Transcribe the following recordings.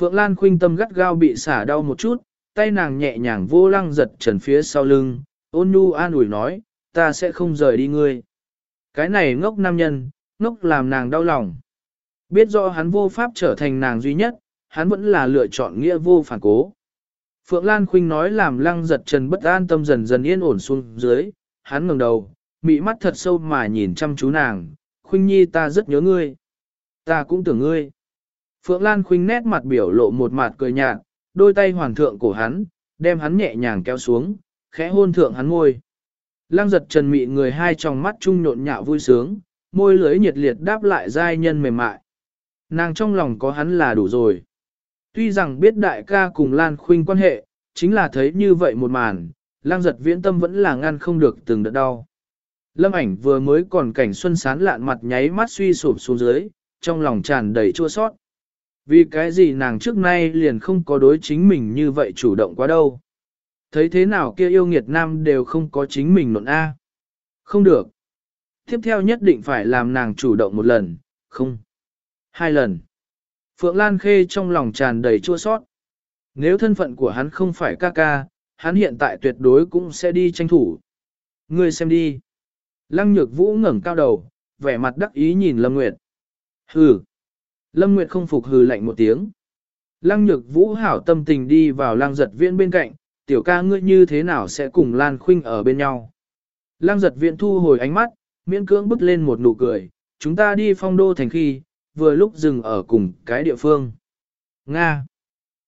Phượng Lan khuynh tâm gắt gao bị xả đau một chút, tay nàng nhẹ nhàng vô lăng giật trần phía sau lưng, ôn nhu an ủi nói, ta sẽ không rời đi ngươi. Cái này ngốc nam nhân, ngốc làm nàng đau lòng. Biết rõ hắn vô pháp trở thành nàng duy nhất, hắn vẫn là lựa chọn nghĩa vô phản cố. Phượng Lan Khuynh nói làm lăng giật trần bất an tâm dần dần yên ổn xuống dưới, hắn ngẩng đầu, mị mắt thật sâu mà nhìn chăm chú nàng, Khuynh Nhi ta rất nhớ ngươi. Ta cũng tưởng ngươi. Phượng Lan Khuynh nét mặt biểu lộ một mặt cười nhạt, đôi tay hoàn thượng cổ hắn, đem hắn nhẹ nhàng kéo xuống, khẽ hôn thượng hắn ngôi. Lăng giật trần mị người hai tròng mắt chung nhộn nhạo vui sướng, môi lưới nhiệt liệt đáp lại giai nhân mềm mại. Nàng trong lòng có hắn là đủ rồi. Tuy rằng biết đại ca cùng Lan Khuynh quan hệ, chính là thấy như vậy một màn, lang giật viễn tâm vẫn là ngăn không được từng đợt đau. Lâm ảnh vừa mới còn cảnh xuân sán lạn mặt nháy mắt suy sụp xuống dưới, trong lòng tràn đầy chua sót. Vì cái gì nàng trước nay liền không có đối chính mình như vậy chủ động quá đâu. Thấy thế nào kia yêu nghiệt nam đều không có chính mình nộn A. Không được. Tiếp theo nhất định phải làm nàng chủ động một lần, không. Hai lần. Phượng Lan Khê trong lòng tràn đầy chua sót. Nếu thân phận của hắn không phải ca ca, hắn hiện tại tuyệt đối cũng sẽ đi tranh thủ. Ngươi xem đi. Lăng nhược vũ ngẩng cao đầu, vẻ mặt đắc ý nhìn Lâm Nguyệt. Hừ. Lâm Nguyệt không phục hừ lạnh một tiếng. Lăng nhược vũ hảo tâm tình đi vào lăng giật viễn bên cạnh, tiểu ca ngươi như thế nào sẽ cùng Lan Khuynh ở bên nhau. Lăng giật viễn thu hồi ánh mắt, miễn cưỡng bứt lên một nụ cười, chúng ta đi phong đô thành khi, vừa lúc dừng ở cùng cái địa phương. Nga.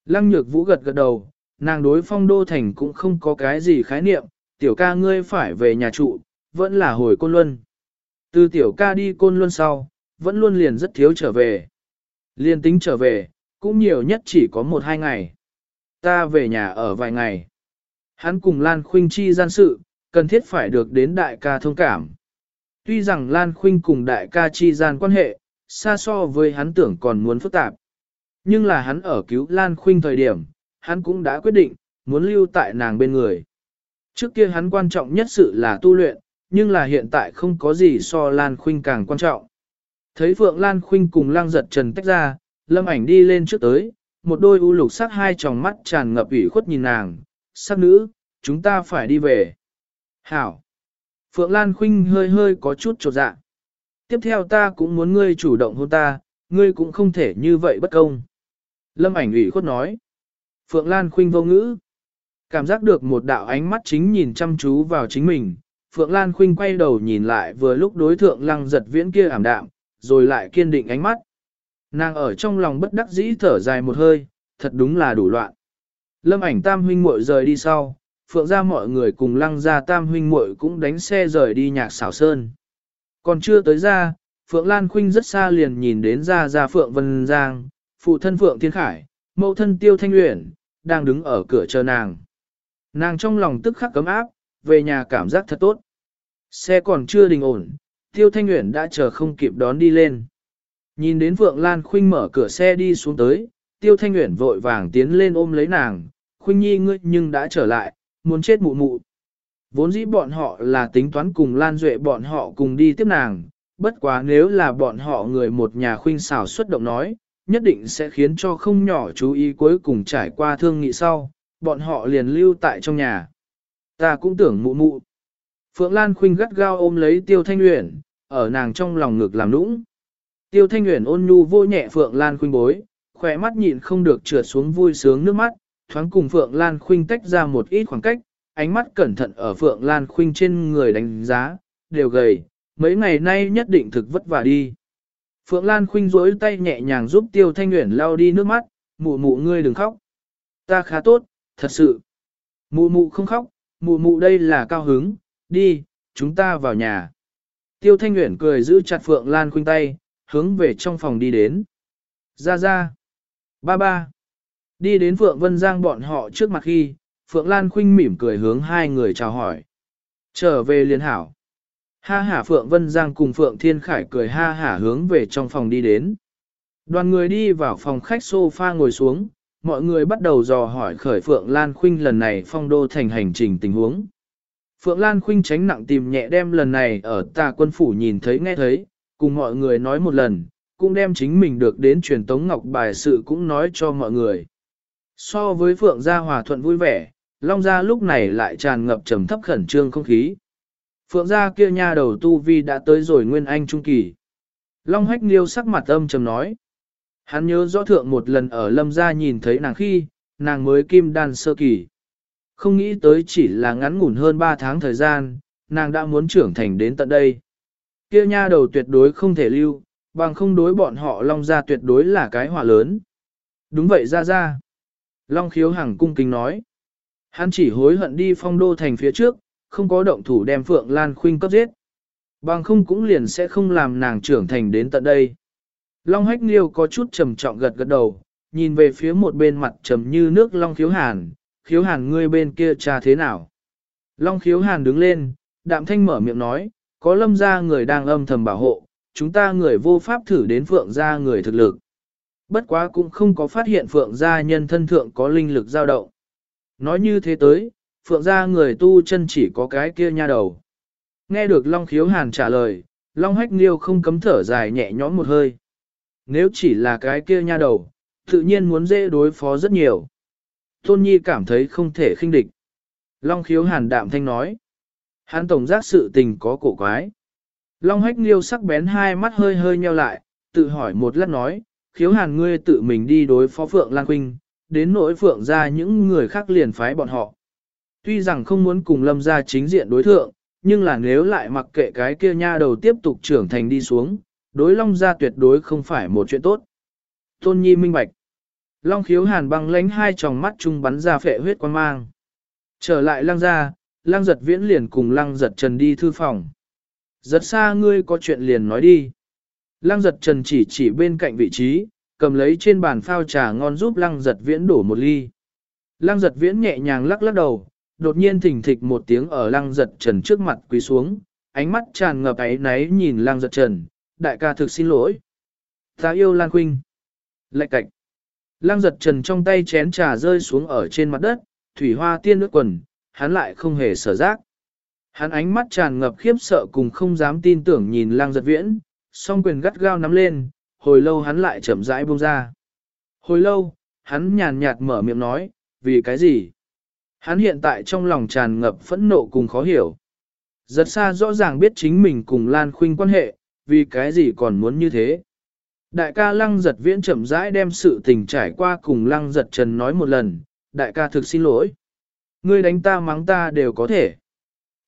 Lăng nhược vũ gật gật đầu, nàng đối phong đô thành cũng không có cái gì khái niệm, tiểu ca ngươi phải về nhà trụ, vẫn là hồi côn luân. Từ tiểu ca đi côn luân sau, vẫn luôn liền rất thiếu trở về. Liên tính trở về, cũng nhiều nhất chỉ có một hai ngày. Ta về nhà ở vài ngày. Hắn cùng Lan Khuynh chi gian sự, cần thiết phải được đến đại ca thông cảm. Tuy rằng Lan Khuynh cùng đại ca chi gian quan hệ, xa so với hắn tưởng còn muốn phức tạp. Nhưng là hắn ở cứu Lan Khuynh thời điểm, hắn cũng đã quyết định, muốn lưu tại nàng bên người. Trước kia hắn quan trọng nhất sự là tu luyện, nhưng là hiện tại không có gì so Lan Khuynh càng quan trọng. Thấy Phượng Lan Khuynh cùng lang giật trần tách ra, lâm ảnh đi lên trước tới, một đôi u lục sắc hai tròng mắt tràn ngập ủy khuất nhìn nàng, sắc nữ, chúng ta phải đi về. Hảo! Phượng Lan Khuynh hơi hơi có chút trột dạ. Tiếp theo ta cũng muốn ngươi chủ động hôn ta, ngươi cũng không thể như vậy bất công. Lâm ảnh ủy khuất nói. Phượng Lan Khuynh vô ngữ. Cảm giác được một đạo ánh mắt chính nhìn chăm chú vào chính mình. Phượng Lan Khuynh quay đầu nhìn lại vừa lúc đối thượng lăng giật viễn kia ảm đạm, rồi lại kiên định ánh mắt. Nàng ở trong lòng bất đắc dĩ thở dài một hơi, thật đúng là đủ loạn. Lâm ảnh tam huynh muội rời đi sau, phượng ra mọi người cùng lăng ra tam huynh muội cũng đánh xe rời đi nhạc xảo sơn. Còn chưa tới ra, Phượng Lan Khuynh rất xa liền nhìn đến ra ra Phượng Vân Giang, phụ thân Phượng Thiên Khải, mẫu thân Tiêu Thanh Uyển, đang đứng ở cửa chờ nàng. Nàng trong lòng tức khắc cấm áp, về nhà cảm giác thật tốt. Xe còn chưa đình ổn, Tiêu Thanh Uyển đã chờ không kịp đón đi lên. Nhìn đến Phượng Lan Khuynh mở cửa xe đi xuống tới, Tiêu Thanh Uyển vội vàng tiến lên ôm lấy nàng, Khuynh Nhi ngươi nhưng đã trở lại, muốn chết mụ mụ. Vốn dĩ bọn họ là tính toán cùng Lan Duệ bọn họ cùng đi tiếp nàng, bất quá nếu là bọn họ người một nhà khuynh xảo xuất động nói, nhất định sẽ khiến cho không nhỏ chú ý cuối cùng trải qua thương nghị sau, bọn họ liền lưu tại trong nhà. Ta cũng tưởng mụ mụ. Phượng Lan khuynh gắt gao ôm lấy Tiêu Thanh Uyển, ở nàng trong lòng ngực làm nũng. Tiêu Thanh Uyển ôn nhu vô nhẹ Phượng Lan khuynh bối, khỏe mắt nhịn không được trượt xuống vui sướng nước mắt, thoáng cùng Phượng Lan khuynh tách ra một ít khoảng cách, ánh mắt cẩn thận ở Phượng Lan khuynh trên người đánh giá, đều gầy, mấy ngày nay nhất định thực vất vả đi. Phượng Lan khuynh rỗi tay nhẹ nhàng giúp Tiêu Thanh Uyển lau đi nước mắt, mụ mụ ngươi đừng khóc. Ta khá tốt, thật sự. Mụ mụ không khóc, mụ mụ đây là cao hứng, đi, chúng ta vào nhà. Tiêu Thanh Nguyễn cười giữ chặt Phượng Lan khuynh tay, hướng về trong phòng đi đến. Ra ra. Ba ba. Đi đến Phượng Vân Giang bọn họ trước mặt khi, Phượng Lan khuynh mỉm cười hướng hai người chào hỏi. Trở về liền hảo. Ha hả Phượng Vân Giang cùng Phượng Thiên Khải cười ha hả hướng về trong phòng đi đến. Đoàn người đi vào phòng khách sofa ngồi xuống, mọi người bắt đầu dò hỏi khởi Phượng Lan Khuynh lần này phong đô thành hành trình tình huống. Phượng Lan Khuynh tránh nặng tìm nhẹ đem lần này ở tà quân phủ nhìn thấy nghe thấy, cùng mọi người nói một lần, cũng đem chính mình được đến truyền tống ngọc bài sự cũng nói cho mọi người. So với Phượng Gia hòa thuận vui vẻ, Long Gia lúc này lại tràn ngập trầm thấp khẩn trương không khí. Phượng Gia kia nha đầu tu vi đã tới rồi nguyên anh trung kỳ. Long Hách Liêu sắc mặt âm trầm nói. Hắn nhớ rõ thượng một lần ở Lâm Gia nhìn thấy nàng khi, nàng mới kim đan sơ kỳ. Không nghĩ tới chỉ là ngắn ngủn hơn 3 tháng thời gian, nàng đã muốn trưởng thành đến tận đây. Kia nha đầu tuyệt đối không thể lưu, bằng không đối bọn họ Long Gia tuyệt đối là cái họa lớn. Đúng vậy ra ra. Long khiếu hằng cung kính nói. Hắn chỉ hối hận đi phong đô thành phía trước, không có động thủ đem Phượng Lan Khuynh cấp giết. Bằng không cũng liền sẽ không làm nàng trưởng thành đến tận đây. Long hách liêu có chút trầm trọng gật gật đầu, nhìn về phía một bên mặt trầm như nước Long khiếu hàn, khiếu hàn ngươi bên kia cha thế nào. Long khiếu hàn đứng lên, đạm thanh mở miệng nói, có lâm gia người đang âm thầm bảo hộ, chúng ta người vô pháp thử đến phượng gia người thực lực. Bất quá cũng không có phát hiện phượng gia nhân thân thượng có linh lực dao động. Nói như thế tới, phượng gia người tu chân chỉ có cái kia nha đầu. Nghe được Long khiếu hàn trả lời, Long hách nghiêu không cấm thở dài nhẹ nhõm một hơi. Nếu chỉ là cái kia nha đầu, tự nhiên muốn dễ đối phó rất nhiều. Tôn Nhi cảm thấy không thể khinh địch. Long khiếu hàn đạm thanh nói. Hắn tổng giác sự tình có cổ quái. Long hách liêu sắc bén hai mắt hơi hơi nheo lại, tự hỏi một lát nói, khiếu hàn ngươi tự mình đi đối phó Phượng Lan Quynh, đến nỗi Phượng ra những người khác liền phái bọn họ. Tuy rằng không muốn cùng lâm ra chính diện đối thượng, nhưng là nếu lại mặc kệ cái kia nha đầu tiếp tục trưởng thành đi xuống, đối long ra tuyệt đối không phải một chuyện tốt. Tôn Nhi minh bạch. Long khiếu hàn băng lánh hai tròng mắt chung bắn ra phệ huyết quan mang. Trở lại lăng ra, lăng giật viễn liền cùng lăng giật trần đi thư phòng. Giật xa ngươi có chuyện liền nói đi. Lăng giật trần chỉ chỉ bên cạnh vị trí, cầm lấy trên bàn phao trà ngon giúp lăng giật viễn đổ một ly. Lăng giật viễn nhẹ nhàng lắc lắc đầu, đột nhiên thỉnh thịch một tiếng ở lăng giật trần trước mặt quỳ xuống, ánh mắt tràn ngập ấy náy nhìn lăng giật trần, đại ca thực xin lỗi. Ta yêu Lan Khuynh. Lạch cạch. Lăng giật trần trong tay chén trà rơi xuống ở trên mặt đất, thủy hoa tiên nước quần, hắn lại không hề sở giác. Hắn ánh mắt tràn ngập khiếp sợ cùng không dám tin tưởng nhìn lăng giật viễn, song quyền gắt gao nắm lên, hồi lâu hắn lại chậm rãi buông ra. Hồi lâu, hắn nhàn nhạt mở miệng nói, vì cái gì? Hắn hiện tại trong lòng tràn ngập phẫn nộ cùng khó hiểu. Giật xa rõ ràng biết chính mình cùng Lan Khuynh quan hệ, vì cái gì còn muốn như thế. Đại ca lăng giật viễn chậm rãi đem sự tình trải qua cùng lăng giật trần nói một lần, đại ca thực xin lỗi. Ngươi đánh ta mắng ta đều có thể.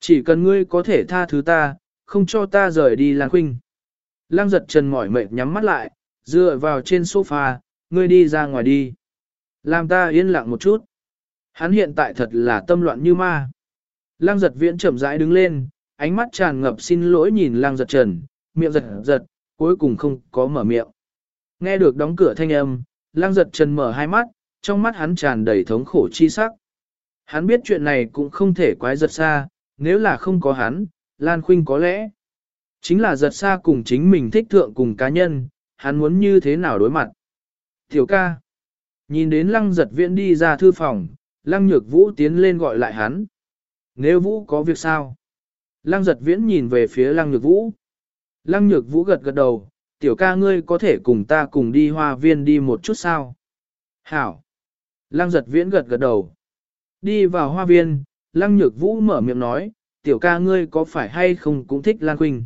Chỉ cần ngươi có thể tha thứ ta, không cho ta rời đi Lan Khuynh. Lăng giật trần mỏi mệt nhắm mắt lại, dựa vào trên sofa, ngươi đi ra ngoài đi. Làm ta yên lặng một chút. Hắn hiện tại thật là tâm loạn như ma. Lăng giật viễn chậm rãi đứng lên, ánh mắt tràn ngập xin lỗi nhìn lăng giật trần, miệng giật giật, cuối cùng không có mở miệng. Nghe được đóng cửa thanh âm, Lang giật trần mở hai mắt, trong mắt hắn tràn đầy thống khổ chi sắc. Hắn biết chuyện này cũng không thể quái giật xa, nếu là không có hắn, Lan Khuynh có lẽ chính là giật xa cùng chính mình thích thượng cùng cá nhân, hắn muốn như thế nào đối mặt. Tiểu ca, nhìn đến lăng giật viễn đi ra thư phòng, lăng nhược vũ tiến lên gọi lại hắn. Nếu vũ có việc sao? Lăng giật viễn nhìn về phía lăng nhược vũ. Lăng nhược vũ gật gật đầu, tiểu ca ngươi có thể cùng ta cùng đi hoa viên đi một chút sao? Hảo! Lăng giật viễn gật gật đầu. Đi vào hoa viên, lăng nhược vũ mở miệng nói, tiểu ca ngươi có phải hay không cũng thích Lan Quỳnh.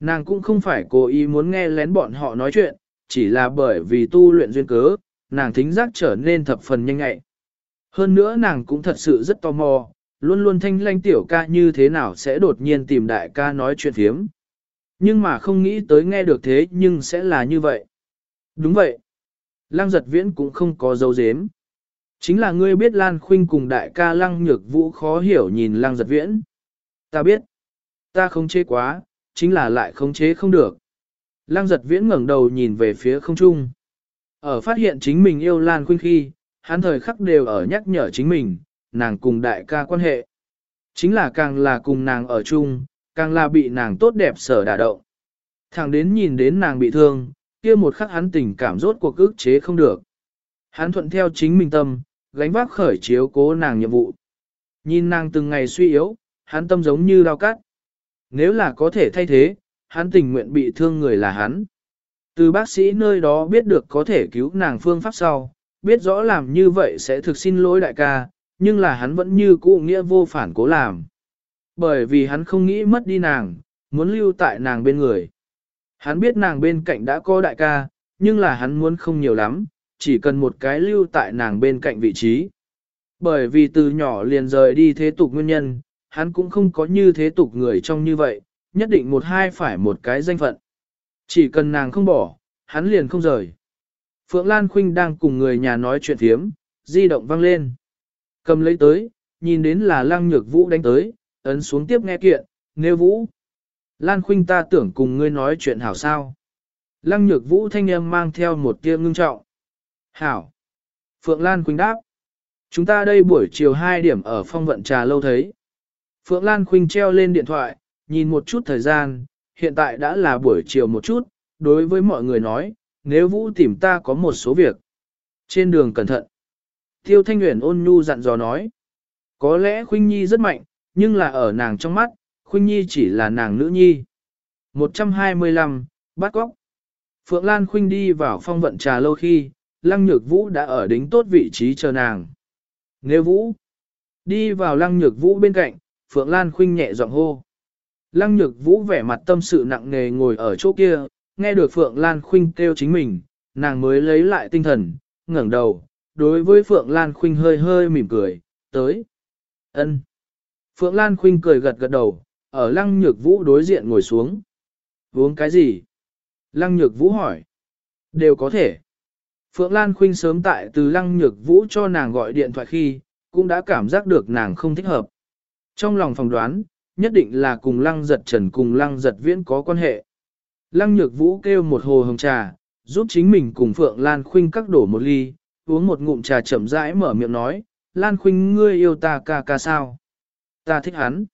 Nàng cũng không phải cố ý muốn nghe lén bọn họ nói chuyện, chỉ là bởi vì tu luyện duyên cớ, nàng thính giác trở nên thập phần nhanh ngại. Hơn nữa nàng cũng thật sự rất tò mò, luôn luôn thanh lanh tiểu ca như thế nào sẽ đột nhiên tìm đại ca nói chuyện thiếm. Nhưng mà không nghĩ tới nghe được thế nhưng sẽ là như vậy. Đúng vậy. Lăng giật viễn cũng không có dấu dếm. Chính là ngươi biết Lan Khuynh cùng đại ca Lăng Nhược Vũ khó hiểu nhìn Lăng giật viễn. Ta biết. Ta không chế quá, chính là lại không chế không được. Lăng giật viễn ngẩng đầu nhìn về phía không trung. Ở phát hiện chính mình yêu Lan Khuynh khi, hắn thời khắc đều ở nhắc nhở chính mình, nàng cùng đại ca quan hệ. Chính là càng là cùng nàng ở chung, càng là bị nàng tốt đẹp sở đả động. Thẳng đến nhìn đến nàng bị thương, kia một khắc hắn tình cảm rốt cuộc ức chế không được. Hắn thuận theo chính mình tâm, gánh vác khởi chiếu cố nàng nhiệm vụ. Nhìn nàng từng ngày suy yếu, hắn tâm giống như lao cắt. Nếu là có thể thay thế, hắn tình nguyện bị thương người là hắn. Từ bác sĩ nơi đó biết được có thể cứu nàng phương pháp sau, biết rõ làm như vậy sẽ thực xin lỗi đại ca, nhưng là hắn vẫn như cũ nghĩa vô phản cố làm. Bởi vì hắn không nghĩ mất đi nàng, muốn lưu tại nàng bên người. Hắn biết nàng bên cạnh đã có đại ca, nhưng là hắn muốn không nhiều lắm, chỉ cần một cái lưu tại nàng bên cạnh vị trí. Bởi vì từ nhỏ liền rời đi thế tục nguyên nhân, hắn cũng không có như thế tục người trong như vậy, nhất định một hai phải một cái danh phận. Chỉ cần nàng không bỏ, hắn liền không rời. Phượng Lan Khuynh đang cùng người nhà nói chuyện thiếm, di động vang lên. Cầm lấy tới, nhìn đến là Lăng Nhược Vũ đánh tới, ấn xuống tiếp nghe kiện, nêu Vũ. Lan Khuynh ta tưởng cùng ngươi nói chuyện hảo sao. Lăng Nhược Vũ thanh âm mang theo một tia ngưng trọng. Hảo. Phượng Lan Khuynh đáp. Chúng ta đây buổi chiều 2 điểm ở phong vận trà lâu thấy. Phượng Lan Khuynh treo lên điện thoại, nhìn một chút thời gian, hiện tại đã là buổi chiều một chút, đối với mọi người nói, nếu Vũ tìm ta có một số việc. Trên đường cẩn thận. Tiêu Thanh Nguyễn ôn nhu dặn dò nói. Có lẽ Khuynh Nhi rất mạnh, nhưng là ở nàng trong mắt, Khuynh Nhi chỉ là nàng nữ nhi. 125, bắt góc. Phượng Lan Khuynh đi vào phong vận trà lâu khi, Lăng Nhược Vũ đã ở đính tốt vị trí chờ nàng. Nếu Vũ đi vào Lăng Nhược Vũ bên cạnh, Phượng Lan Khuynh nhẹ giọng hô. Lăng Nhược Vũ vẻ mặt tâm sự nặng nề ngồi ở chỗ kia, nghe được Phượng Lan Khuynh kêu chính mình, nàng mới lấy lại tinh thần, ngẩng đầu, đối với Phượng Lan Khuynh hơi hơi mỉm cười, tới. ân. Phượng Lan Khuynh cười gật gật đầu, ở Lăng Nhược Vũ đối diện ngồi xuống. Uống cái gì? Lăng Nhược Vũ hỏi. Đều có thể. Phượng Lan Khuynh sớm tại từ Lăng Nhược Vũ cho nàng gọi điện thoại khi, cũng đã cảm giác được nàng không thích hợp. Trong lòng phòng đoán, nhất định là cùng Lăng Giật Trần cùng Lăng Giật Viễn có quan hệ. Lăng Nhược Vũ kêu một hồ hồng trà, giúp chính mình cùng Phượng Lan Khuynh các đổ một ly, uống một ngụm trà chậm rãi mở miệng nói, Lan Khuynh ngươi yêu ta ca ca sao? Ta thích hắn.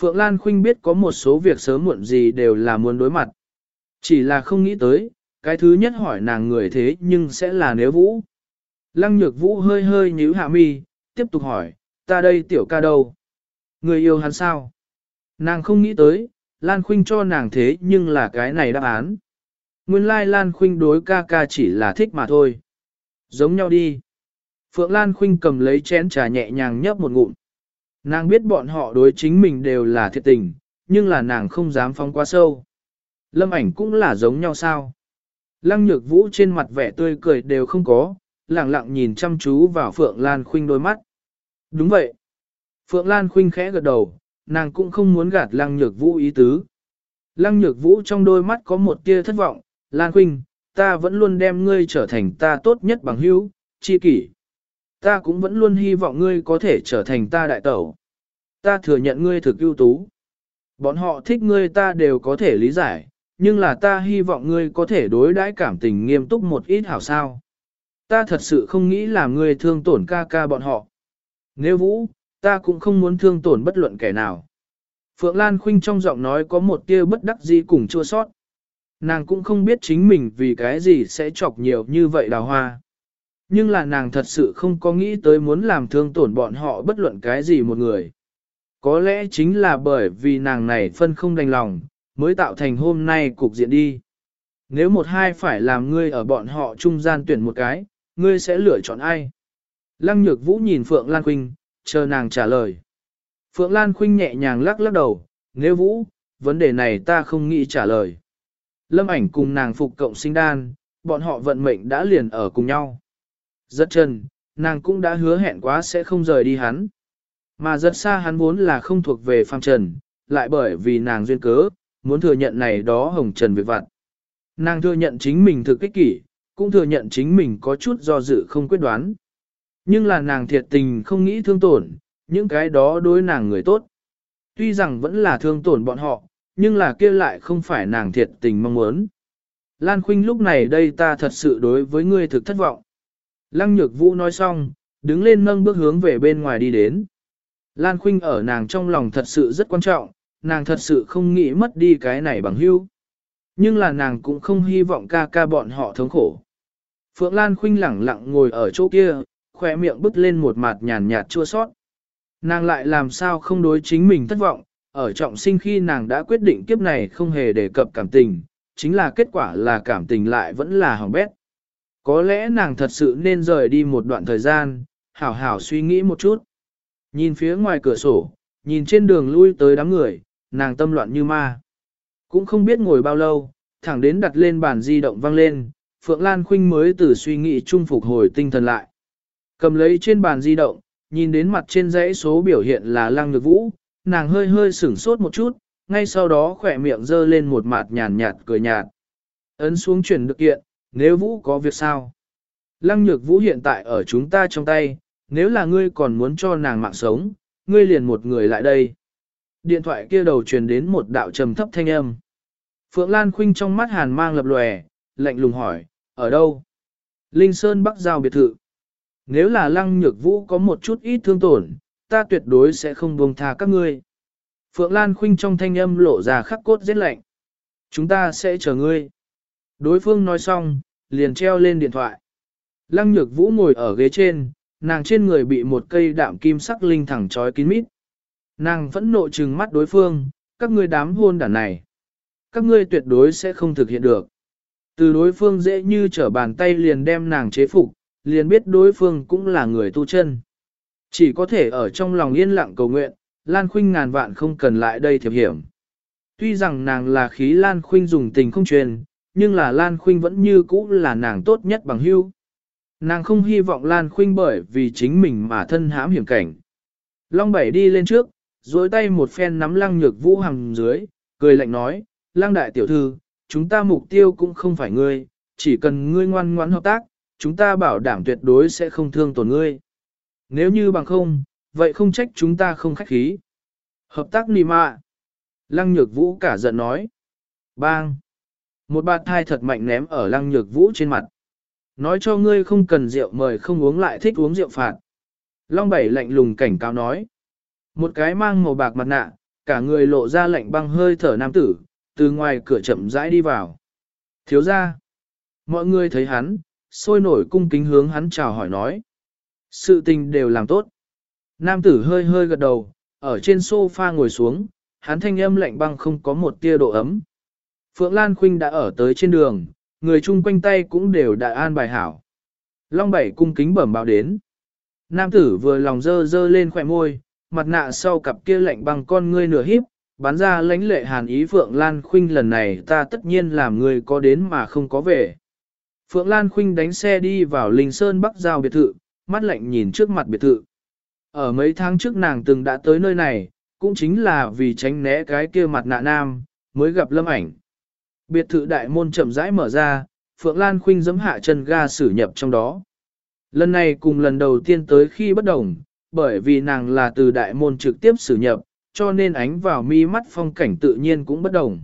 Phượng Lan Khuynh biết có một số việc sớm muộn gì đều là muốn đối mặt. Chỉ là không nghĩ tới, cái thứ nhất hỏi nàng người thế nhưng sẽ là nếu vũ. Lăng nhược vũ hơi hơi nhíu hạ mi, tiếp tục hỏi, ta đây tiểu ca đâu? Người yêu hắn sao? Nàng không nghĩ tới, Lan Khuynh cho nàng thế nhưng là cái này đáp án. Nguyên lai Lan Khuynh đối ca ca chỉ là thích mà thôi. Giống nhau đi. Phượng Lan Khuynh cầm lấy chén trà nhẹ nhàng nhấp một ngụm. Nàng biết bọn họ đối chính mình đều là thiệt tình, nhưng là nàng không dám phóng quá sâu. Lâm ảnh cũng là giống nhau sao. Lăng nhược vũ trên mặt vẻ tươi cười đều không có, lặng lặng nhìn chăm chú vào Phượng Lan Khuynh đôi mắt. Đúng vậy. Phượng Lan Khuynh khẽ gật đầu, nàng cũng không muốn gạt lăng nhược vũ ý tứ. Lăng nhược vũ trong đôi mắt có một tia thất vọng, Lan Khuynh, ta vẫn luôn đem ngươi trở thành ta tốt nhất bằng hữu, chi kỷ. Ta cũng vẫn luôn hy vọng ngươi có thể trở thành ta đại tẩu. Ta thừa nhận ngươi thực ưu tú. Bọn họ thích ngươi ta đều có thể lý giải, nhưng là ta hy vọng ngươi có thể đối đãi cảm tình nghiêm túc một ít hảo sao. Ta thật sự không nghĩ làm ngươi thương tổn ca ca bọn họ. Nếu vũ, ta cũng không muốn thương tổn bất luận kẻ nào. Phượng Lan Khuynh trong giọng nói có một tia bất đắc dĩ cùng chua sót. Nàng cũng không biết chính mình vì cái gì sẽ chọc nhiều như vậy đào hoa. Nhưng là nàng thật sự không có nghĩ tới muốn làm thương tổn bọn họ bất luận cái gì một người. Có lẽ chính là bởi vì nàng này phân không đành lòng, mới tạo thành hôm nay cục diện đi. Nếu một hai phải làm ngươi ở bọn họ trung gian tuyển một cái, ngươi sẽ lựa chọn ai? Lăng nhược vũ nhìn Phượng Lan Khuynh, chờ nàng trả lời. Phượng Lan Khuynh nhẹ nhàng lắc lắc đầu, nếu vũ, vấn đề này ta không nghĩ trả lời. Lâm ảnh cùng nàng phục cộng sinh đan, bọn họ vận mệnh đã liền ở cùng nhau. Giật chân, nàng cũng đã hứa hẹn quá sẽ không rời đi hắn. Mà rất xa hắn vốn là không thuộc về phàm trần, lại bởi vì nàng duyên cớ, muốn thừa nhận này đó hồng trần việc vặt. Nàng thừa nhận chính mình thực kích kỷ, cũng thừa nhận chính mình có chút do dự không quyết đoán. Nhưng là nàng thiệt tình không nghĩ thương tổn, những cái đó đối nàng người tốt. Tuy rằng vẫn là thương tổn bọn họ, nhưng là kia lại không phải nàng thiệt tình mong muốn. Lan Khuynh lúc này đây ta thật sự đối với ngươi thực thất vọng. Lăng Nhược Vũ nói xong, đứng lên nâng bước hướng về bên ngoài đi đến. Lan Khuynh ở nàng trong lòng thật sự rất quan trọng, nàng thật sự không nghĩ mất đi cái này bằng hữu. Nhưng là nàng cũng không hy vọng ca ca bọn họ thống khổ. Phượng Lan Khuynh lẳng lặng ngồi ở chỗ kia, khỏe miệng bứt lên một mặt nhàn nhạt chua sót. Nàng lại làm sao không đối chính mình thất vọng, ở trọng sinh khi nàng đã quyết định kiếp này không hề đề cập cảm tình, chính là kết quả là cảm tình lại vẫn là hỏng bét. Có lẽ nàng thật sự nên rời đi một đoạn thời gian, hảo hảo suy nghĩ một chút. Nhìn phía ngoài cửa sổ, nhìn trên đường lui tới đám người, nàng tâm loạn như ma. Cũng không biết ngồi bao lâu, thẳng đến đặt lên bàn di động vang lên, Phượng Lan Khuynh mới từ suy nghĩ chung phục hồi tinh thần lại. Cầm lấy trên bàn di động, nhìn đến mặt trên dãy số biểu hiện là Lăng Nhược Vũ, nàng hơi hơi sửng sốt một chút, ngay sau đó khỏe miệng dơ lên một mặt nhàn nhạt cười nhạt. Ấn xuống chuyển được kiện, nếu Vũ có việc sao? Lăng Nhược Vũ hiện tại ở chúng ta trong tay, nếu là ngươi còn muốn cho nàng mạng sống, ngươi liền một người lại đây. Điện thoại kia đầu truyền đến một đạo trầm thấp thanh âm. Phượng Lan Khuynh trong mắt hàn mang lập lòe, lạnh lùng hỏi, ở đâu? Linh Sơn Bắc Giao biệt thự. Nếu là lăng nhược vũ có một chút ít thương tổn, ta tuyệt đối sẽ không buông tha các ngươi. Phượng Lan Khuynh trong thanh âm lộ ra khắc cốt giết lạnh. Chúng ta sẽ chờ ngươi. Đối phương nói xong, liền treo lên điện thoại. Lăng nhược vũ ngồi ở ghế trên, nàng trên người bị một cây đạm kim sắc linh thẳng trói kín mít. Nàng vẫn nộ trừng mắt đối phương, các ngươi đám hôn đản này. Các ngươi tuyệt đối sẽ không thực hiện được. Từ đối phương dễ như trở bàn tay liền đem nàng chế phục, liền biết đối phương cũng là người tu chân. Chỉ có thể ở trong lòng yên lặng cầu nguyện, Lan Khuynh ngàn vạn không cần lại đây thiệp hiểm. Tuy rằng nàng là khí Lan Khuynh dùng tình không truyền, nhưng là Lan Khuynh vẫn như cũ là nàng tốt nhất bằng hữu. Nàng không hy vọng Lan Khuynh bởi vì chính mình mà thân hãm hiểm cảnh. Long Bảy đi lên trước, duỗi tay một phen nắm lăng nhược vũ hằng dưới, cười lạnh nói, lăng đại tiểu thư, chúng ta mục tiêu cũng không phải ngươi, chỉ cần ngươi ngoan ngoãn hợp tác, chúng ta bảo đảm tuyệt đối sẽ không thương tổn ngươi. Nếu như bằng không, vậy không trách chúng ta không khách khí. Hợp tác nì mạ. Lăng nhược vũ cả giận nói. Bang. Một bạt thai thật mạnh ném ở lăng nhược vũ trên mặt. Nói cho ngươi không cần rượu mời không uống lại thích uống rượu phạt. Long bảy lạnh lùng cảnh cáo nói. Một cái mang màu bạc mặt nạ, cả người lộ ra lạnh băng hơi thở nam tử, từ ngoài cửa chậm rãi đi vào. Thiếu ra. Mọi người thấy hắn, sôi nổi cung kính hướng hắn chào hỏi nói. Sự tình đều làm tốt. Nam tử hơi hơi gật đầu, ở trên sofa ngồi xuống, hắn thanh âm lạnh băng không có một tia độ ấm. Phượng Lan Khuynh đã ở tới trên đường, người chung quanh tay cũng đều đã an bài hảo. Long bảy cung kính bẩm báo đến. Nam tử vừa lòng dơ dơ lên khỏe môi, mặt nạ sau cặp kia lạnh bằng con ngươi nửa híp, bắn ra lãnh lệ hàn ý Phượng Lan Khuynh lần này ta tất nhiên làm người có đến mà không có về. Phượng Lan Khuynh đánh xe đi vào Linh Sơn Bắc Giao biệt thự, mắt lạnh nhìn trước mặt biệt thự. Ở mấy tháng trước nàng từng đã tới nơi này, cũng chính là vì tránh né cái kia mặt nạ nam, mới gặp lâm ảnh. Biệt thự đại môn chậm rãi mở ra, Phượng Lan Khuynh giẫm hạ chân ga xử nhập trong đó. Lần này cùng lần đầu tiên tới khi bất đồng, bởi vì nàng là từ đại môn trực tiếp xử nhập, cho nên ánh vào mi mắt phong cảnh tự nhiên cũng bất đồng.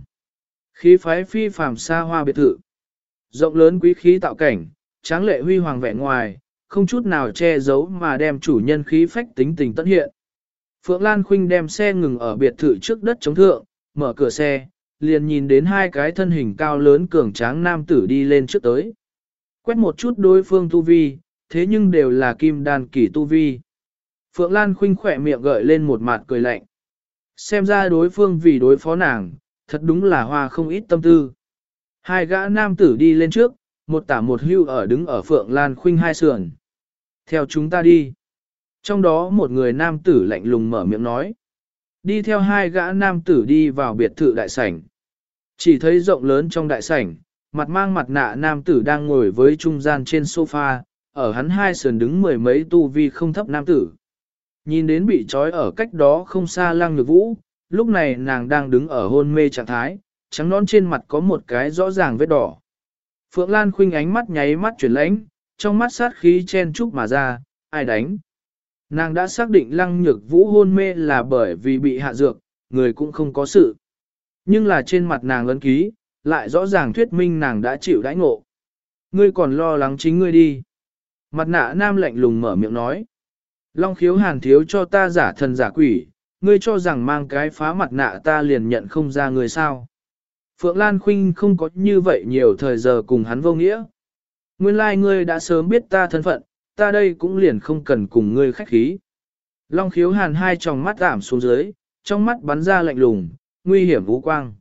Khí phái phi phàm xa hoa biệt thự. Rộng lớn quý khí tạo cảnh, tráng lệ huy hoàng vẻ ngoài, không chút nào che giấu mà đem chủ nhân khí phách tính tình tất hiện. Phượng Lan Khuynh đem xe ngừng ở biệt thự trước đất chống thượng, mở cửa xe, liền nhìn đến hai cái thân hình cao lớn cường tráng nam tử đi lên trước tới. Quét một chút đối phương tu vi, thế nhưng đều là kim đan kỳ tu vi. Phượng Lan khinh khỏe miệng gợi lên một mặt cười lạnh. Xem ra đối phương vì đối phó nàng, thật đúng là hoa không ít tâm tư. Hai gã nam tử đi lên trước, một tả một hưu ở đứng ở Phượng Lan khinh hai sườn. Theo chúng ta đi. Trong đó một người nam tử lạnh lùng mở miệng nói. Đi theo hai gã nam tử đi vào biệt thự đại sảnh. Chỉ thấy rộng lớn trong đại sảnh, mặt mang mặt nạ nam tử đang ngồi với trung gian trên sofa, ở hắn hai sườn đứng mười mấy tu vi không thấp nam tử. Nhìn đến bị trói ở cách đó không xa lăng nhược vũ, lúc này nàng đang đứng ở hôn mê trạng thái, trắng nón trên mặt có một cái rõ ràng vết đỏ. Phượng Lan khuynh ánh mắt nháy mắt chuyển lãnh, trong mắt sát khí chen chúc mà ra, ai đánh. Nàng đã xác định lăng nhược vũ hôn mê là bởi vì bị hạ dược, người cũng không có sự. Nhưng là trên mặt nàng lớn ký, lại rõ ràng thuyết minh nàng đã chịu đãi ngộ. Ngươi còn lo lắng chính ngươi đi. Mặt nạ nam lạnh lùng mở miệng nói. Long khiếu hàn thiếu cho ta giả thần giả quỷ, ngươi cho rằng mang cái phá mặt nạ ta liền nhận không ra người sao. Phượng Lan Khuynh không có như vậy nhiều thời giờ cùng hắn vô nghĩa. Nguyên lai like ngươi đã sớm biết ta thân phận, ta đây cũng liền không cần cùng ngươi khách khí. Long khiếu hàn hai tròng mắt giảm xuống dưới, trong mắt bắn ra lạnh lùng, nguy hiểm vũ quang.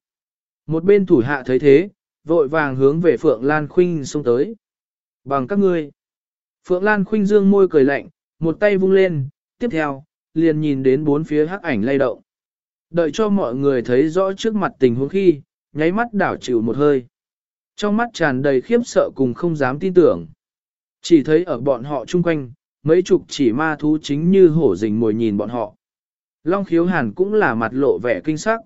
Một bên thủ hạ thấy thế, vội vàng hướng về Phượng Lan Khuynh xông tới. Bằng các ngươi. Phượng Lan Khuynh dương môi cười lạnh, một tay vung lên, tiếp theo, liền nhìn đến bốn phía hắc ảnh lay động. Đợi cho mọi người thấy rõ trước mặt tình huống khi, nháy mắt đảo chịu một hơi. Trong mắt tràn đầy khiếp sợ cùng không dám tin tưởng. Chỉ thấy ở bọn họ chung quanh, mấy chục chỉ ma thú chính như hổ rình mồi nhìn bọn họ. Long khiếu hàn cũng là mặt lộ vẻ kinh sắc.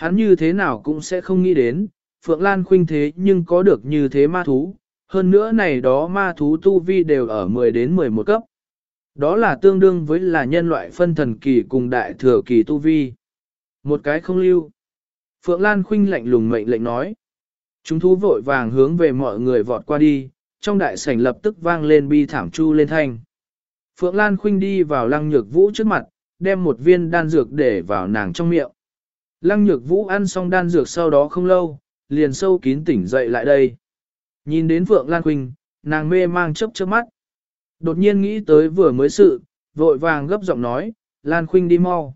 Hắn như thế nào cũng sẽ không nghĩ đến, Phượng Lan khuynh thế nhưng có được như thế ma thú, hơn nữa này đó ma thú tu vi đều ở 10 đến 11 cấp. Đó là tương đương với là nhân loại phân thần kỳ cùng đại thừa kỳ tu vi. Một cái không lưu. Phượng Lan khuynh lạnh lùng mệnh lệnh nói. Chúng thú vội vàng hướng về mọi người vọt qua đi, trong đại sảnh lập tức vang lên bi thảm chu lên thanh. Phượng Lan khuynh đi vào lăng nhược vũ trước mặt, đem một viên đan dược để vào nàng trong miệng. Lăng nhược vũ ăn xong đan dược sau đó không lâu, liền sâu kín tỉnh dậy lại đây. Nhìn đến Phượng Lan Quỳnh, nàng mê mang chớp chớp mắt. Đột nhiên nghĩ tới vừa mới sự, vội vàng gấp giọng nói, Lan Khuynh đi mau.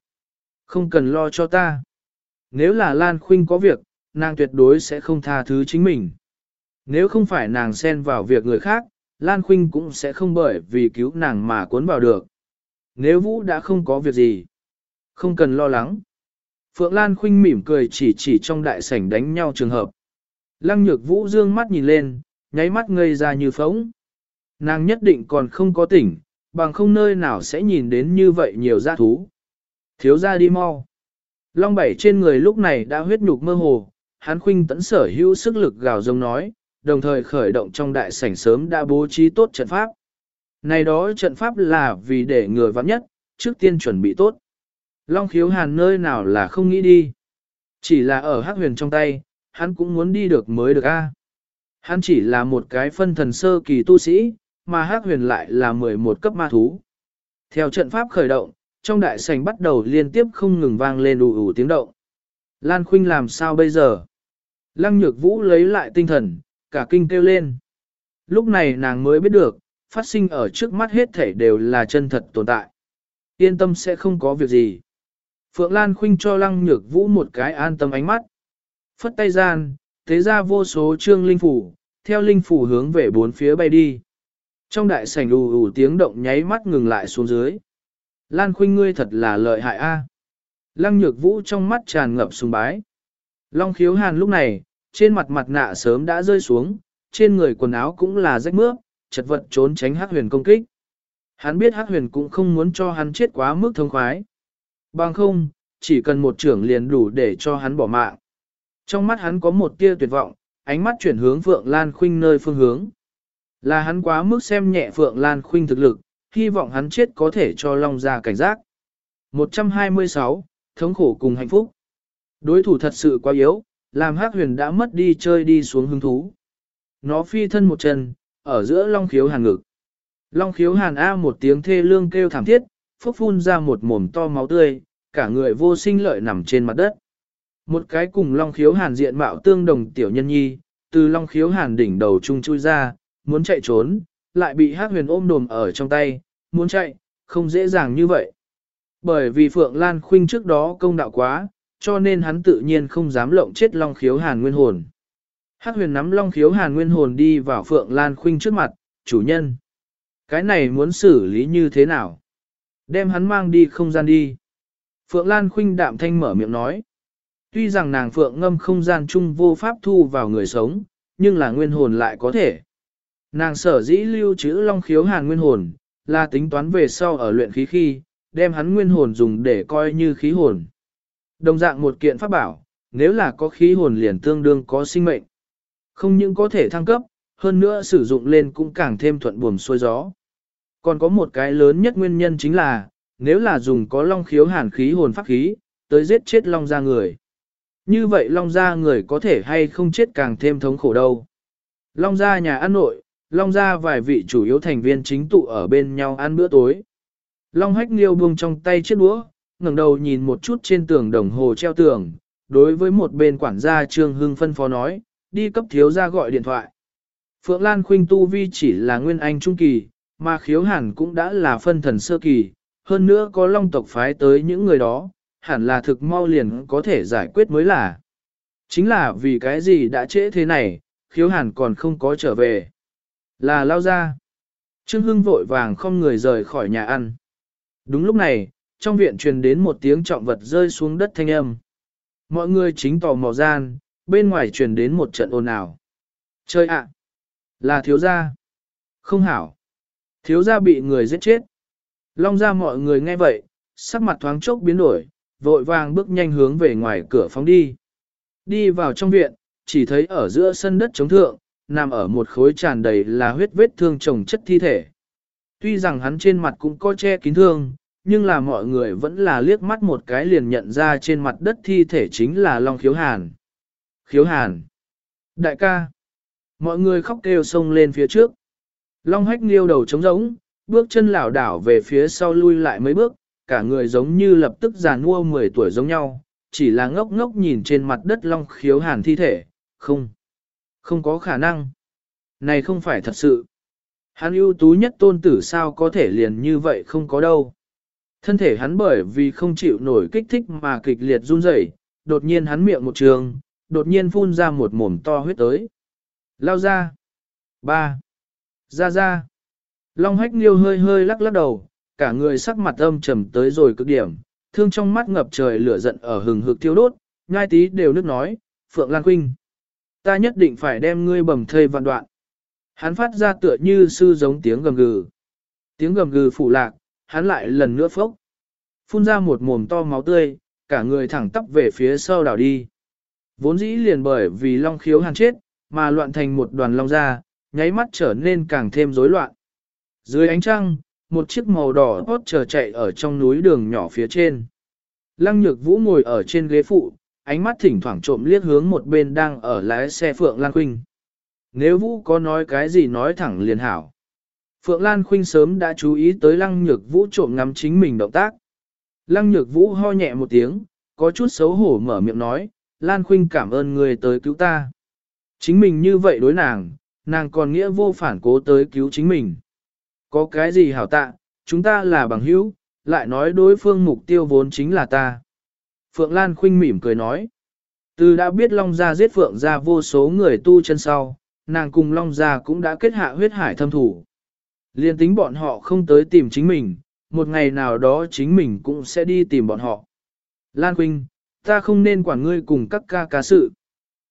Không cần lo cho ta. Nếu là Lan Khuynh có việc, nàng tuyệt đối sẽ không tha thứ chính mình. Nếu không phải nàng xen vào việc người khác, Lan Khuynh cũng sẽ không bởi vì cứu nàng mà cuốn vào được. Nếu Vũ đã không có việc gì, không cần lo lắng. Phượng Lan khinh mỉm cười chỉ chỉ trong đại sảnh đánh nhau trường hợp. Lăng nhược Vũ dương mắt nhìn lên, nháy mắt ngây ra như phóng. Nàng nhất định còn không có tỉnh, bằng không nơi nào sẽ nhìn đến như vậy nhiều gia thú. Thiếu ra đi mau. Long bảy trên người lúc này đã huyết nhục mơ hồ, hắn khuynh tẫn sở hữu sức lực gào rông nói, đồng thời khởi động trong đại sảnh sớm đã bố trí tốt trận pháp. Này đó trận pháp là vì để người vắng nhất, trước tiên chuẩn bị tốt. Long khiếu hàn nơi nào là không nghĩ đi. Chỉ là ở hắc huyền trong tay, hắn cũng muốn đi được mới được a. Hắn chỉ là một cái phân thần sơ kỳ tu sĩ, mà hắc huyền lại là 11 cấp ma thú. Theo trận pháp khởi động, trong đại sảnh bắt đầu liên tiếp không ngừng vang lên ù ù tiếng động. Lan Khuynh làm sao bây giờ? Lăng nhược vũ lấy lại tinh thần, cả kinh kêu lên. Lúc này nàng mới biết được, phát sinh ở trước mắt hết thể đều là chân thật tồn tại. Yên tâm sẽ không có việc gì. Phượng Lan Khuynh cho lăng nhược vũ một cái an tâm ánh mắt. Phất tay gian, thế ra vô số trương linh phủ, theo linh phủ hướng về bốn phía bay đi. Trong đại sảnh ù ù tiếng động nháy mắt ngừng lại xuống dưới. Lan Khuynh ngươi thật là lợi hại a. Lăng nhược vũ trong mắt tràn ngập sùng bái. Long khiếu hàn lúc này, trên mặt mặt nạ sớm đã rơi xuống, trên người quần áo cũng là rách mướp, chật vật trốn tránh hắc huyền công kích. Hắn biết hắc huyền cũng không muốn cho hắn chết quá mức thông khoái. Bằng không, chỉ cần một trưởng liền đủ để cho hắn bỏ mạng. Trong mắt hắn có một tia tuyệt vọng, ánh mắt chuyển hướng Phượng Lan Khuynh nơi phương hướng. Là hắn quá mức xem nhẹ Phượng Lan Khuynh thực lực, hy vọng hắn chết có thể cho Long ra cảnh giác. 126. Thống khổ cùng hạnh phúc. Đối thủ thật sự quá yếu, làm Hắc Huyền đã mất đi chơi đi xuống hứng thú. Nó phi thân một chân, ở giữa Long Khiếu Hàn ngực. Long Khiếu Hàn A một tiếng thê lương kêu thảm thiết, phúc phun ra một mồm to máu tươi, cả người vô sinh lợi nằm trên mặt đất. Một cái cùng Long Khiếu Hàn diện mạo tương đồng tiểu nhân nhi, từ Long Khiếu Hàn đỉnh đầu trung chui ra, muốn chạy trốn, lại bị Hắc Huyền ôm đồm ở trong tay, muốn chạy, không dễ dàng như vậy. Bởi vì Phượng Lan Khuynh trước đó công đạo quá, cho nên hắn tự nhiên không dám lộng chết Long Khiếu Hàn nguyên hồn. Hắc huyền nắm Long Khiếu Hàn nguyên hồn đi vào Phượng Lan Khuynh trước mặt, chủ nhân. Cái này muốn xử lý như thế nào? Đem hắn mang đi không gian đi. Phượng Lan Khuynh đạm thanh mở miệng nói. Tuy rằng nàng Phượng ngâm không gian chung vô pháp thu vào người sống, nhưng là nguyên hồn lại có thể. Nàng sở dĩ lưu trữ Long Khiếu Hàn nguyên hồn, là tính toán về sau ở luyện khí khi, đem hắn nguyên hồn dùng để coi như khí hồn. Đồng dạng một kiện pháp bảo, nếu là có khí hồn liền tương đương có sinh mệnh. Không những có thể thăng cấp, hơn nữa sử dụng lên cũng càng thêm thuận buồm xuôi gió. Còn có một cái lớn nhất nguyên nhân chính là, nếu là dùng có long khiếu hàn khí hồn pháp khí, tới giết chết long ra người. Như vậy long ra người có thể hay không chết càng thêm thống khổ đâu. Long ra nhà ăn nội, long ra vài vị chủ yếu thành viên chính tụ ở bên nhau ăn bữa tối. Long hách liêu buông trong tay chiếc đũa, ngẩng đầu nhìn một chút trên tường đồng hồ treo tường, đối với một bên quản gia Trương Hưng phân phó nói, đi cấp thiếu ra gọi điện thoại. Phượng Lan Khuynh Tu Vi chỉ là nguyên anh trung kỳ, mà khiếu hàn cũng đã là phân thần sơ kỳ, hơn nữa có long tộc phái tới những người đó, hẳn là thực mau liền có thể giải quyết mới là. Chính là vì cái gì đã trễ thế này, khiếu hàn còn không có trở về. Là lao ra. Trương Hưng vội vàng không người rời khỏi nhà ăn. Đúng lúc này, trong viện truyền đến một tiếng trọng vật rơi xuống đất thanh âm. Mọi người chính tò mò gian, bên ngoài truyền đến một trận ồn ào. Chơi ạ! là thiếu gia. Không hảo. Thiếu gia bị người giết chết. Long ra mọi người nghe vậy, sắc mặt thoáng chốc biến đổi, vội vàng bước nhanh hướng về ngoài cửa phóng đi. Đi vào trong viện, chỉ thấy ở giữa sân đất trống thượng, nằm ở một khối tràn đầy là huyết vết thương chồng chất thi thể. Tuy rằng hắn trên mặt cũng có che kín thương, nhưng là mọi người vẫn là liếc mắt một cái liền nhận ra trên mặt đất thi thể chính là Long Khiếu Hàn. Khiếu Hàn! Đại ca! Mọi người khóc kêu sông lên phía trước. Long hách nghiêu đầu trống rỗng, bước chân lảo đảo về phía sau lui lại mấy bước, cả người giống như lập tức già nua 10 tuổi giống nhau, chỉ là ngốc ngốc nhìn trên mặt đất Long Khiếu Hàn thi thể, không, không có khả năng. Này không phải thật sự. Hắn ưu tú nhất tôn tử sao có thể liền như vậy không có đâu. Thân thể hắn bởi vì không chịu nổi kích thích mà kịch liệt run rẩy, đột nhiên hắn miệng một trường, đột nhiên phun ra một mồm to huyết tới. Lao ra. Ba. Ra ra. Long hách liêu hơi hơi lắc lắc đầu, cả người sắc mặt âm trầm tới rồi cực điểm, thương trong mắt ngập trời lửa giận ở hừng hực thiêu đốt, ngai tí đều nước nói, Phượng Lan Quynh. Ta nhất định phải đem ngươi bầm thây vạn đoạn. Hắn phát ra tựa như sư giống tiếng gầm gừ. Tiếng gầm gừ phủ lạc, hắn lại lần nữa phốc. Phun ra một mồm to máu tươi, cả người thẳng tắp về phía sau đảo đi. Vốn dĩ liền bởi vì long khiếu hàn chết, mà loạn thành một đoàn long ra, nháy mắt trở nên càng thêm rối loạn. Dưới ánh trăng, một chiếc màu đỏ hót chờ chạy ở trong núi đường nhỏ phía trên. Lăng nhược vũ ngồi ở trên ghế phụ, ánh mắt thỉnh thoảng trộm liếc hướng một bên đang ở lái xe Phượng Lan Khuynh. Nếu vũ có nói cái gì nói thẳng liền hảo. Phượng Lan Khuynh sớm đã chú ý tới lăng nhược vũ trộm ngắm chính mình động tác. Lăng nhược vũ ho nhẹ một tiếng, có chút xấu hổ mở miệng nói, Lan Khuynh cảm ơn người tới cứu ta. Chính mình như vậy đối nàng, nàng còn nghĩa vô phản cố tới cứu chính mình. Có cái gì hảo tạ, chúng ta là bằng hữu, lại nói đối phương mục tiêu vốn chính là ta. Phượng Lan khinh mỉm cười nói. Từ đã biết Long Gia giết Phượng Gia vô số người tu chân sau, nàng cùng Long Gia cũng đã kết hạ huyết hải thâm thủ. Liên tính bọn họ không tới tìm chính mình, một ngày nào đó chính mình cũng sẽ đi tìm bọn họ. Lan Quynh, ta không nên quản ngươi cùng các ca ca sự.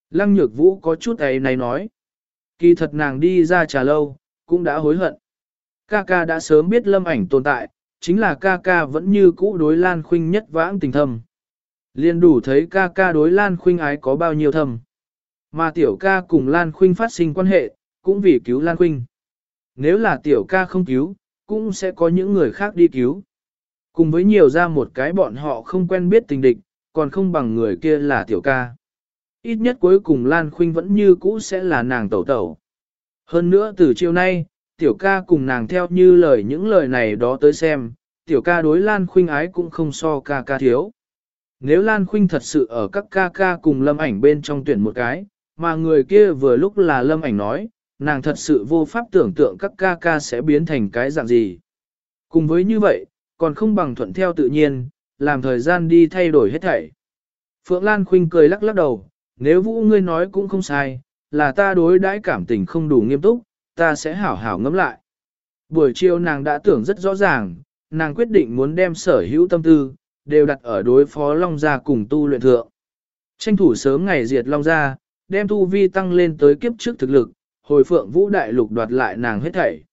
Lăng Nhược Vũ có chút ấy này nói. Kỳ thật nàng đi ra trà lâu, cũng đã hối hận. Ca ca đã sớm biết lâm ảnh tồn tại, chính là ca ca vẫn như cũ đối Lan Khuynh nhất vãng tình thầm. Liên đủ thấy ca ca đối Lan Khuynh ái có bao nhiêu thầm. Mà tiểu ca cùng Lan Khuynh phát sinh quan hệ, cũng vì cứu Lan Khuynh. Nếu là tiểu ca không cứu, cũng sẽ có những người khác đi cứu. Cùng với nhiều ra một cái bọn họ không quen biết tình địch, còn không bằng người kia là tiểu ca. Ít nhất cuối cùng Lan Khuynh vẫn như cũ sẽ là nàng tẩu tẩu. Hơn nữa từ chiều nay, tiểu ca cùng nàng theo như lời những lời này đó tới xem, tiểu ca đối Lan Khuynh ái cũng không so ca ca thiếu. Nếu Lan Khuynh thật sự ở các ca ca cùng lâm ảnh bên trong tuyển một cái, mà người kia vừa lúc là lâm ảnh nói, nàng thật sự vô pháp tưởng tượng các ca ca sẽ biến thành cái dạng gì. Cùng với như vậy, còn không bằng thuận theo tự nhiên, làm thời gian đi thay đổi hết thảy. Phượng Lan Khuynh cười lắc lắc đầu, nếu vũ ngươi nói cũng không sai, là ta đối đãi cảm tình không đủ nghiêm túc, ta sẽ hảo hảo ngẫm lại. Buổi chiều nàng đã tưởng rất rõ ràng, nàng quyết định muốn đem sở hữu tâm tư, đều đặt ở đối phó Long Gia cùng tu luyện thượng. Tranh thủ sớm ngày diệt Long Gia, đem tu vi tăng lên tới kiếp trước thực lực, hồi Phượng Vũ Đại Lục đoạt lại nàng hết thảy.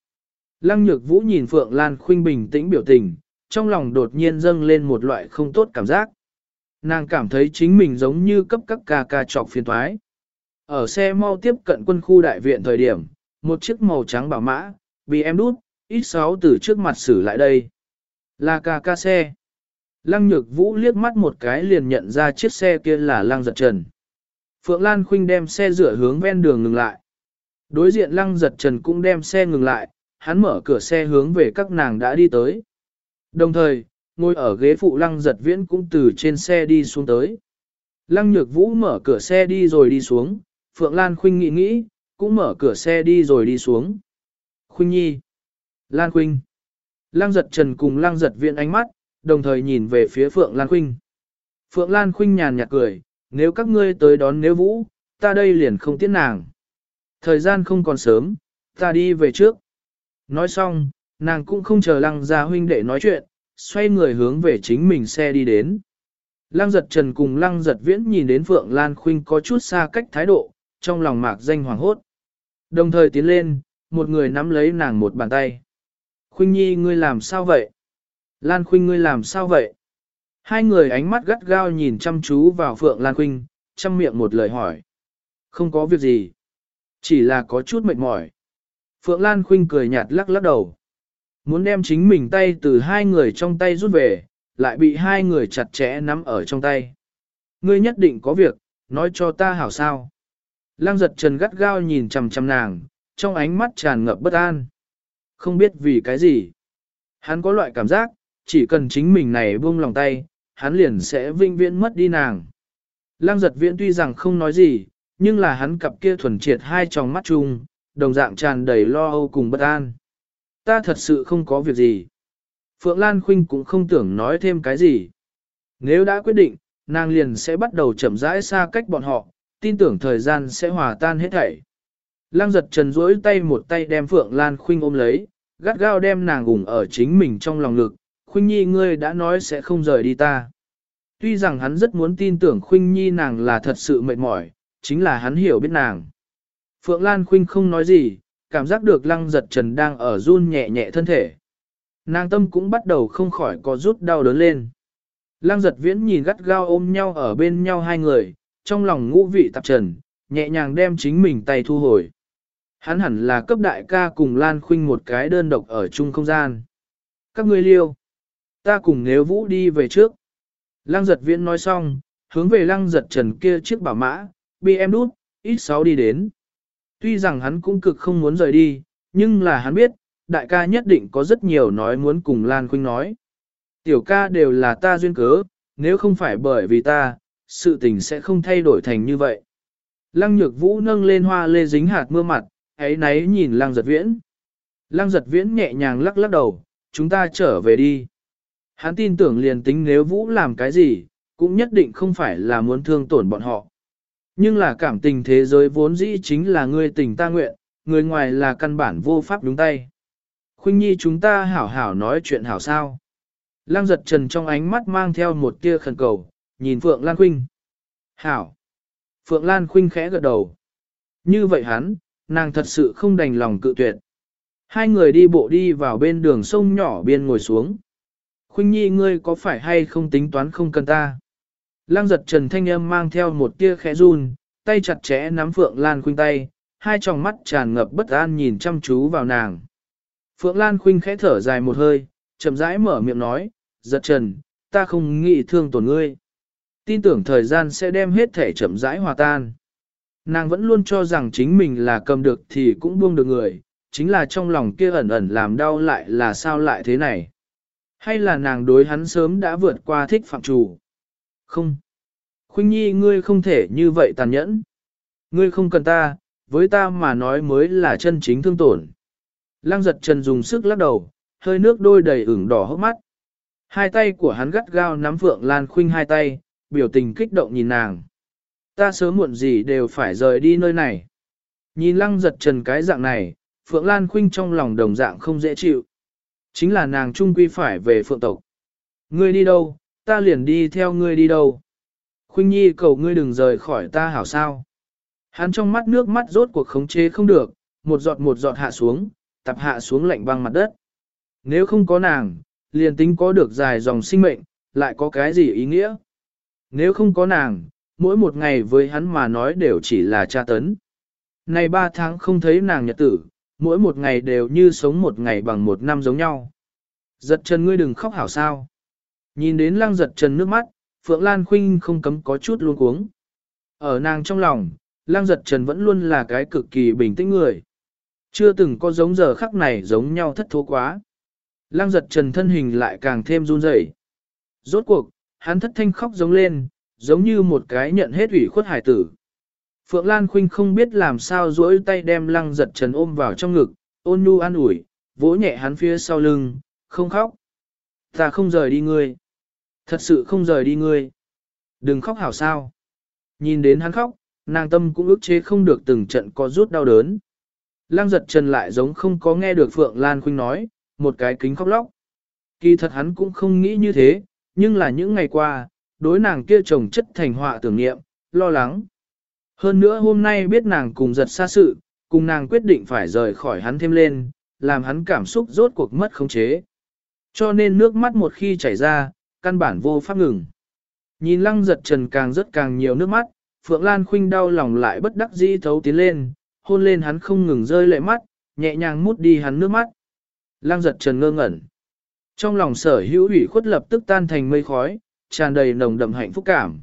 Lăng Nhược Vũ nhìn Phượng Lan Khuynh bình tĩnh biểu tình, trong lòng đột nhiên dâng lên một loại không tốt cảm giác. Nàng cảm thấy chính mình giống như cấp các ca ca trọc phiền thoái. Ở xe mau tiếp cận quân khu đại viện thời điểm, một chiếc màu trắng bảo mã, bị em đút, ít sáu từ trước mặt xử lại đây. Là ca ca xe. Lăng nhược vũ liếc mắt một cái liền nhận ra chiếc xe kia là lăng giật trần. Phượng Lan Khuynh đem xe rửa hướng ven đường ngừng lại. Đối diện lăng giật trần cũng đem xe ngừng lại, hắn mở cửa xe hướng về các nàng đã đi tới. Đồng thời, ngồi ở ghế phụ lăng giật viễn cũng từ trên xe đi xuống tới. Lăng nhược vũ mở cửa xe đi rồi đi xuống, Phượng Lan Khuynh nghĩ nghĩ, cũng mở cửa xe đi rồi đi xuống. Khuynh Nhi, Lan Khuynh, Lăng giật trần cùng lăng giật viện ánh mắt, đồng thời nhìn về phía Phượng Lan Khuynh. Phượng Lan Khuynh nhàn nhạt cười, nếu các ngươi tới đón nếu vũ, ta đây liền không tiết nàng. Thời gian không còn sớm, ta đi về trước. Nói xong, nàng cũng không chờ lăng gia huynh để nói chuyện, xoay người hướng về chính mình xe đi đến. Lăng giật trần cùng lăng giật viễn nhìn đến Phượng Lan Khuynh có chút xa cách thái độ, trong lòng mạc danh hoàng hốt. Đồng thời tiến lên, một người nắm lấy nàng một bàn tay. Khuynh nhi ngươi làm sao vậy? Lan Khuynh ngươi làm sao vậy? Hai người ánh mắt gắt gao nhìn chăm chú vào Phượng Lan Khuynh, chăm miệng một lời hỏi. Không có việc gì. Chỉ là có chút mệt mỏi. Phượng Lan Khuynh cười nhạt lắc lắc đầu. Muốn đem chính mình tay từ hai người trong tay rút về, lại bị hai người chặt chẽ nắm ở trong tay. Ngươi nhất định có việc, nói cho ta hảo sao. Lăng giật trần gắt gao nhìn chằm chằm nàng, trong ánh mắt tràn ngập bất an. Không biết vì cái gì. Hắn có loại cảm giác, chỉ cần chính mình này buông lòng tay, hắn liền sẽ vinh viễn mất đi nàng. Lăng giật viễn tuy rằng không nói gì, nhưng là hắn cặp kia thuần triệt hai tròng mắt chung, đồng dạng tràn đầy lo âu cùng bất an. Ta thật sự không có việc gì. Phượng Lan Khuynh cũng không tưởng nói thêm cái gì. Nếu đã quyết định, nàng liền sẽ bắt đầu chậm rãi xa cách bọn họ, tin tưởng thời gian sẽ hòa tan hết thảy. Lăng giật trần duỗi tay một tay đem Phượng Lan Khuynh ôm lấy, gắt gao đem nàng gùng ở chính mình trong lòng lực. Khuynh Nhi ngươi đã nói sẽ không rời đi ta. Tuy rằng hắn rất muốn tin tưởng Khuynh Nhi nàng là thật sự mệt mỏi, chính là hắn hiểu biết nàng. Phượng Lan Khuynh không nói gì, cảm giác được lăng giật trần đang ở run nhẹ nhẹ thân thể. Nàng tâm cũng bắt đầu không khỏi có rút đau đớn lên. Lăng giật viễn nhìn gắt gao ôm nhau ở bên nhau hai người, trong lòng ngũ vị tạp trần, nhẹ nhàng đem chính mình tay thu hồi. Hắn hẳn là cấp đại ca cùng Lan Khuynh một cái đơn độc ở chung không gian. Các ngươi liêu. Ta cùng nếu vũ đi về trước. Lăng giật viễn nói xong, hướng về lăng giật trần kia chiếc bảo mã, bị em đút, ít sáu đi đến. Tuy rằng hắn cũng cực không muốn rời đi, nhưng là hắn biết, đại ca nhất định có rất nhiều nói muốn cùng Lan Khuynh nói. Tiểu ca đều là ta duyên cớ, nếu không phải bởi vì ta, sự tình sẽ không thay đổi thành như vậy. Lăng nhược vũ nâng lên hoa lê dính hạt mưa mặt, ấy náy nhìn lăng giật viễn. Lăng giật viễn nhẹ nhàng lắc lắc đầu, chúng ta trở về đi. Hắn tin tưởng liền tính nếu vũ làm cái gì, cũng nhất định không phải là muốn thương tổn bọn họ. Nhưng là cảm tình thế giới vốn dĩ chính là người tình ta nguyện, người ngoài là căn bản vô pháp đúng tay. Khuynh nhi chúng ta hảo hảo nói chuyện hảo sao. Lăng giật trần trong ánh mắt mang theo một tia khẩn cầu, nhìn Phượng Lan Khuynh. Hảo. Phượng Lan Khuynh khẽ gật đầu. Như vậy hắn, nàng thật sự không đành lòng cự tuyệt. Hai người đi bộ đi vào bên đường sông nhỏ biên ngồi xuống. Khuynh nhi ngươi có phải hay không tính toán không cần ta? Lăng giật trần thanh âm mang theo một tia khẽ run, tay chặt chẽ nắm Phượng Lan Khuynh tay, hai tròng mắt tràn ngập bất an nhìn chăm chú vào nàng. Phượng Lan Khuynh khẽ thở dài một hơi, chậm rãi mở miệng nói, giật trần, ta không nghĩ thương tổn ngươi. Tin tưởng thời gian sẽ đem hết thể chậm rãi hòa tan. Nàng vẫn luôn cho rằng chính mình là cầm được thì cũng buông được người, chính là trong lòng kia ẩn ẩn làm đau lại là sao lại thế này. Hay là nàng đối hắn sớm đã vượt qua thích phạm chủ. Không. Khuynh nhi ngươi không thể như vậy tàn nhẫn. Ngươi không cần ta, với ta mà nói mới là chân chính thương tổn. Lăng giật trần dùng sức lắc đầu, hơi nước đôi đầy ửng đỏ hốc mắt. Hai tay của hắn gắt gao nắm Phượng Lan Khuynh hai tay, biểu tình kích động nhìn nàng. Ta sớm muộn gì đều phải rời đi nơi này. Nhìn lăng giật trần cái dạng này, Phượng Lan Khuynh trong lòng đồng dạng không dễ chịu. Chính là nàng trung quy phải về Phượng tộc. Ngươi đi đâu, ta liền đi theo ngươi đi đâu. Khuynh Nhi cầu ngươi đừng rời khỏi ta hảo sao. Hắn trong mắt nước mắt rốt cuộc khống chế không được, một giọt một giọt hạ xuống, tập hạ xuống lạnh băng mặt đất. Nếu không có nàng, liền tính có được dài dòng sinh mệnh, lại có cái gì ý nghĩa? Nếu không có nàng, mỗi một ngày với hắn mà nói đều chỉ là tra tấn. Này ba tháng không thấy nàng nhật tử, mỗi một ngày đều như sống một ngày bằng một năm giống nhau. Giật chân ngươi đừng khóc hảo sao. Nhìn đến lăng giật trần nước mắt, Phượng Lan Khuynh không cấm có chút luôn cuống. Ở nàng trong lòng, lăng giật trần vẫn luôn là cái cực kỳ bình tĩnh người. Chưa từng có giống giờ khắc này giống nhau thất thố quá. Lăng giật trần thân hình lại càng thêm run rẩy. Rốt cuộc, hắn thất thanh khóc giống lên, giống như một cái nhận hết ủy khuất hải tử. Phượng Lan Khuynh không biết làm sao duỗi tay đem lăng giật trần ôm vào trong ngực, ôn nhu an ủi, vỗ nhẹ hắn phía sau lưng, không khóc. Ta không rời đi ngươi. Thật sự không rời đi ngươi. Đừng khóc hảo sao. Nhìn đến hắn khóc, nàng tâm cũng ức chế không được từng trận có rút đau đớn. Lăng giật trần lại giống không có nghe được Phượng Lan Khuynh nói, một cái kính khóc lóc. Kỳ thật hắn cũng không nghĩ như thế, nhưng là những ngày qua, đối nàng kia chồng chất thành họa tưởng niệm, lo lắng. Hơn nữa hôm nay biết nàng cùng giật xa sự, cùng nàng quyết định phải rời khỏi hắn thêm lên, làm hắn cảm xúc rốt cuộc mất khống chế. Cho nên nước mắt một khi chảy ra, căn bản vô pháp ngừng. Nhìn lăng giật trần càng rất càng nhiều nước mắt, Phượng Lan Khuynh đau lòng lại bất đắc dĩ thấu tiến lên, hôn lên hắn không ngừng rơi lệ mắt, nhẹ nhàng mút đi hắn nước mắt. Lăng giật trần ngơ ngẩn. Trong lòng sở hữu ủy khuất lập tức tan thành mây khói, tràn đầy nồng đậm hạnh phúc cảm.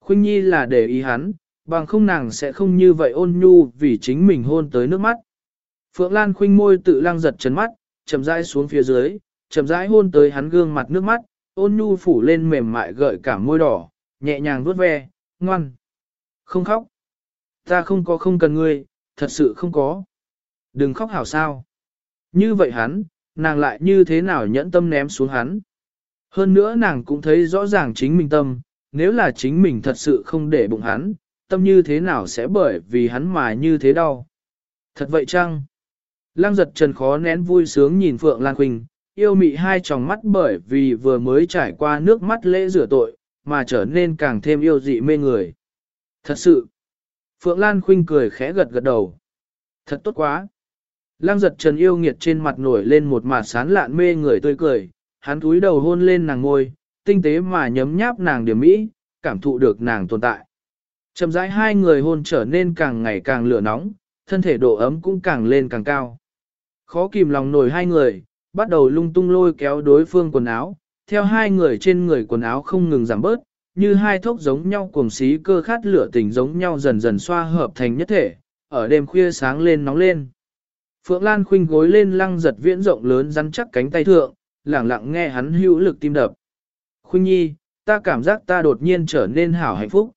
Khuynh Nhi là để ý hắn, bằng không nàng sẽ không như vậy ôn nhu vì chính mình hôn tới nước mắt. Phượng Lan Khuynh môi tự lăng giật trần mắt, chậm rãi xuống phía dưới, chậm rãi hôn tới hắn gương mặt nước mắt, ôn nhu phủ lên mềm mại gợi cả môi đỏ, nhẹ nhàng vuốt ve, ngoan. Không khóc. Ta không có không cần ngươi, thật sự không có. Đừng khóc hảo sao. Như vậy hắn, nàng lại như thế nào nhẫn tâm ném xuống hắn. Hơn nữa nàng cũng thấy rõ ràng chính mình tâm, nếu là chính mình thật sự không để bụng hắn, tâm như thế nào sẽ bởi vì hắn mà như thế đau. Thật vậy chăng? Lăng giật trần khó nén vui sướng nhìn Phượng Lan Quỳnh, yêu mị hai tròng mắt bởi vì vừa mới trải qua nước mắt lễ rửa tội, mà trở nên càng thêm yêu dị mê người. Thật sự, Phượng Lan Khuynh cười khẽ gật gật đầu. Thật tốt quá. Lăng giật trần yêu nghiệt trên mặt nổi lên một mặt sán lạn mê người tươi cười, hắn cúi đầu hôn lên nàng ngôi, tinh tế mà nhấm nháp nàng điểm mỹ, cảm thụ được nàng tồn tại. Chậm rãi hai người hôn trở nên càng ngày càng lửa nóng, thân thể độ ấm cũng càng lên càng cao. Khó kìm lòng nổi hai người, bắt đầu lung tung lôi kéo đối phương quần áo, theo hai người trên người quần áo không ngừng giảm bớt, như hai thốc giống nhau cuồng xí cơ khát lửa tình giống nhau dần dần xoa hợp thành nhất thể, ở đêm khuya sáng lên nóng lên. Phượng Lan khuynh gối lên lăng giật viễn rộng lớn rắn chắc cánh tay thượng, lẳng lặng nghe hắn hữu lực tim đập. Khuynh nhi, ta cảm giác ta đột nhiên trở nên hảo hạnh phúc.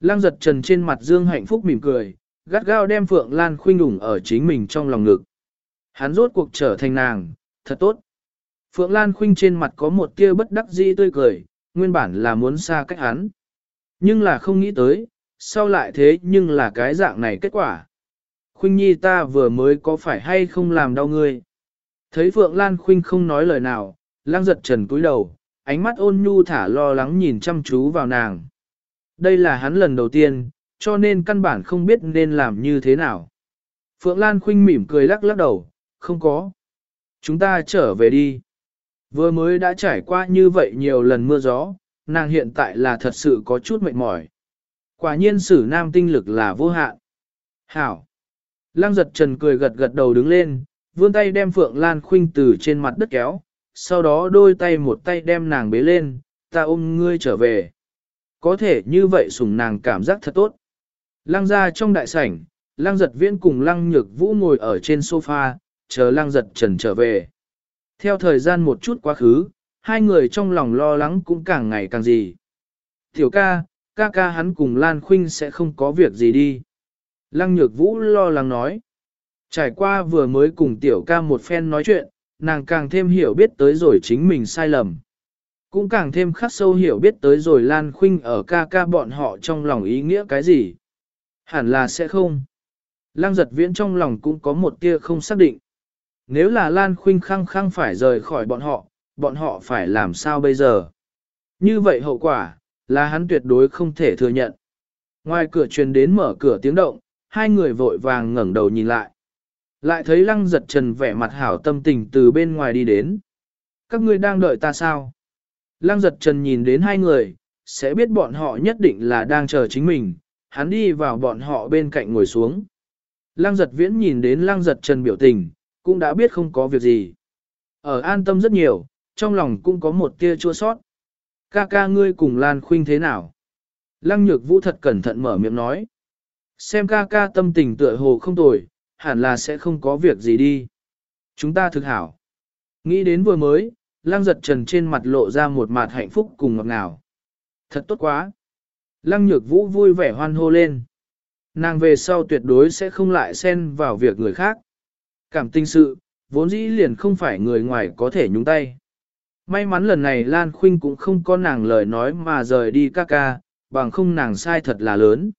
Lăng giật trần trên mặt dương hạnh phúc mỉm cười, gắt gao đem Phượng Lan khuynh đủng ở chính mình trong lòng ngực. Hắn rốt cuộc trở thành nàng, thật tốt. Phượng Lan khuynh trên mặt có một tia bất đắc dĩ tươi cười, nguyên bản là muốn xa cách hắn. Nhưng là không nghĩ tới, sau lại thế nhưng là cái dạng này kết quả. Khuynh nhi ta vừa mới có phải hay không làm đau ngươi. Thấy Phượng Lan Khuynh không nói lời nào, lang giật trần cúi đầu, ánh mắt ôn nhu thả lo lắng nhìn chăm chú vào nàng. Đây là hắn lần đầu tiên, cho nên căn bản không biết nên làm như thế nào. Phượng Lan Khuynh mỉm cười lắc lắc đầu, không có. Chúng ta trở về đi. Vừa mới đã trải qua như vậy nhiều lần mưa gió, nàng hiện tại là thật sự có chút mệt mỏi. Quả nhiên sử nam tinh lực là vô hạn. Hảo. Lăng giật trần cười gật gật đầu đứng lên, vươn tay đem Phượng Lan Khuynh từ trên mặt đất kéo, sau đó đôi tay một tay đem nàng bế lên, ta ôm ngươi trở về. Có thể như vậy sủng nàng cảm giác thật tốt. Lăng ra trong đại sảnh, lăng giật viễn cùng lăng nhược vũ ngồi ở trên sofa, chờ lăng giật trần trở về. Theo thời gian một chút quá khứ, hai người trong lòng lo lắng cũng càng ngày càng gì. Tiểu ca, ca ca hắn cùng Lan Khuynh sẽ không có việc gì đi. Lăng nhược vũ lo lắng nói. Trải qua vừa mới cùng tiểu ca một phen nói chuyện, nàng càng thêm hiểu biết tới rồi chính mình sai lầm. Cũng càng thêm khắc sâu hiểu biết tới rồi Lan Khuynh ở ca ca bọn họ trong lòng ý nghĩa cái gì. Hẳn là sẽ không. Lăng giật viễn trong lòng cũng có một tia không xác định. Nếu là Lan Khuynh khăng khăng phải rời khỏi bọn họ, bọn họ phải làm sao bây giờ? Như vậy hậu quả, là hắn tuyệt đối không thể thừa nhận. Ngoài cửa truyền đến mở cửa tiếng động, hai người vội vàng ngẩng đầu nhìn lại. Lại thấy lăng giật trần vẻ mặt hảo tâm tình từ bên ngoài đi đến. Các ngươi đang đợi ta sao? Lăng giật trần nhìn đến hai người, sẽ biết bọn họ nhất định là đang chờ chính mình, hắn đi vào bọn họ bên cạnh ngồi xuống. Lăng giật viễn nhìn đến lăng giật trần biểu tình, cũng đã biết không có việc gì. Ở an tâm rất nhiều, trong lòng cũng có một tia chua sót. Ca ca ngươi cùng Lan Khuynh thế nào? Lăng nhược vũ thật cẩn thận mở miệng nói. Xem ca ca tâm tình tựa hồ không tồi, hẳn là sẽ không có việc gì đi. Chúng ta thực hảo. Nghĩ đến vừa mới, lăng giật trần trên mặt lộ ra một mặt hạnh phúc cùng ngọt ngào. Thật tốt quá. Lăng nhược vũ vui vẻ hoan hô lên. Nàng về sau tuyệt đối sẽ không lại xen vào việc người khác. Cảm tình sự, vốn dĩ liền không phải người ngoài có thể nhúng tay. May mắn lần này Lan Khuynh cũng không có nàng lời nói mà rời đi ca ca, bằng không nàng sai thật là lớn.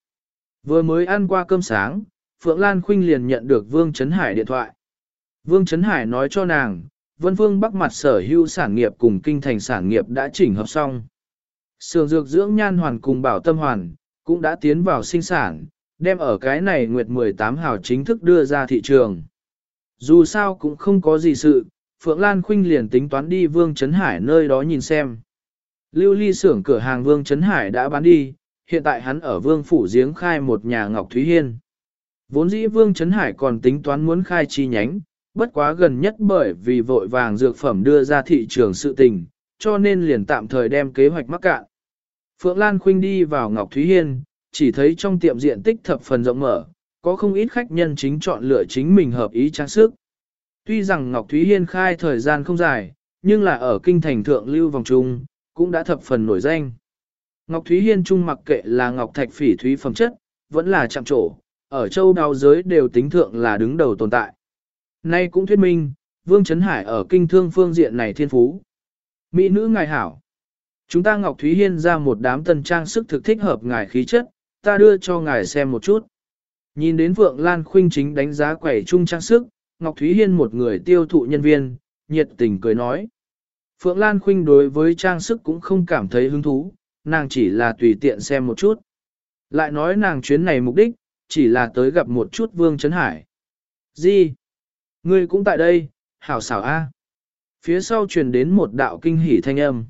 Vừa mới ăn qua cơm sáng, Phượng Lan Khuynh liền nhận được Vương Trấn Hải điện thoại. Vương Trấn Hải nói cho nàng, Vân vương Bắc mặt sở hữu sản nghiệp cùng kinh thành sản nghiệp đã chỉnh hợp xong. Sường dược dưỡng nhan hoàn cùng bảo tâm hoàn, cũng đã tiến vào sinh sản, đem ở cái này nguyệt 18 hào chính thức đưa ra thị trường. Dù sao cũng không có gì sự, Phượng Lan Khuynh liền tính toán đi Vương Trấn Hải nơi đó nhìn xem. Lưu ly xưởng cửa hàng Vương Trấn Hải đã bán đi, hiện tại hắn ở Vương Phủ Giếng khai một nhà Ngọc Thúy Hiên. Vốn dĩ Vương Trấn Hải còn tính toán muốn khai chi nhánh, bất quá gần nhất bởi vì vội vàng dược phẩm đưa ra thị trường sự tình, cho nên liền tạm thời đem kế hoạch mắc cạn. Phượng Lan Khuynh đi vào Ngọc Thúy Hiên, chỉ thấy trong tiệm diện tích thập phần rộng mở, có không ít khách nhân chính chọn lựa chính mình hợp ý trang sức. Tuy rằng Ngọc Thúy Hiên khai thời gian không dài, nhưng là ở kinh thành thượng lưu vòng trung, cũng đã thập phần nổi danh. Ngọc Thúy Hiên trung mặc kệ là Ngọc Thạch phỉ thúy phẩm chất, vẫn là chạm trổ, ở châu đào giới đều tính thượng là đứng đầu tồn tại. Nay cũng thuyết minh, Vương Trấn Hải ở kinh thương phương diện này thiên phú. Mỹ nữ ngài hảo. Chúng ta Ngọc Thúy Hiên ra một đám tân trang sức thực thích hợp ngài khí chất, ta đưa cho ngài xem một chút. Nhìn đến Vượng Lan Khuynh chính đánh giá quẩy trung trang sức, Ngọc Thúy Hiên một người tiêu thụ nhân viên, nhiệt tình cười nói. Phượng Lan Khuynh đối với trang sức cũng không cảm thấy hứng thú, nàng chỉ là tùy tiện xem một chút. Lại nói nàng chuyến này mục đích, chỉ là tới gặp một chút Vương Trấn Hải. Gì? Ngươi cũng tại đây, hảo xảo a. Phía sau truyền đến một đạo kinh hỉ thanh âm.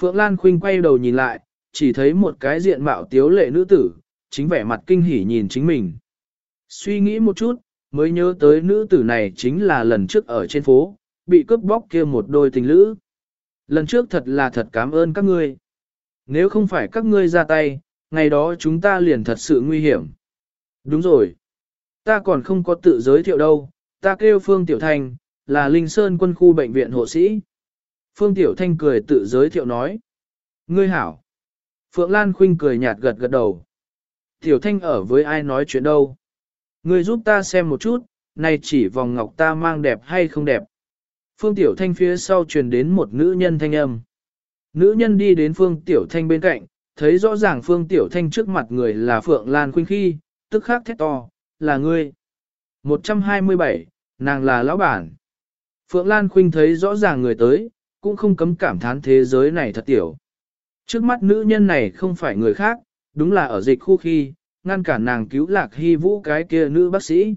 Phượng Lan Khuynh quay đầu nhìn lại, chỉ thấy một cái diện mạo tiếu lệ nữ tử, chính vẻ mặt kinh hỉ nhìn chính mình. Suy nghĩ một chút, mới nhớ tới nữ tử này chính là lần trước ở trên phố, bị cướp bóc kia một đôi tình lữ. Lần trước thật là thật cảm ơn các ngươi. Nếu không phải các ngươi ra tay, ngày đó chúng ta liền thật sự nguy hiểm. Đúng rồi. Ta còn không có tự giới thiệu đâu, ta kêu Phương Tiểu Thanh, là Linh Sơn quân khu bệnh viện hộ sĩ. Phương Tiểu Thanh cười tự giới thiệu nói. Ngươi hảo. Phượng Lan Khuynh cười nhạt gật gật đầu. Tiểu Thanh ở với ai nói chuyện đâu? Ngươi giúp ta xem một chút, này chỉ vòng ngọc ta mang đẹp hay không đẹp. Phương Tiểu Thanh phía sau truyền đến một nữ nhân thanh âm. Nữ nhân đi đến Phương Tiểu Thanh bên cạnh, thấy rõ ràng Phương Tiểu Thanh trước mặt người là Phượng Lan Khuynh khi, tức khắc thét to, là ngươi. 127, nàng là lão bản. Phượng Lan Khuynh thấy rõ ràng người tới, cũng không cấm cảm thán thế giới này thật tiểu. Trước mắt nữ nhân này không phải người khác, đúng là ở dịch khu khi, ngăn cản nàng cứu lạc hy vũ cái kia nữ bác sĩ.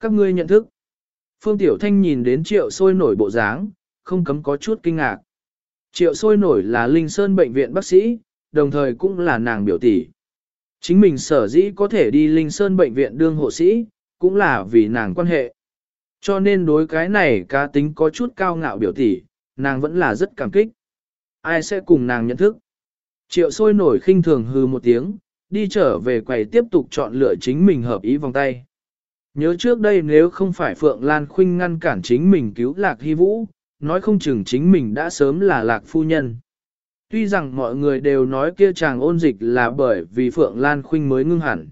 Các ngươi nhận thức. Phương Tiểu Thanh nhìn đến triệu sôi nổi bộ dáng, không cấm có chút kinh ngạc. Triệu sôi nổi là Linh Sơn Bệnh viện bác sĩ, đồng thời cũng là nàng biểu tỷ. Chính mình sở dĩ có thể đi Linh Sơn Bệnh viện đương hộ sĩ, cũng là vì nàng quan hệ. Cho nên đối cái này cá tính có chút cao ngạo biểu tỷ, nàng vẫn là rất cảm kích. Ai sẽ cùng nàng nhận thức? Triệu sôi nổi khinh thường hư một tiếng, đi trở về quầy tiếp tục chọn lựa chính mình hợp ý vòng tay. Nhớ trước đây nếu không phải Phượng Lan Khuynh ngăn cản chính mình cứu Lạc Hy Vũ, nói không chừng chính mình đã sớm là Lạc Phu Nhân. Tuy rằng mọi người đều nói kia chàng ôn dịch là bởi vì Phượng Lan Khuynh mới ngưng hẳn.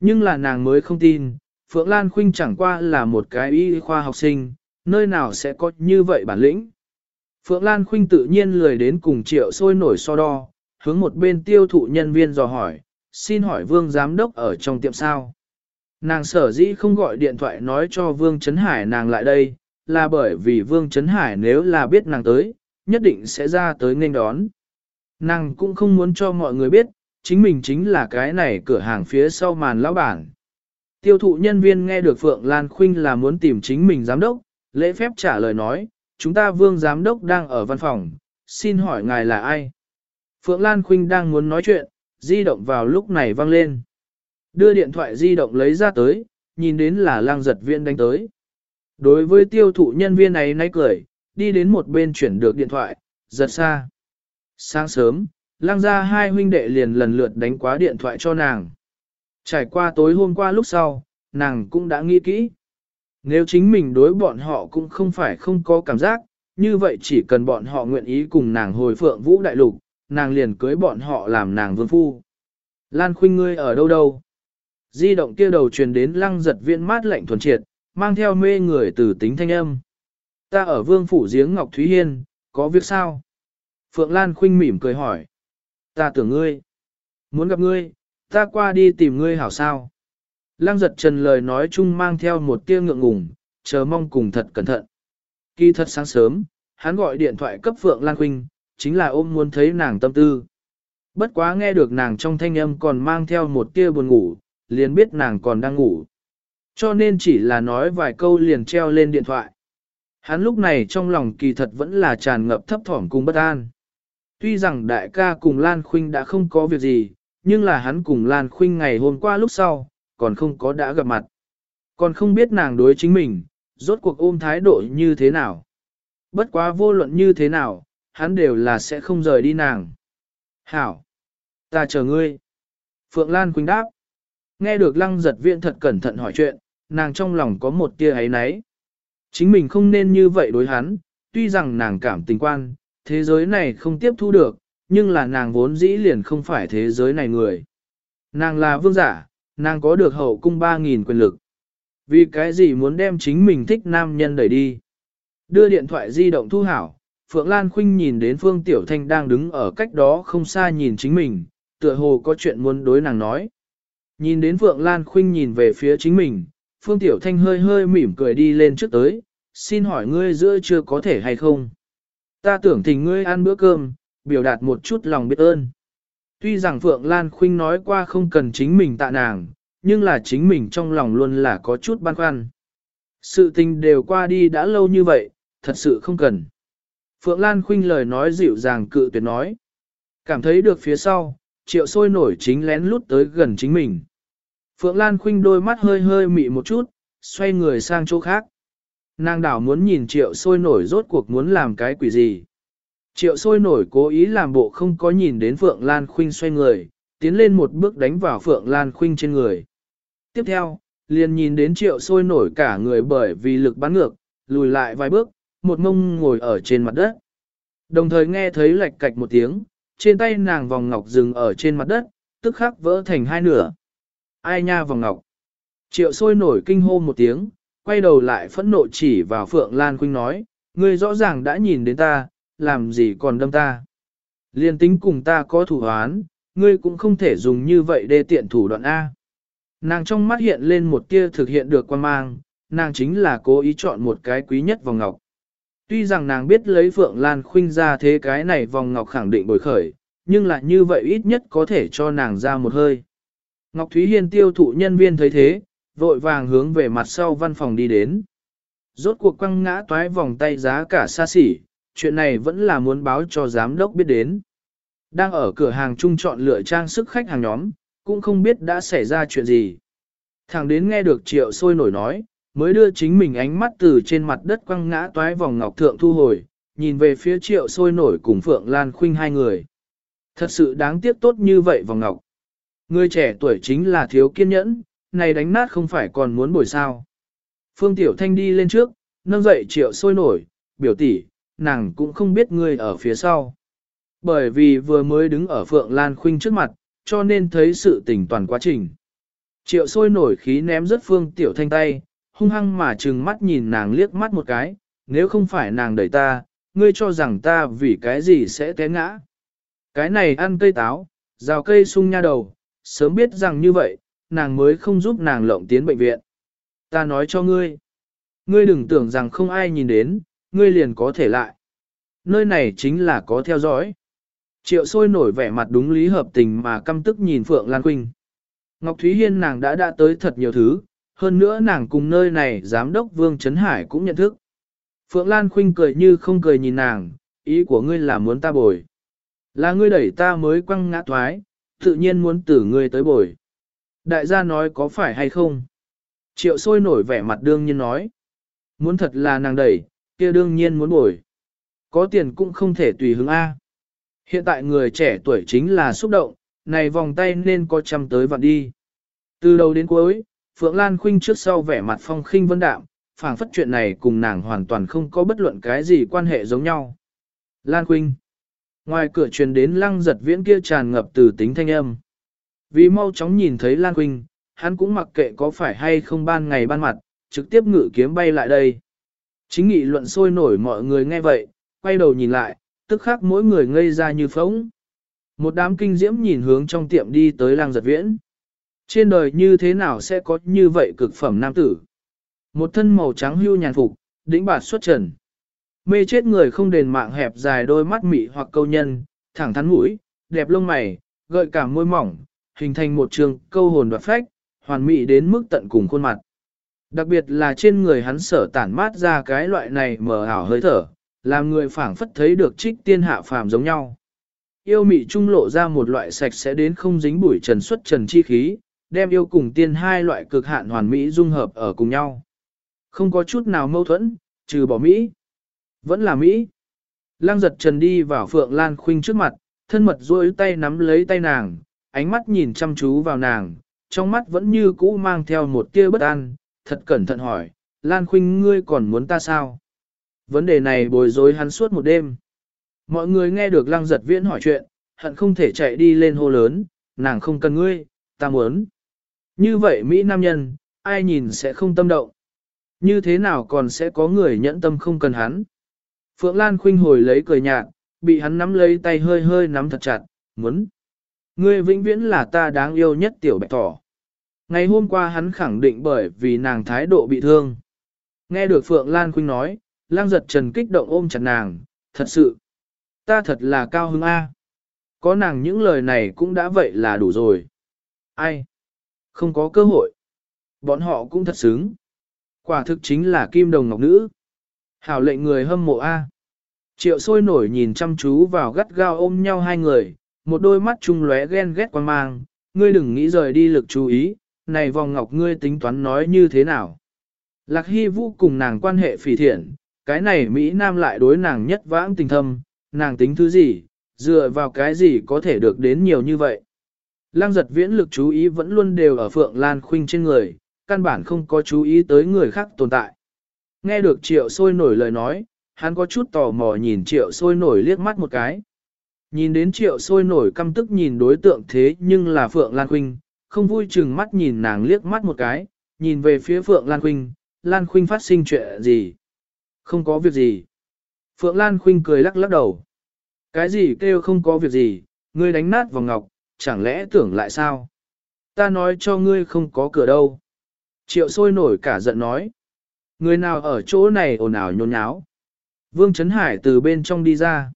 Nhưng là nàng mới không tin, Phượng Lan Khuynh chẳng qua là một cái y khoa học sinh, nơi nào sẽ có như vậy bản lĩnh. Phượng Lan Khuynh tự nhiên lười đến cùng triệu sôi nổi so đo, hướng một bên tiêu thụ nhân viên dò hỏi, xin hỏi Vương Giám Đốc ở trong tiệm sao. Nàng sở dĩ không gọi điện thoại nói cho Vương Trấn Hải nàng lại đây, là bởi vì Vương Trấn Hải nếu là biết nàng tới, nhất định sẽ ra tới nghênh đón. Nàng cũng không muốn cho mọi người biết, chính mình chính là cái này cửa hàng phía sau màn lão bản. Tiêu thụ nhân viên nghe được Phượng Lan Khuynh là muốn tìm chính mình giám đốc, lễ phép trả lời nói, chúng ta Vương Giám Đốc đang ở văn phòng, xin hỏi ngài là ai? Phượng Lan Khuynh đang muốn nói chuyện, di động vào lúc này vang lên. Đưa điện thoại di động lấy ra tới, nhìn đến là lang giật viên đánh tới. Đối với tiêu thụ nhân viên này nay cười, đi đến một bên chuyển được điện thoại, giật xa. Sáng sớm, lang ra hai huynh đệ liền lần lượt đánh quá điện thoại cho nàng. Trải qua tối hôm qua lúc sau, nàng cũng đã nghĩ kỹ. Nếu chính mình đối bọn họ cũng không phải không có cảm giác, như vậy chỉ cần bọn họ nguyện ý cùng nàng hồi phượng vũ đại lục, nàng liền cưới bọn họ làm nàng vương phu. Lan khuynh ngươi ở đâu đâu? Di động kia đầu truyền đến lăng giật viện mát lạnh thuần triệt, mang theo mê người từ tính thanh âm. Ta ở vương phủ giếng Ngọc Thúy Hiên, có việc sao? Phượng Lan khuynh mỉm cười hỏi. Ta tưởng ngươi. Muốn gặp ngươi, ta qua đi tìm ngươi hảo sao. Lăng giật trần lời nói chung mang theo một tia ngượng ngùng, chờ mong cùng thật cẩn thận. Kỳ thật sáng sớm, hắn gọi điện thoại cấp Phượng Lan Khuynh, chính là ôm muốn thấy nàng tâm tư. Bất quá nghe được nàng trong thanh âm còn mang theo một tia buồn ngủ, liền biết nàng còn đang ngủ. Cho nên chỉ là nói vài câu liền treo lên điện thoại. Hắn lúc này trong lòng kỳ thật vẫn là tràn ngập thấp thỏm cùng bất an. Tuy rằng đại ca cùng Lan Khuynh đã không có việc gì, nhưng là hắn cùng Lan Khuynh ngày hôm qua lúc sau, còn không có đã gặp mặt. Còn không biết nàng đối chính mình, rốt cuộc ôm thái độ như thế nào. Bất quá vô luận như thế nào, hắn đều là sẽ không rời đi nàng. Hảo! Ta chờ ngươi. Phượng Lan quỳnh đáp. Nghe được lăng giật viện thật cẩn thận hỏi chuyện, nàng trong lòng có một tia ấy náy. Chính mình không nên như vậy đối hắn, tuy rằng nàng cảm tình quan, thế giới này không tiếp thu được, nhưng là nàng vốn dĩ liền không phải thế giới này người. Nàng là vương giả, nàng có được hậu cung 3.000 quyền lực. Vì cái gì muốn đem chính mình thích nam nhân đẩy đi? Đưa điện thoại di động thu hảo, Phượng Lan Khuynh nhìn đến Phương Tiểu Thanh đang đứng ở cách đó không xa nhìn chính mình, tựa hồ có chuyện muốn đối nàng nói. Nhìn đến Phượng Lan Khuynh nhìn về phía chính mình, Phương Tiểu Thanh hơi hơi mỉm cười đi lên trước tới, xin hỏi ngươi giữa chưa có thể hay không? Ta tưởng thỉnh ngươi ăn bữa cơm, biểu đạt một chút lòng biết ơn. Tuy rằng Phượng Lan Khuynh nói qua không cần chính mình tạ nàng, nhưng là chính mình trong lòng luôn là có chút băn khoăn. Sự tình đều qua đi đã lâu như vậy, thật sự không cần. Phượng Lan Khuynh lời nói dịu dàng cự tuyệt nói. Cảm thấy được phía sau, triệu sôi nổi chính lén lút tới gần chính mình. Phượng Lan Khuynh đôi mắt hơi hơi mị một chút, xoay người sang chỗ khác. Nàng đảo muốn nhìn triệu sôi nổi rốt cuộc muốn làm cái quỷ gì. Triệu sôi nổi cố ý làm bộ không có nhìn đến Phượng Lan Khuynh xoay người, tiến lên một bước đánh vào Phượng Lan Khuynh trên người. Tiếp theo, liền nhìn đến triệu sôi nổi cả người bởi vì lực bắn ngược, lùi lại vài bước, một mông ngồi ở trên mặt đất. Đồng thời nghe thấy lạch cạch một tiếng, trên tay nàng vòng ngọc dừng ở trên mặt đất, tức khắc vỡ thành hai nửa. Ai nha vòng ngọc? Triệu sôi nổi kinh hô một tiếng, quay đầu lại phẫn nộ chỉ vào Phượng Lan Khuynh nói, ngươi rõ ràng đã nhìn đến ta, làm gì còn đâm ta. Liên tính cùng ta có thủ hoán, ngươi cũng không thể dùng như vậy để tiện thủ đoạn A. Nàng trong mắt hiện lên một tia thực hiện được quan mang, nàng chính là cố ý chọn một cái quý nhất vòng ngọc. Tuy rằng nàng biết lấy Phượng Lan Khuynh ra thế cái này vòng ngọc khẳng định bồi khởi, nhưng là như vậy ít nhất có thể cho nàng ra một hơi. Ngọc Thúy Hiên tiêu thụ nhân viên thấy thế, vội vàng hướng về mặt sau văn phòng đi đến. Rốt cuộc quăng ngã toái vòng tay giá cả xa xỉ, chuyện này vẫn là muốn báo cho giám đốc biết đến. Đang ở cửa hàng trung chọn lựa trang sức khách hàng nhóm, cũng không biết đã xảy ra chuyện gì. Thằng đến nghe được triệu sôi nổi nói, mới đưa chính mình ánh mắt từ trên mặt đất quăng ngã toái vòng ngọc thượng thu hồi, nhìn về phía triệu sôi nổi cùng Phượng Lan Khuynh hai người. Thật sự đáng tiếc tốt như vậy vòng ngọc. Người trẻ tuổi chính là thiếu kiên nhẫn, này đánh nát không phải còn muốn bồi sao. Phương Tiểu Thanh đi lên trước, nâng dậy triệu sôi nổi, biểu tỷ, nàng cũng không biết ngươi ở phía sau. Bởi vì vừa mới đứng ở Phượng Lan Khuynh trước mặt, cho nên thấy sự tình toàn quá trình. Triệu sôi nổi khí ném rất Phương Tiểu Thanh tay, hung hăng mà trừng mắt nhìn nàng liếc mắt một cái, nếu không phải nàng đẩy ta, ngươi cho rằng ta vì cái gì sẽ té ngã. Cái này ăn cây táo, rào cây sung nha đầu, sớm biết rằng như vậy, nàng mới không giúp nàng lộng tiến bệnh viện. Ta nói cho ngươi, ngươi đừng tưởng rằng không ai nhìn đến, ngươi liền có thể lại. Nơi này chính là có theo dõi. Triệu sôi nổi vẻ mặt đúng lý hợp tình mà căm tức nhìn Phượng Lan Quynh. Ngọc Thúy Hiên nàng đã đã tới thật nhiều thứ, hơn nữa nàng cùng nơi này giám đốc Vương Trấn Hải cũng nhận thức. Phượng Lan Khuynh cười như không cười nhìn nàng, ý của ngươi là muốn ta bồi. Là ngươi đẩy ta mới quăng ngã thoái, tự nhiên muốn tử ngươi tới bồi. Đại gia nói có phải hay không? Triệu sôi nổi vẻ mặt đương nhiên nói. Muốn thật là nàng đẩy, kia đương nhiên muốn bồi. Có tiền cũng không thể tùy hứng A. Hiện tại người trẻ tuổi chính là xúc động, này vòng tay nên có chăm tới vạn đi. Từ đầu đến cuối, Phượng Lan Khuynh trước sau vẻ mặt phong khinh vân đạm, phảng phất chuyện này cùng nàng hoàn toàn không có bất luận cái gì quan hệ giống nhau. Lan Khuynh. Ngoài cửa truyền đến lăng giật viễn kia tràn ngập từ tính thanh âm. Vì mau chóng nhìn thấy Lan Khuynh, hắn cũng mặc kệ có phải hay không ban ngày ban mặt, trực tiếp ngự kiếm bay lại đây. Chính nghị luận sôi nổi mọi người nghe vậy, quay đầu nhìn lại, tức khắc mỗi người ngây ra như phóng. Một đám kinh diễm nhìn hướng trong tiệm đi tới lăng giật viễn. Trên đời như thế nào sẽ có như vậy cực phẩm nam tử? Một thân màu trắng hưu nhàn phục, đĩnh bạt xuất trần. Mê chết người không đền mạng hẹp dài đôi mắt mị hoặc câu nhân, thẳng thắn mũi, đẹp lông mày, gợi cảm môi mỏng, hình thành một trường câu hồn đoạt phách, hoàn mỹ đến mức tận cùng khuôn mặt. Đặc biệt là trên người hắn sở tản mát ra cái loại này mờ ảo hơi thở, làm người phảng phất thấy được trích tiên hạ phàm giống nhau. Yêu mị trung lộ ra một loại sạch sẽ đến không dính bụi trần xuất trần chi khí, đem yêu cùng tiên hai loại cực hạn hoàn mỹ dung hợp ở cùng nhau. Không có chút nào mâu thuẫn, trừ bỏ Mỹ. Vẫn là Mỹ. Lăng giật trần đi vào Phượng Lan Khuynh trước mặt, thân mật duỗi tay nắm lấy tay nàng, ánh mắt nhìn chăm chú vào nàng, trong mắt vẫn như cũ mang theo một tia bất an, thật cẩn thận hỏi, Lan Khuynh ngươi còn muốn ta sao? Vấn đề này bồi rối hắn suốt một đêm. Mọi người nghe được lăng giật viễn hỏi chuyện, hận không thể chạy đi lên hô lớn, nàng không cần ngươi, ta muốn. Như vậy Mỹ Nam nhân, ai nhìn sẽ không tâm động. Như thế nào còn sẽ có người nhẫn tâm không cần hắn. Phượng Lan khuynh hồi lấy cười nhạt, bị hắn nắm lấy tay hơi hơi nắm thật chặt, muốn. Ngươi vĩnh viễn là ta đáng yêu nhất tiểu bạch thỏ. Ngày hôm qua hắn khẳng định bởi vì nàng thái độ bị thương. Nghe được Phượng Lan khuynh nói, lang giật trần kích động ôm chặt nàng, thật sự. Ta thật là cao hứng A. Có nàng những lời này cũng đã vậy là đủ rồi. Ai? Không có cơ hội. Bọn họ cũng thật xứng. Quả thực chính là kim đồng ngọc nữ. Hảo lệnh người hâm mộ A. Triệu sôi nổi nhìn chăm chú vào gắt gao ôm nhau hai người, một đôi mắt chung lóe ghen ghét quan mang, ngươi đừng nghĩ rời đi lực chú ý, này vòng ngọc ngươi tính toán nói như thế nào. Lạc Hy Vũ cùng nàng quan hệ phỉ thiện, cái này Mỹ Nam lại đối nàng nhất vãng tình thâm, nàng tính thứ gì, dựa vào cái gì có thể được đến nhiều như vậy. Lăng giật viễn lực chú ý vẫn luôn đều ở Phượng Lan Khuynh trên người, căn bản không có chú ý tới người khác tồn tại. Nghe được triệu sôi nổi lời nói, hắn có chút tò mò nhìn triệu sôi nổi liếc mắt một cái. Nhìn đến triệu sôi nổi căm tức nhìn đối tượng thế nhưng là Phượng Lan Khuynh, không vui chừng mắt nhìn nàng liếc mắt một cái, nhìn về phía Phượng Lan Khuynh, Lan Khuynh phát sinh chuyện gì? Không có việc gì. Phượng Lan Khuynh cười lắc lắc đầu. Cái gì kêu không có việc gì, ngươi đánh nát vào ngọc, chẳng lẽ tưởng lại sao? Ta nói cho ngươi không có cửa đâu. Triệu sôi nổi cả giận nói. Người nào ở chỗ này ồn ào nhôn nháo. Vương Trấn Hải từ bên trong đi ra.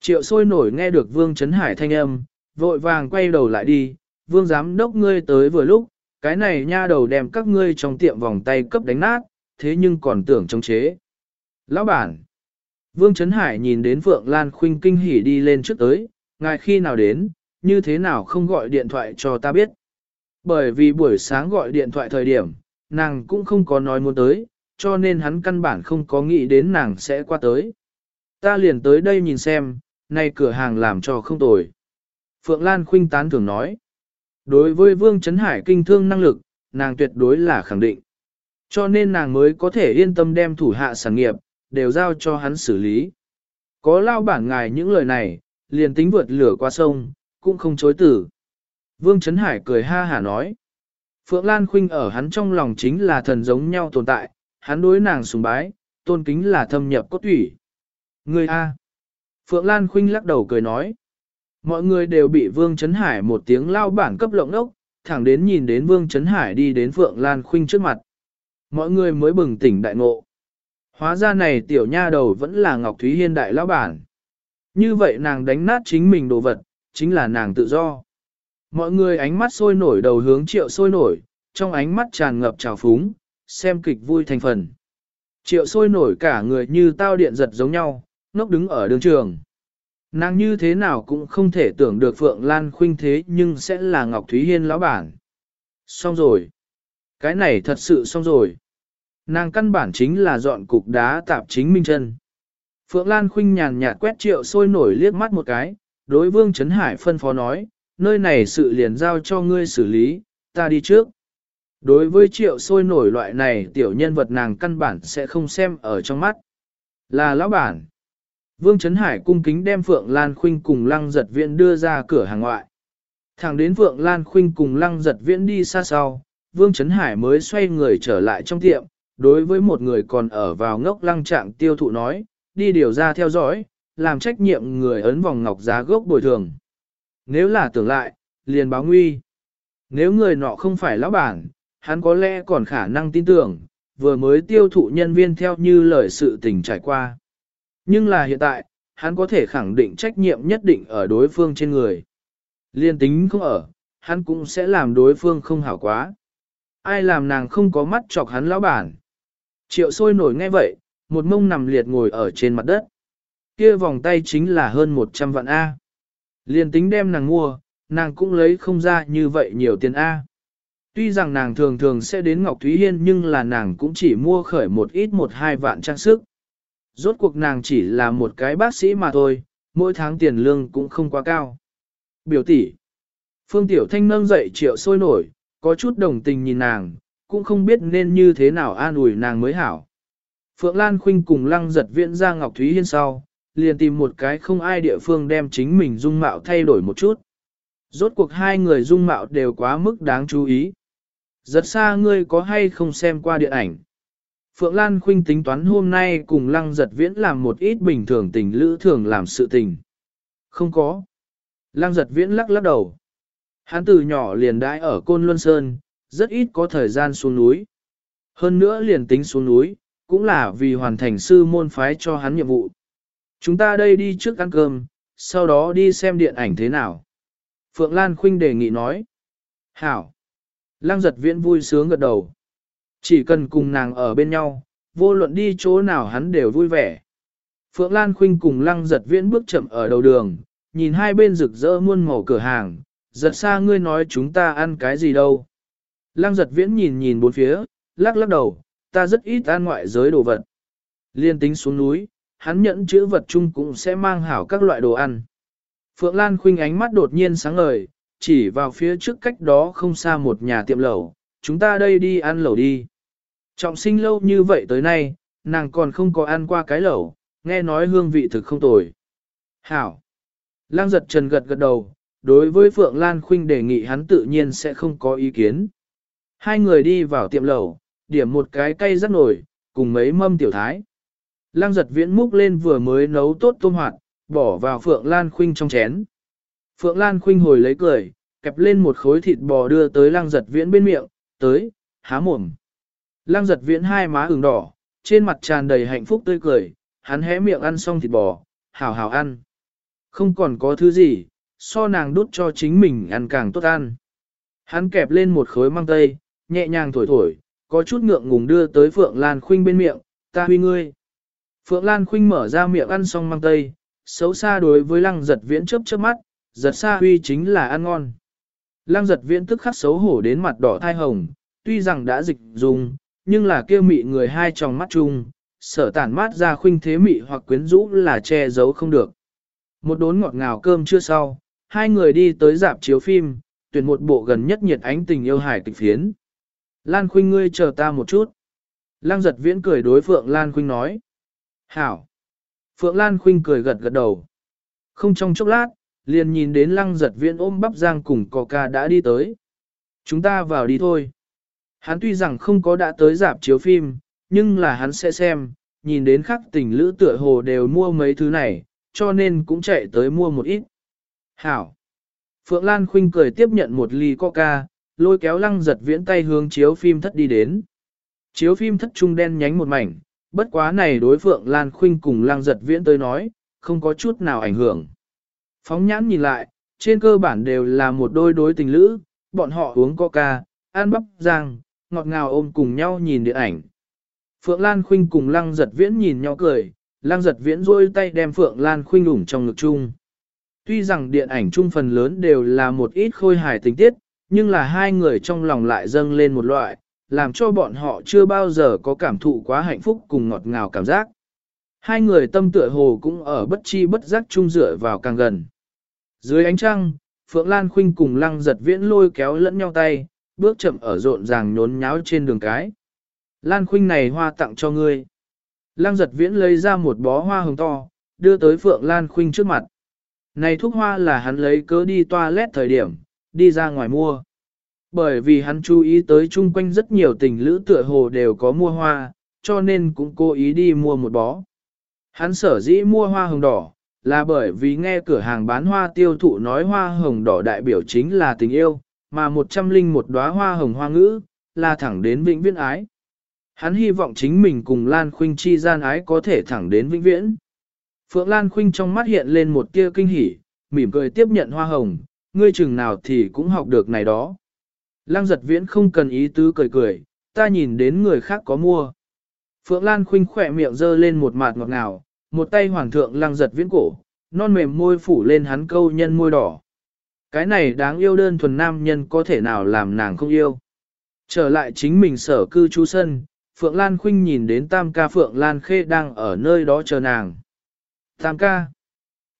Triệu sôi nổi nghe được Vương Trấn Hải thanh âm, vội vàng quay đầu lại đi. Vương giám đốc ngươi tới vừa lúc, cái này nha đầu đem các ngươi trong tiệm vòng tay cấp đánh nát, thế nhưng còn tưởng chống chế. Lão bản. Vương Trấn Hải nhìn đến Phượng Lan Khuynh kinh hỉ đi lên trước tới, ngài khi nào đến, như thế nào không gọi điện thoại cho ta biết. Bởi vì buổi sáng gọi điện thoại thời điểm, nàng cũng không có nói muốn tới, cho nên hắn căn bản không có nghĩ đến nàng sẽ qua tới. Ta liền tới đây nhìn xem, nay cửa hàng làm cho không tồi. Phượng Lan Khuynh tán thường nói. Đối với Vương Trấn Hải kinh thương năng lực, nàng tuyệt đối là khẳng định. Cho nên nàng mới có thể yên tâm đem thủ hạ sản nghiệp, đều giao cho hắn xử lý. Có lao bản ngài những lời này, liền tính vượt lửa qua sông, cũng không chối tử. Vương Trấn Hải cười ha hả nói. Phượng Lan Khuynh ở hắn trong lòng chính là thần giống nhau tồn tại, hắn đối nàng sùng bái, tôn kính là thâm nhập cốt thủy. Người A. Phượng Lan Khuynh lắc đầu cười nói. Mọi người đều bị Vương Trấn Hải một tiếng lao bản cấp lộng ốc, thẳng đến nhìn đến Vương Trấn Hải đi đến Phượng Lan Khuynh trước mặt. Mọi người mới bừng tỉnh đại ngộ. Hóa ra này tiểu nha đầu vẫn là Ngọc Thúy Hiên đại lão bản. Như vậy nàng đánh nát chính mình đồ vật, chính là nàng tự do. Mọi người ánh mắt sôi nổi đầu hướng triệu sôi nổi, trong ánh mắt tràn ngập trào phúng, xem kịch vui thành phần. Triệu sôi nổi cả người như tao điện giật giống nhau, ngốc đứng ở đường trường. Nàng như thế nào cũng không thể tưởng được Phượng Lan Khuynh thế nhưng sẽ là Ngọc Thúy Hiên lão bản. Xong rồi. Cái này thật sự xong rồi. Nàng căn bản chính là dọn cục đá tạp chính minh chân. Phượng Lan Khuynh nhàn nhạt quét triệu sôi nổi liếc mắt một cái, đối vương Trấn Hải phân phó nói, nơi này sự liền giao cho ngươi xử lý, ta đi trước. Đối với triệu sôi nổi loại này tiểu nhân vật nàng căn bản sẽ không xem ở trong mắt. Là lão bản. Vương Trấn Hải cung kính đem Phượng Lan Khuynh cùng Lăng Giật Viễn đưa ra cửa hàng ngoại. Thẳng đến Phượng Lan Khuynh cùng Lăng Giật Viễn đi xa sau, Vương Trấn Hải mới xoay người trở lại trong tiệm, đối với một người còn ở vào ngốc lăng trạng tiêu thụ nói, đi điều ra theo dõi, làm trách nhiệm người ấn vòng ngọc giá gốc bồi thường. Nếu là tưởng lại, liền báo nguy. Nếu người nọ không phải lão bản, hắn có lẽ còn khả năng tin tưởng, vừa mới tiêu thụ nhân viên theo như lời sự tình trải qua. Nhưng là hiện tại, hắn có thể khẳng định trách nhiệm nhất định ở đối phương trên người. Liên tính không ở, hắn cũng sẽ làm đối phương không hảo quá. Ai làm nàng không có mắt chọc hắn lão bản. Triệu sôi nổi nghe vậy, một mông nằm liệt ngồi ở trên mặt đất. Kia vòng tay chính là hơn 100 vạn A. liền tính đem nàng mua, nàng cũng lấy không ra như vậy nhiều tiền A. Tuy rằng nàng thường thường sẽ đến Ngọc Thúy Hiên nhưng là nàng cũng chỉ mua khởi một ít một hai vạn trang sức. Rốt cuộc nàng chỉ là một cái bác sĩ mà thôi, mỗi tháng tiền lương cũng không quá cao. Biểu tỷ Phương Tiểu Thanh nâng dậy triệu sôi nổi, có chút đồng tình nhìn nàng, cũng không biết nên như thế nào an ủi nàng mới hảo. Phượng Lan Khuynh cùng lăng giật viện ra Ngọc Thúy Hiên sau, liền tìm một cái không ai địa phương đem chính mình dung mạo thay đổi một chút. Rốt cuộc hai người dung mạo đều quá mức đáng chú ý. Giật xa ngươi có hay không xem qua điện ảnh. Phượng Lan Khuynh tính toán hôm nay cùng lăng giật viễn làm một ít bình thường tình lữ thường làm sự tình. Không có. Lăng giật viễn lắc lắc đầu. Hắn từ nhỏ liền đãi ở Côn Luân Sơn, rất ít có thời gian xuống núi. Hơn nữa liền tính xuống núi, cũng là vì hoàn thành sư môn phái cho hắn nhiệm vụ. Chúng ta đây đi trước ăn cơm, sau đó đi xem điện ảnh thế nào. Phượng Lan Khuynh đề nghị nói. Hảo. Lăng giật viễn vui sướng gật đầu. Chỉ cần cùng nàng ở bên nhau, vô luận đi chỗ nào hắn đều vui vẻ. Phượng Lan Khuynh cùng lăng giật viễn bước chậm ở đầu đường, nhìn hai bên rực rỡ muôn màu cửa hàng, giật xa ngươi nói chúng ta ăn cái gì đâu. Lăng giật viễn nhìn nhìn bốn phía, lắc lắc đầu, ta rất ít ăn ngoại giới đồ vật. Liên tính xuống núi, hắn nhận chữ vật chung cũng sẽ mang hảo các loại đồ ăn. Phượng Lan khuynh ánh mắt đột nhiên sáng ngời, chỉ vào phía trước cách đó không xa một nhà tiệm lẩu, chúng ta đây đi ăn lẩu đi. Trọng sinh lâu như vậy tới nay, nàng còn không có ăn qua cái lẩu, nghe nói hương vị thực không tồi. Hảo! Lang giật trần gật gật đầu, đối với Phượng Lan Khuynh đề nghị hắn tự nhiên sẽ không có ý kiến. Hai người đi vào tiệm lẩu, điểm một cái cây rất nổi, cùng mấy mâm tiểu thái. Lăng giật viễn múc lên vừa mới nấu tốt tôm hoạt, bỏ vào Phượng Lan Khuynh trong chén. Phượng Lan Khuynh hồi lấy cười, kẹp lên một khối thịt bò đưa tới lăng giật viễn bên miệng, tới, há mồm. Lăng giật viễn hai má ửng đỏ, trên mặt tràn đầy hạnh phúc tươi cười, hắn hé miệng ăn xong thịt bò, hào hào ăn. Không còn có thứ gì, so nàng đút cho chính mình ăn càng tốt ăn. Hắn kẹp lên một khối măng tây, nhẹ nhàng thổi thổi, có chút ngượng ngùng đưa tới Phượng Lan Khuynh bên miệng, ta huy ngươi. Phượng Lan Khuynh mở ra miệng ăn xong mang tây, xấu xa đối với lăng giật viễn chớp chớp mắt, giật xa huy chính là ăn ngon. Lăng giật viễn tức khắc xấu hổ đến mặt đỏ thai hồng, tuy rằng đã dịch dùng, nhưng là kêu mị người hai tròng mắt chung, sở tản mát ra khuynh thế mị hoặc quyến rũ là che giấu không được. Một đốn ngọt ngào cơm chưa sau, hai người đi tới dạp chiếu phim, tuyển một bộ gần nhất nhiệt ánh tình yêu hải kịch phiến. Lan Khuynh ngươi chờ ta một chút. Lăng giật viễn cười đối Phượng Lan Khuynh nói. Hảo. Phượng Lan Khuynh cười gật gật đầu. Không trong chốc lát, liền nhìn đến lăng giật viễn ôm bắp giang cùng coca đã đi tới. Chúng ta vào đi thôi. Hắn tuy rằng không có đã tới dạp chiếu phim, nhưng là hắn sẽ xem, nhìn đến khắc tình lữ tựa hồ đều mua mấy thứ này, cho nên cũng chạy tới mua một ít. Hảo. Phượng Lan Khuynh cười tiếp nhận một ly coca, lôi kéo lăng giật viễn tay hướng chiếu phim thất đi đến. Chiếu phim thất trung đen nhánh một mảnh, bất quá này đối Phượng Lan Khuynh cùng lăng giật viễn tới nói, không có chút nào ảnh hưởng. Phóng nhãn nhìn lại, trên cơ bản đều là một đôi đối tình lữ, bọn họ uống coca, ăn bắp rang, ngọt ngào ôm cùng nhau nhìn điện ảnh. Phượng Lan Khuynh cùng lăng giật viễn nhìn nhau cười, lăng giật viễn rôi tay đem Phượng Lan Khuynh ủng trong ngực chung. Tuy rằng điện ảnh chung phần lớn đều là một ít khôi hài tình tiết, nhưng là hai người trong lòng lại dâng lên một loại, làm cho bọn họ chưa bao giờ có cảm thụ quá hạnh phúc cùng ngọt ngào cảm giác. Hai người tâm tựa hồ cũng ở bất chi bất giác chung dựa vào càng gần. Dưới ánh trăng, Phượng Lan Khuynh cùng lăng giật viễn lôi kéo lẫn nhau tay, bước chậm ở rộn ràng nhốn nháo trên đường cái. Lan Khuynh này hoa tặng cho ngươi. Lăng giật viễn lấy ra một bó hoa hồng to, đưa tới Phượng Lan Khuynh trước mặt. Này thuốc hoa là hắn lấy cớ đi toilet thời điểm, đi ra ngoài mua. Bởi vì hắn chú ý tới chung quanh rất nhiều tình lữ tựa hồ đều có mua hoa, cho nên cũng cố ý đi mua một bó. Hắn sở dĩ mua hoa hồng đỏ, là bởi vì nghe cửa hàng bán hoa tiêu thụ nói hoa hồng đỏ đại biểu chính là tình yêu, mà một trăm linh một đóa hoa hồng hoa ngữ, là thẳng đến vĩnh viễn ái. Hắn hy vọng chính mình cùng Lan Khuynh chi gian ái có thể thẳng đến vĩnh viễn. Phượng Lan Khuynh trong mắt hiện lên một tia kinh hỉ, mỉm cười tiếp nhận hoa hồng, ngươi chừng nào thì cũng học được này đó. Lăng giật viễn không cần ý tứ cười cười, ta nhìn đến người khác có mua. Phượng Lan khinh khỏe miệng dơ lên một mạt ngọt ngào, một tay hoàng thượng lăng giật viễn cổ, non mềm môi phủ lên hắn câu nhân môi đỏ. Cái này đáng yêu đơn thuần nam nhân có thể nào làm nàng không yêu. Trở lại chính mình sở cư trú sân, Phượng Lan khinh nhìn đến Tam ca Phượng Lan Khê đang ở nơi đó chờ nàng. Tam ca.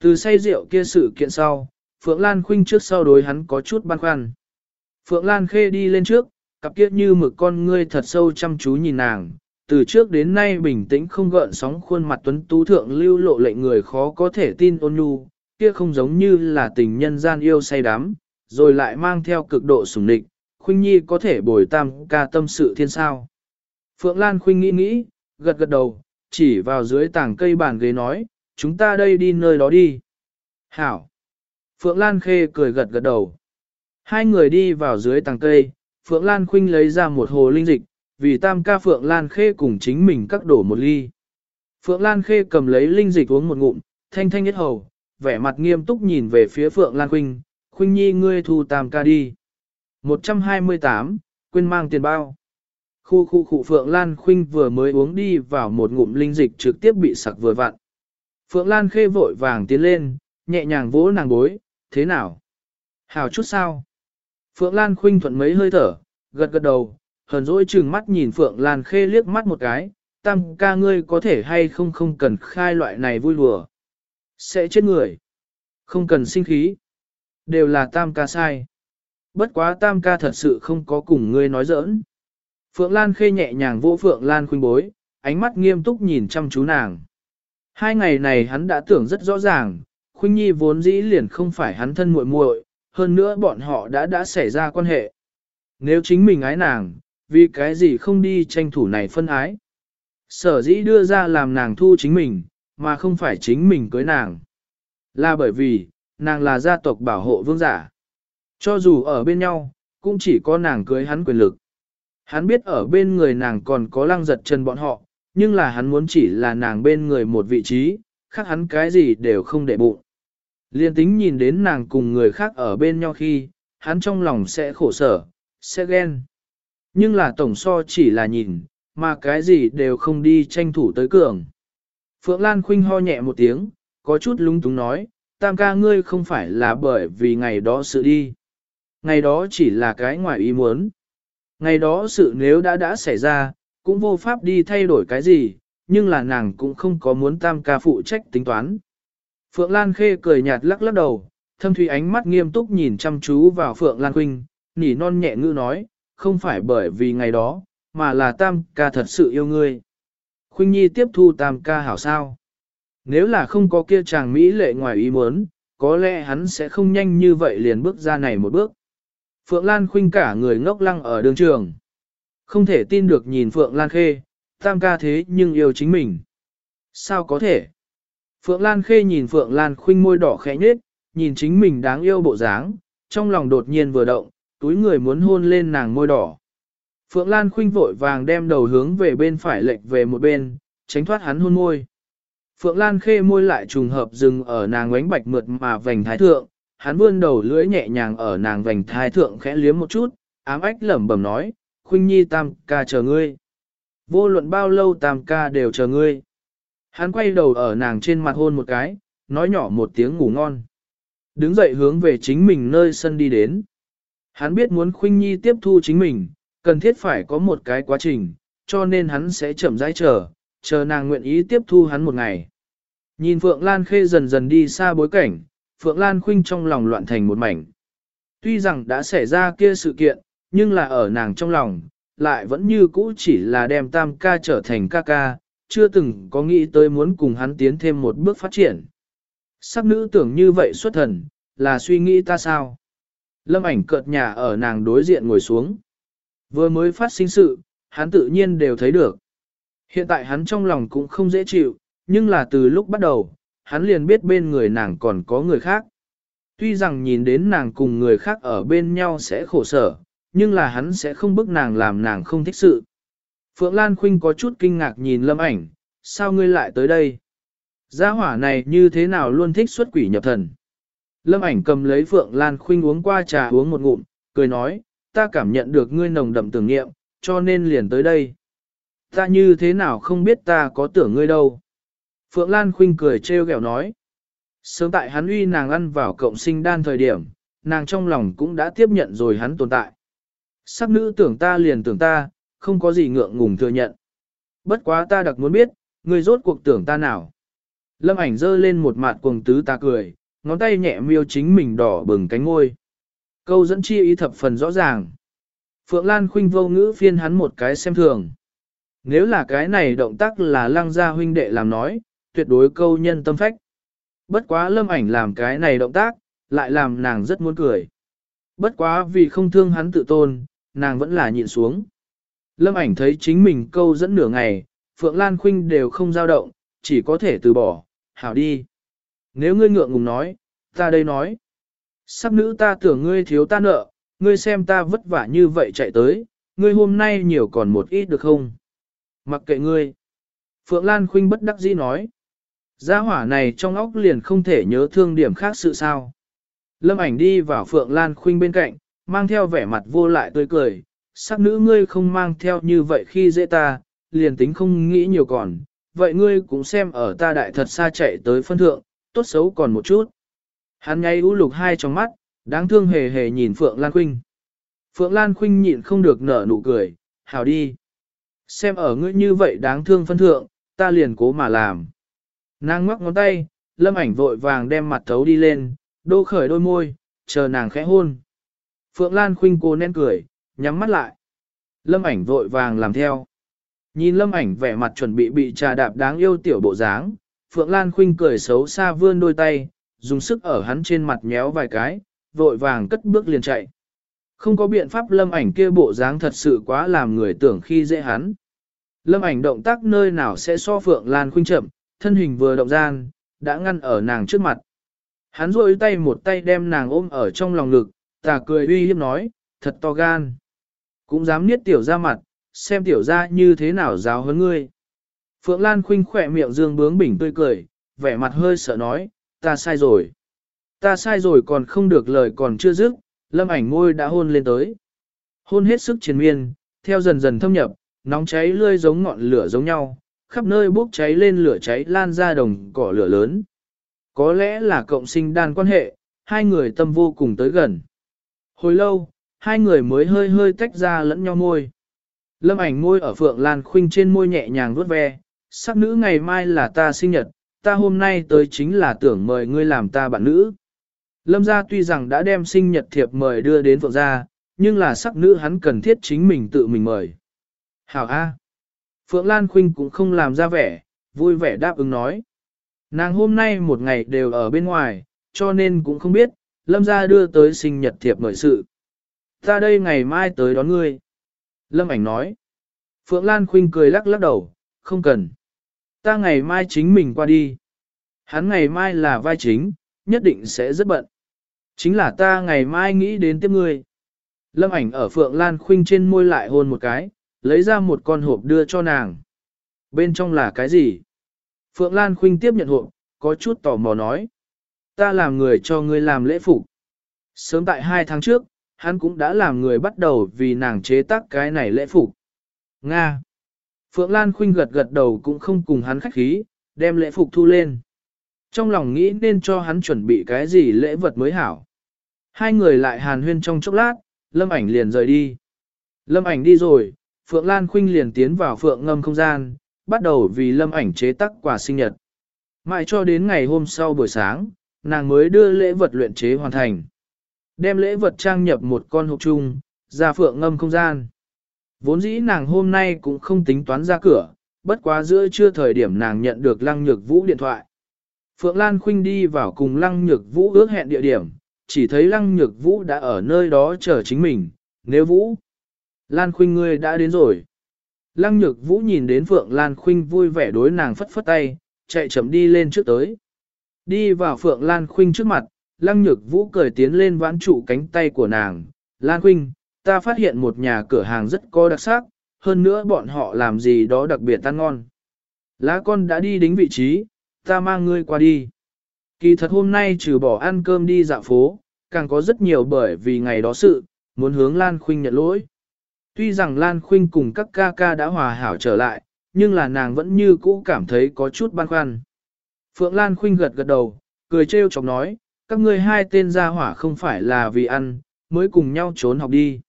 Từ say rượu kia sự kiện sau, Phượng Lan khinh trước sau đối hắn có chút băn khoăn. Phượng Lan Khê đi lên trước, cặp kia như mực con ngươi thật sâu chăm chú nhìn nàng, từ trước đến nay bình tĩnh không gợn sóng khuôn mặt tuấn tú thượng lưu lộ lệnh người khó có thể tin ôn nhu, kia không giống như là tình nhân gian yêu say đắm, rồi lại mang theo cực độ sủng nịch, Khuynh Nhi có thể bồi tam ca tâm sự thiên sao. Phượng Lan Khuynh nghĩ nghĩ, gật gật đầu, chỉ vào dưới tảng cây bàn ghế nói, chúng ta đây đi nơi đó đi. Hảo. Phượng Lan Khê cười gật gật đầu. Hai người đi vào dưới tàng cây, Phượng Lan Khuynh lấy ra một hồ linh dịch, vì tam ca Phượng Lan Khê cùng chính mình cắt đổ một ly. Phượng Lan Khê cầm lấy linh dịch uống một ngụm, thanh thanh nhất hầu, vẻ mặt nghiêm túc nhìn về phía Phượng Lan Khuynh, Khuynh Nhi ngươi thu tam ca đi. 128, quên mang tiền bao. Khu khu khu Phượng Lan Khuynh vừa mới uống đi vào một ngụm linh dịch trực tiếp bị sặc vừa vặn. Phượng Lan Khê vội vàng tiến lên, nhẹ nhàng vỗ nàng bối, thế nào? Hào chút sao? Phượng Lan Khuynh thuận mấy hơi thở, gật gật đầu, hờn dỗi chừng mắt nhìn Phượng Lan Khê liếc mắt một cái, tam ca ngươi có thể hay không không cần khai loại này vui lùa. Sẽ chết người. Không cần sinh khí. Đều là tam ca sai. Bất quá tam ca thật sự không có cùng ngươi nói giỡn. Phượng Lan Khê nhẹ nhàng vỗ Phượng Lan Khuynh bối, ánh mắt nghiêm túc nhìn chăm chú nàng. Hai ngày này hắn đã tưởng rất rõ ràng, Khuynh Nhi vốn dĩ liền không phải hắn thân muội muội, hơn nữa bọn họ đã đã xảy ra quan hệ. Nếu chính mình ái nàng, vì cái gì không đi tranh thủ này phân ái. Sở dĩ đưa ra làm nàng thu chính mình, mà không phải chính mình cưới nàng. Là bởi vì, nàng là gia tộc bảo hộ vương giả. Cho dù ở bên nhau, cũng chỉ có nàng cưới hắn quyền lực. Hắn biết ở bên người nàng còn có lăng giật chân bọn họ, nhưng là hắn muốn chỉ là nàng bên người một vị trí, khác hắn cái gì đều không để bụng. Liên tính nhìn đến nàng cùng người khác ở bên nhau khi, hắn trong lòng sẽ khổ sở, sẽ ghen. Nhưng là tổng so chỉ là nhìn, mà cái gì đều không đi tranh thủ tới cường. Phượng Lan khinh ho nhẹ một tiếng, có chút lung túng nói, tam ca ngươi không phải là bởi vì ngày đó sự đi. Ngày đó chỉ là cái ngoài ý muốn. Ngày đó sự nếu đã đã xảy ra, cũng vô pháp đi thay đổi cái gì, nhưng là nàng cũng không có muốn tam ca phụ trách tính toán. Phượng Lan Khê cười nhạt lắc lắc đầu, thâm thủy ánh mắt nghiêm túc nhìn chăm chú vào Phượng Lan Quynh, nỉ non nhẹ ngữ nói, không phải bởi vì ngày đó, mà là tam ca thật sự yêu ngươi. Khuynh Nhi tiếp thu tam ca hảo sao. Nếu là không có kia chàng Mỹ lệ ngoài ý muốn, có lẽ hắn sẽ không nhanh như vậy liền bước ra này một bước. Phượng Lan Khuynh cả người ngốc lăng ở đường trường. Không thể tin được nhìn Phượng Lan Khê, tam ca thế nhưng yêu chính mình. Sao có thể? Phượng Lan Khê nhìn Phượng Lan Khuynh môi đỏ khẽ nhếch, nhìn chính mình đáng yêu bộ dáng, trong lòng đột nhiên vừa động, túi người muốn hôn lên nàng môi đỏ. Phượng Lan Khuynh vội vàng đem đầu hướng về bên phải lệch về một bên, tránh thoát hắn hôn môi. Phượng Lan Khê môi lại trùng hợp dừng ở nàng ánh bạch mượt mà vành thái thượng, hắn vươn đầu lưỡi nhẹ nhàng ở nàng vành thái thượng khẽ liếm một chút, ám ách lẩm bẩm nói, Khuynh Nhi tam ca chờ ngươi. Vô luận bao lâu tam ca đều chờ ngươi. Hắn quay đầu ở nàng trên mặt hôn một cái, nói nhỏ một tiếng ngủ ngon. Đứng dậy hướng về chính mình nơi sân đi đến. Hắn biết muốn Khuynh Nhi tiếp thu chính mình, cần thiết phải có một cái quá trình, cho nên hắn sẽ chậm rãi chờ, chờ nàng nguyện ý tiếp thu hắn một ngày. Nhìn Phượng Lan Khê dần dần đi xa bối cảnh, Phượng Lan Khuynh trong lòng loạn thành một mảnh. Tuy rằng đã xảy ra kia sự kiện, nhưng là ở nàng trong lòng, lại vẫn như cũ chỉ là đem tam ca trở thành ca ca, chưa từng có nghĩ tới muốn cùng hắn tiến thêm một bước phát triển. Sắc nữ tưởng như vậy xuất thần, là suy nghĩ ta sao? Lâm ảnh cợt nhà ở nàng đối diện ngồi xuống. Vừa mới phát sinh sự, hắn tự nhiên đều thấy được. Hiện tại hắn trong lòng cũng không dễ chịu, nhưng là từ lúc bắt đầu, hắn liền biết bên người nàng còn có người khác. Tuy rằng nhìn đến nàng cùng người khác ở bên nhau sẽ khổ sở, nhưng là hắn sẽ không bức nàng làm nàng không thích sự. Phượng Lan Khuynh có chút kinh ngạc nhìn lâm ảnh, sao ngươi lại tới đây? Gia hỏa này như thế nào luôn thích xuất quỷ nhập thần? Lâm ảnh cầm lấy Phượng Lan Khuynh uống qua trà uống một ngụm, cười nói, ta cảm nhận được ngươi nồng đậm tưởng nghiệm, cho nên liền tới đây. Ta như thế nào không biết ta có tưởng ngươi đâu. Phượng Lan Khuynh cười trêu ghẹo nói. Sớm tại hắn uy nàng ăn vào cộng sinh đan thời điểm, nàng trong lòng cũng đã tiếp nhận rồi hắn tồn tại. Sắc nữ tưởng ta liền tưởng ta, không có gì ngượng ngùng thừa nhận. Bất quá ta đặc muốn biết, ngươi rốt cuộc tưởng ta nào. Lâm ảnh dơ lên một mặt cuồng tứ ta cười, ngón tay nhẹ miêu chính mình đỏ bừng cánh ngôi. Câu dẫn chi ý thập phần rõ ràng. Phượng Lan khuynh vô ngữ phiên hắn một cái xem thường. Nếu là cái này động tác là lăng gia huynh đệ làm nói, tuyệt đối câu nhân tâm phách. Bất quá lâm ảnh làm cái này động tác, lại làm nàng rất muốn cười. Bất quá vì không thương hắn tự tôn, nàng vẫn là nhịn xuống. Lâm ảnh thấy chính mình câu dẫn nửa ngày, Phượng Lan Khuynh đều không dao động, chỉ có thể từ bỏ, hảo đi. Nếu ngươi ngượng ngùng nói, ta đây nói. Sắc nữ ta tưởng ngươi thiếu ta nợ, ngươi xem ta vất vả như vậy chạy tới, ngươi hôm nay nhiều còn một ít được không? Mặc kệ ngươi. Phượng Lan Khuynh bất đắc dĩ nói. Gia hỏa này trong óc liền không thể nhớ thương điểm khác sự sao. Lâm ảnh đi vào Phượng Lan Khuynh bên cạnh, mang theo vẻ mặt vô lại tươi cười. Sắc nữ ngươi không mang theo như vậy khi dễ ta, liền tính không nghĩ nhiều còn. Vậy ngươi cũng xem ở ta đại thật xa chạy tới phân thượng, tốt xấu còn một chút. Hắn ngay u lục hai trong mắt, đáng thương hề hề nhìn Phượng Lan Khuynh. Phượng Lan Khuynh nhịn không được nở nụ cười, hào đi. Xem ở ngươi như vậy đáng thương phân thượng, ta liền cố mà làm. Nàng ngoắc ngón tay, lâm ảnh vội vàng đem mặt thấu đi lên, đô khởi đôi môi, chờ nàng khẽ hôn. Phượng Lan Khuynh cố nén cười, nhắm mắt lại. Lâm ảnh vội vàng làm theo. Nhìn lâm ảnh vẻ mặt chuẩn bị bị trà đạp đáng yêu tiểu bộ dáng, Phượng Lan Khuynh cười xấu xa vươn đôi tay, dùng sức ở hắn trên mặt nhéo vài cái, vội vàng cất bước liền chạy. Không có biện pháp lâm ảnh kia bộ dáng thật sự quá làm người tưởng khi dễ hắn. Lâm ảnh động tác nơi nào sẽ so Phượng Lan Khuynh chậm, thân hình vừa động gian, đã ngăn ở nàng trước mặt. Hắn rôi tay một tay đem nàng ôm ở trong lòng ngực, tà cười uy hiếp nói, thật to gan. Cũng dám niết tiểu ra mặt, xem tiểu ra như thế nào giáo hơn ngươi. Phượng Lan khinh khỏe miệng dương bướng bỉnh tươi cười, vẻ mặt hơi sợ nói, ta sai rồi. Ta sai rồi còn không được lời còn chưa dứt, lâm ảnh ngôi đã hôn lên tới. Hôn hết sức triền miên, theo dần dần thâm nhập, nóng cháy lươi giống ngọn lửa giống nhau, khắp nơi bốc cháy lên lửa cháy lan ra đồng cỏ lửa lớn. Có lẽ là cộng sinh đan quan hệ, hai người tâm vô cùng tới gần. Hồi lâu, hai người mới hơi hơi tách ra lẫn nhau môi. Lâm ảnh môi ở Phượng Lan Khuynh trên môi nhẹ nhàng vuốt ve, sắc nữ ngày mai là ta sinh nhật, ta hôm nay tới chính là tưởng mời ngươi làm ta bạn nữ. Lâm gia tuy rằng đã đem sinh nhật thiệp mời đưa đến Phượng gia, nhưng là sắc nữ hắn cần thiết chính mình tự mình mời. Hảo A. Phượng Lan Khuynh cũng không làm ra vẻ, vui vẻ đáp ứng nói. Nàng hôm nay một ngày đều ở bên ngoài, cho nên cũng không biết, Lâm gia đưa tới sinh nhật thiệp mời sự. Ta đây ngày mai tới đón ngươi. Lâm ảnh nói. Phượng Lan Khuynh cười lắc lắc đầu, không cần. Ta ngày mai chính mình qua đi. Hắn ngày mai là vai chính, nhất định sẽ rất bận. Chính là ta ngày mai nghĩ đến tiếp ngươi. Lâm ảnh ở Phượng Lan Khuynh trên môi lại hôn một cái, lấy ra một con hộp đưa cho nàng. Bên trong là cái gì? Phượng Lan Khuynh tiếp nhận hộp, có chút tò mò nói. Ta làm người cho ngươi làm lễ phục. Sớm tại hai tháng trước, hắn cũng đã làm người bắt đầu vì nàng chế tác cái này lễ phục. Nga. Phượng Lan Khuynh gật gật đầu cũng không cùng hắn khách khí, đem lễ phục thu lên. Trong lòng nghĩ nên cho hắn chuẩn bị cái gì lễ vật mới hảo. Hai người lại hàn huyên trong chốc lát, Lâm ảnh liền rời đi. Lâm ảnh đi rồi, Phượng Lan Khuynh liền tiến vào Phượng ngâm không gian, bắt đầu vì Lâm ảnh chế tác quà sinh nhật. Mãi cho đến ngày hôm sau buổi sáng, nàng mới đưa lễ vật luyện chế hoàn thành. Đem lễ vật trang nhập một con hộp chung, ra Phượng ngâm không gian. Vốn dĩ nàng hôm nay cũng không tính toán ra cửa, bất quá giữa trưa thời điểm nàng nhận được Lăng Nhược Vũ điện thoại. Phượng Lan Khuynh đi vào cùng Lăng Nhược Vũ ước hẹn địa điểm, chỉ thấy Lăng Nhược Vũ đã ở nơi đó chờ chính mình, nếu Vũ. Lan Khuynh ngươi đã đến rồi. Lăng Nhược Vũ nhìn đến Phượng Lan Khuynh vui vẻ đối nàng phất phất tay, chạy chậm đi lên trước tới. Đi vào Phượng Lan Khuynh trước mặt, Lăng Nhược Vũ cười tiến lên vãn trụ cánh tay của nàng. Lan Quynh, ta phát hiện một nhà cửa hàng rất có đặc sắc, hơn nữa bọn họ làm gì đó đặc biệt ăn ngon. Lá con đã đi đến vị trí, ta mang ngươi qua đi. Kỳ thật hôm nay trừ bỏ ăn cơm đi dạo phố, càng có rất nhiều bởi vì ngày đó sự, muốn hướng Lan Khuynh nhận lỗi. Tuy rằng Lan Khuynh cùng các ca ca đã hòa hảo trở lại, nhưng là nàng vẫn như cũ cảm thấy có chút băn khoăn. Phượng Lan Khuynh gật gật đầu, cười trêu chọc nói, các ngươi hai tên gia hỏa không phải là vì ăn, mới cùng nhau trốn học đi.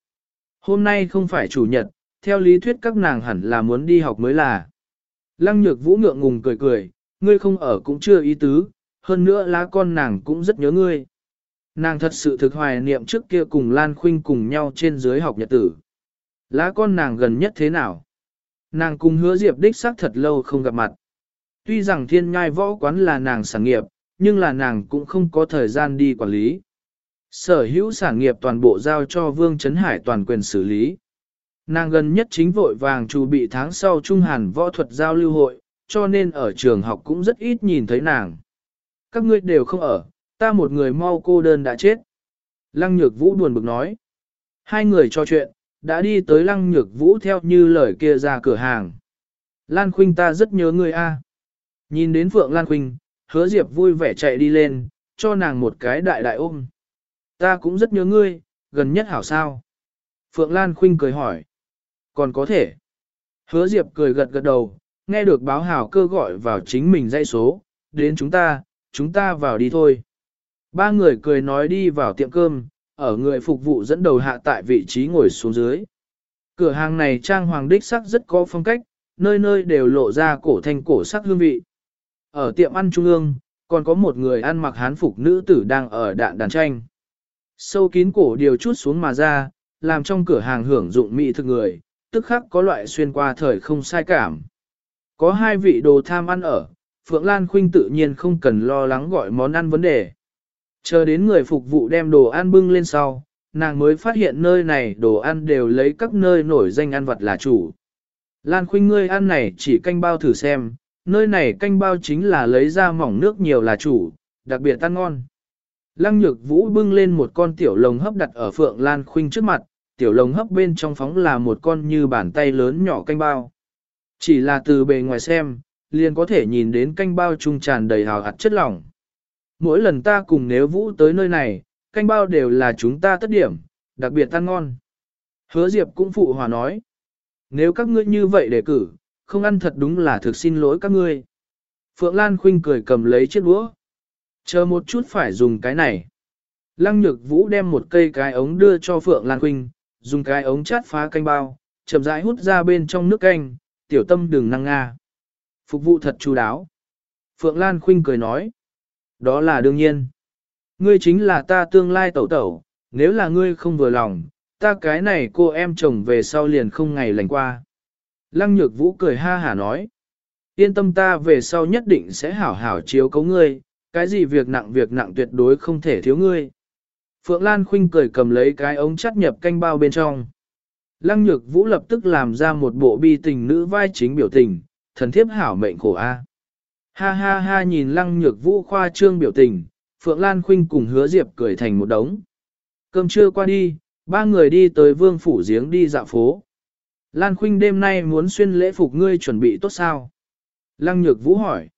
Hôm nay không phải chủ nhật, theo lý thuyết các nàng hẳn là muốn đi học mới là. Lăng nhược vũ ngượng ngùng cười cười, ngươi không ở cũng chưa ý tứ, hơn nữa lá con nàng cũng rất nhớ ngươi. Nàng thật sự thực hoài niệm trước kia cùng Lan Khuynh cùng nhau trên dưới học nhật tử. Lá con nàng gần nhất thế nào? Nàng cùng hứa diệp đích xác thật lâu không gặp mặt. Tuy rằng thiên ngai võ quán là nàng sản nghiệp, nhưng là nàng cũng không có thời gian đi quản lý. Sở hữu sản nghiệp toàn bộ giao cho Vương Trấn Hải toàn quyền xử lý. Nàng gần nhất chính vội vàng chuẩn bị tháng sau Trung Hàn võ thuật giao lưu hội, cho nên ở trường học cũng rất ít nhìn thấy nàng. Các ngươi đều không ở, ta một người mau cô đơn đã chết. Lăng Nhược Vũ buồn bực nói. Hai người trò chuyện, đã đi tới Lăng Nhược Vũ theo như lời kia ra cửa hàng. Lan Khuynh ta rất nhớ người a. Nhìn đến Phượng Lan Khuynh, hứa Diệp vui vẻ chạy đi lên, cho nàng một cái đại đại ôm. Ta cũng rất nhớ ngươi, gần nhất hảo sao. Phượng Lan Khuynh cười hỏi. Còn có thể. Hứa Diệp cười gật gật đầu, nghe được báo hảo cơ gọi vào chính mình dây số, đến chúng ta, chúng ta vào đi thôi. Ba người cười nói đi vào tiệm cơm, ở người phục vụ dẫn đầu hạ tại vị trí ngồi xuống dưới. Cửa hàng này trang hoàng đích sắc rất có phong cách, nơi nơi đều lộ ra cổ thanh cổ sắc hương vị. Ở tiệm ăn trung ương, còn có một người ăn mặc hán phục nữ tử đang ở đạn đàn tranh. Sâu kín cổ điều chút xuống mà ra, làm trong cửa hàng hưởng dụng mỹ thực người, tức khắc có loại xuyên qua thời không sai cảm. Có hai vị đồ tham ăn ở, Phượng Lan Khuynh tự nhiên không cần lo lắng gọi món ăn vấn đề. Chờ đến người phục vụ đem đồ ăn bưng lên sau, nàng mới phát hiện nơi này đồ ăn đều lấy các nơi nổi danh ăn vật là chủ. Lan Khuynh ngươi ăn này chỉ canh bao thử xem, nơi này canh bao chính là lấy ra mỏng nước nhiều là chủ, đặc biệt tan ngon. Lăng nhược vũ bưng lên một con tiểu lồng hấp đặt ở Phượng Lan Khuynh trước mặt, tiểu lồng hấp bên trong phóng là một con như bàn tay lớn nhỏ canh bao. Chỉ là từ bề ngoài xem, liền có thể nhìn đến canh bao trung tràn đầy hào hạt chất lỏng. Mỗi lần ta cùng nếu vũ tới nơi này, canh bao đều là chúng ta tất điểm, đặc biệt ăn ngon. Hứa Diệp cũng phụ hòa nói. Nếu các ngươi như vậy để cử, không ăn thật đúng là thực xin lỗi các ngươi. Phượng Lan Khuynh cười cầm lấy chiếc đũa. Chờ một chút phải dùng cái này. Lăng Nhược Vũ đem một cây cái ống đưa cho Phượng Lan Khuynh, dùng cái ống chát phá canh bao, chậm rãi hút ra bên trong nước canh, tiểu tâm đừng năng nga. Phục vụ thật chu đáo. Phượng Lan Khuynh cười nói. Đó là đương nhiên. Ngươi chính là ta tương lai tẩu tẩu, nếu là ngươi không vừa lòng, ta cái này cô em chồng về sau liền không ngày lành qua. Lăng nhược vũ cười ha hả nói. Yên tâm ta về sau nhất định sẽ hảo hảo chiếu cấu ngươi, cái gì việc nặng việc nặng tuyệt đối không thể thiếu ngươi. Phượng Lan Khuynh cười cầm lấy cái ống chắt nhập canh bao bên trong. Lăng nhược vũ lập tức làm ra một bộ bi tình nữ vai chính biểu tình, thần thiếp hảo mệnh khổ a. Ha ha ha nhìn lăng nhược vũ khoa trương biểu tình, Phượng Lan Khuynh cùng hứa Diệp cười thành một đống. Cơm trưa qua đi, ba người đi tới vương phủ giếng đi dạo phố. Lan Khuynh đêm nay muốn xuyên lễ phục ngươi chuẩn bị tốt sao? Lăng nhược vũ hỏi.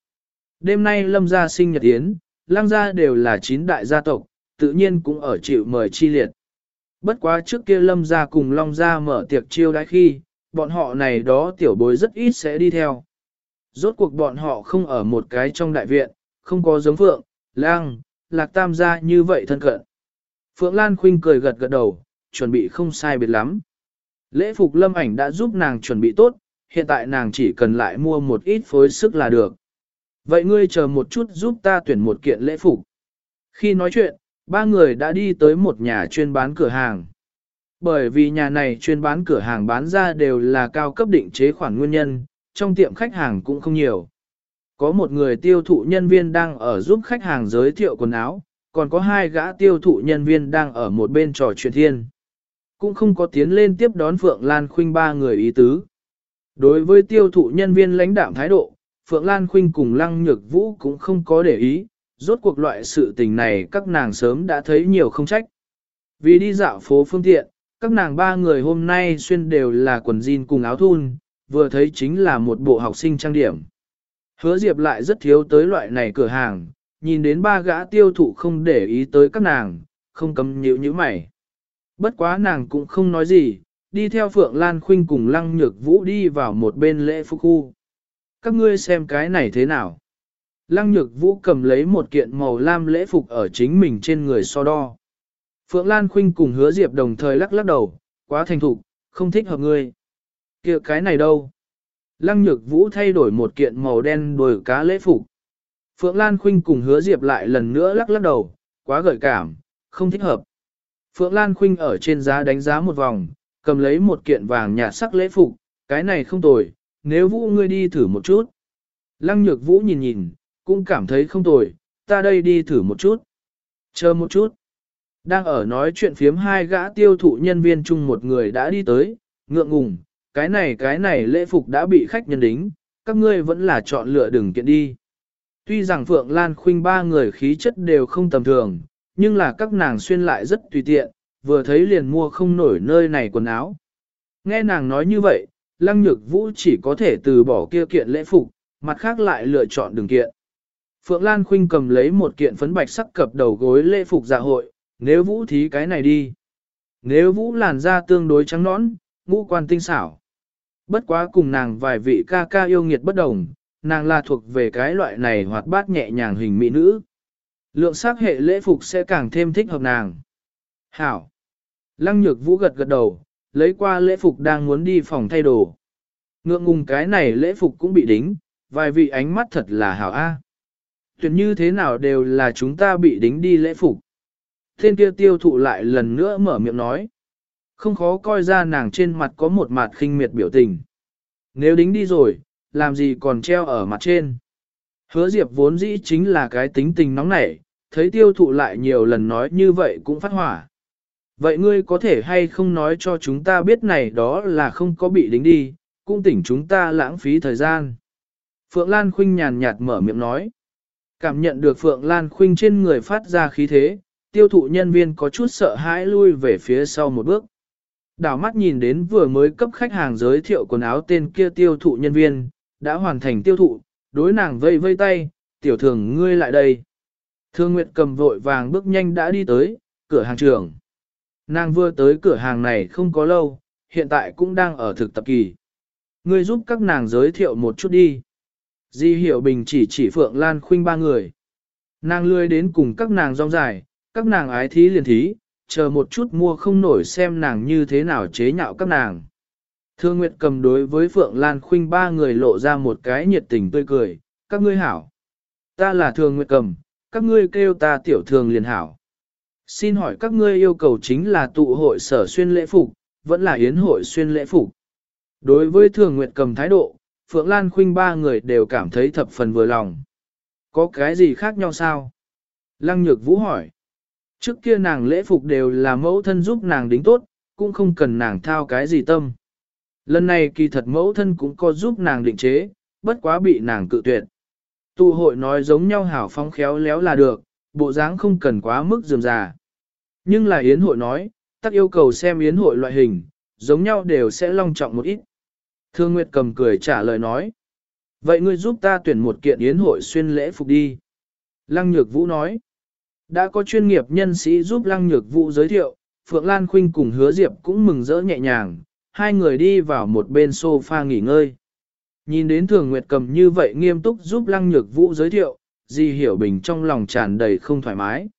Đêm nay lâm gia sinh nhật yến, lăng gia đều là chín đại gia tộc, tự nhiên cũng ở chịu mời chi liệt. Bất quá trước kia lâm gia cùng long gia mở tiệc chiêu đãi khi, bọn họ này đó tiểu bối rất ít sẽ đi theo. Rốt cuộc bọn họ không ở một cái trong đại viện, không có giống phượng, lang, lạc tam gia như vậy thân cận. Phượng Lan Khuynh cười gật gật đầu, chuẩn bị không sai biệt lắm. Lễ phục lâm ảnh đã giúp nàng chuẩn bị tốt, hiện tại nàng chỉ cần lại mua một ít phối sức là được. Vậy ngươi chờ một chút giúp ta tuyển một kiện lễ phục. Khi nói chuyện, ba người đã đi tới một nhà chuyên bán cửa hàng. Bởi vì nhà này chuyên bán cửa hàng bán ra đều là cao cấp định chế khoản nguyên nhân, trong tiệm khách hàng cũng không nhiều. Có một người tiêu thụ nhân viên đang ở giúp khách hàng giới thiệu quần áo, còn có hai gã tiêu thụ nhân viên đang ở một bên trò chuyện thiên. Cũng không có tiến lên tiếp đón Phượng Lan Khuynh ba người ý tứ. Đối với tiêu thụ nhân viên lãnh đạm thái độ, Phượng Lan Khuynh cùng Lăng Nhược Vũ cũng không có để ý, rốt cuộc loại sự tình này các nàng sớm đã thấy nhiều không trách. Vì đi dạo phố phương tiện, các nàng ba người hôm nay xuyên đều là quần jean cùng áo thun, vừa thấy chính là một bộ học sinh trang điểm. Hứa Diệp lại rất thiếu tới loại này cửa hàng, nhìn đến ba gã tiêu thụ không để ý tới các nàng, không cấm nhíu như mày. Bất quá nàng cũng không nói gì, đi theo Phượng Lan Khuynh cùng Lăng Nhược Vũ đi vào một bên lễ phục khu. Các ngươi xem cái này thế nào? Lăng Nhược Vũ cầm lấy một kiện màu lam lễ phục ở chính mình trên người so đo. Phượng Lan Khuynh cùng hứa Diệp đồng thời lắc lắc đầu, quá thành thục, không thích hợp ngươi. kia cái này đâu? Lăng Nhược Vũ thay đổi một kiện màu đen đồi cá lễ phục. Phượng Lan Khuynh cùng hứa Diệp lại lần nữa lắc lắc đầu, quá gợi cảm, không thích hợp. Phượng Lan Khuynh ở trên giá đánh giá một vòng, cầm lấy một kiện vàng nhạt sắc lễ phục, cái này không tồi, nếu Vũ ngươi đi thử một chút. Lăng Nhược Vũ nhìn nhìn, cũng cảm thấy không tồi, ta đây đi thử một chút. Chờ một chút. Đang ở nói chuyện phiếm hai gã tiêu thụ nhân viên chung một người đã đi tới, ngượng ngùng, cái này cái này lễ phục đã bị khách nhân đính, các ngươi vẫn là chọn lựa đừng kiện đi. Tuy rằng Phượng Lan Khuynh ba người khí chất đều không tầm thường, nhưng là các nàng xuyên lại rất tùy tiện, vừa thấy liền mua không nổi nơi này quần áo. Nghe nàng nói như vậy, Lăng Nhược Vũ chỉ có thể từ bỏ kia kiện lễ phục, mặt khác lại lựa chọn đường kiện. Phượng Lan Khuynh cầm lấy một kiện phấn bạch sắc cập đầu gối lễ phục dạ hội, nếu Vũ thí cái này đi. Nếu Vũ làn da tương đối trắng nõn, ngũ quan tinh xảo. Bất quá cùng nàng vài vị ca ca yêu nghiệt bất đồng, nàng là thuộc về cái loại này hoạt bát nhẹ nhàng hình mỹ nữ. Lượng sắc hệ lễ phục sẽ càng thêm thích hợp nàng. Hảo. Lăng nhược vũ gật gật đầu, lấy qua lễ phục đang muốn đi phòng thay đồ. Ngượng ngùng cái này lễ phục cũng bị đính, vài vị ánh mắt thật là hảo a. Tuyển như thế nào đều là chúng ta bị đính đi lễ phục. Thiên kia tiêu thụ lại lần nữa mở miệng nói. Không khó coi ra nàng trên mặt có một mặt khinh miệt biểu tình. Nếu đính đi rồi, làm gì còn treo ở mặt trên. Hứa Diệp vốn dĩ chính là cái tính tình nóng nảy, thấy tiêu thụ lại nhiều lần nói như vậy cũng phát hỏa. Vậy ngươi có thể hay không nói cho chúng ta biết này đó là không có bị đính đi, cũng tỉnh chúng ta lãng phí thời gian. Phượng Lan Khuynh nhàn nhạt mở miệng nói. Cảm nhận được Phượng Lan Khuynh trên người phát ra khí thế, tiêu thụ nhân viên có chút sợ hãi lui về phía sau một bước. Đảo mắt nhìn đến vừa mới cấp khách hàng giới thiệu quần áo tên kia tiêu thụ nhân viên, đã hoàn thành tiêu thụ, đối nàng vây vây tay, tiểu thường ngươi lại đây. Thương Nguyệt cầm vội vàng bước nhanh đã đi tới, cửa hàng trưởng. Nàng vừa tới cửa hàng này không có lâu, hiện tại cũng đang ở thực tập kỳ. Ngươi giúp các nàng giới thiệu một chút đi. Di Hiểu Bình chỉ chỉ Phượng Lan Khuynh ba người. Nàng lươi đến cùng các nàng rong dài, các nàng ái thí liền thí, chờ một chút mua không nổi xem nàng như thế nào chế nhạo các nàng. Thương Nguyệt cầm đối với Phượng Lan Khuynh ba người lộ ra một cái nhiệt tình tươi cười, các ngươi hảo. Ta là Thương Nguyệt cầm, các ngươi kêu ta tiểu thường liền hảo. Xin hỏi các ngươi yêu cầu chính là tụ hội sở xuyên lễ phục, vẫn là yến hội xuyên lễ phục. Đối với Thường Nguyệt cầm thái độ, Phượng Lan Khuynh ba người đều cảm thấy thập phần vừa lòng. Có cái gì khác nhau sao? Lăng Nhược Vũ hỏi. Trước kia nàng lễ phục đều là mẫu thân giúp nàng đính tốt, cũng không cần nàng thao cái gì tâm. Lần này kỳ thật mẫu thân cũng có giúp nàng định chế, bất quá bị nàng cự tuyệt. Tụ hội nói giống nhau hảo phong khéo léo là được, bộ dáng không cần quá mức dườm già. Nhưng là yến hội nói, tắc yêu cầu xem yến hội loại hình, giống nhau đều sẽ long trọng một ít. Thương Nguyệt cầm cười trả lời nói. Vậy ngươi giúp ta tuyển một kiện yến hội xuyên lễ phục đi. Lăng Nhược Vũ nói. Đã có chuyên nghiệp nhân sĩ giúp Lăng Nhược Vũ giới thiệu, Phượng Lan Khuynh cùng Hứa Diệp cũng mừng rỡ nhẹ nhàng, hai người đi vào một bên sofa nghỉ ngơi. Nhìn đến Thường Nguyệt cầm như vậy nghiêm túc giúp Lăng Nhược Vũ giới thiệu, Di Hiểu Bình trong lòng tràn đầy không thoải mái.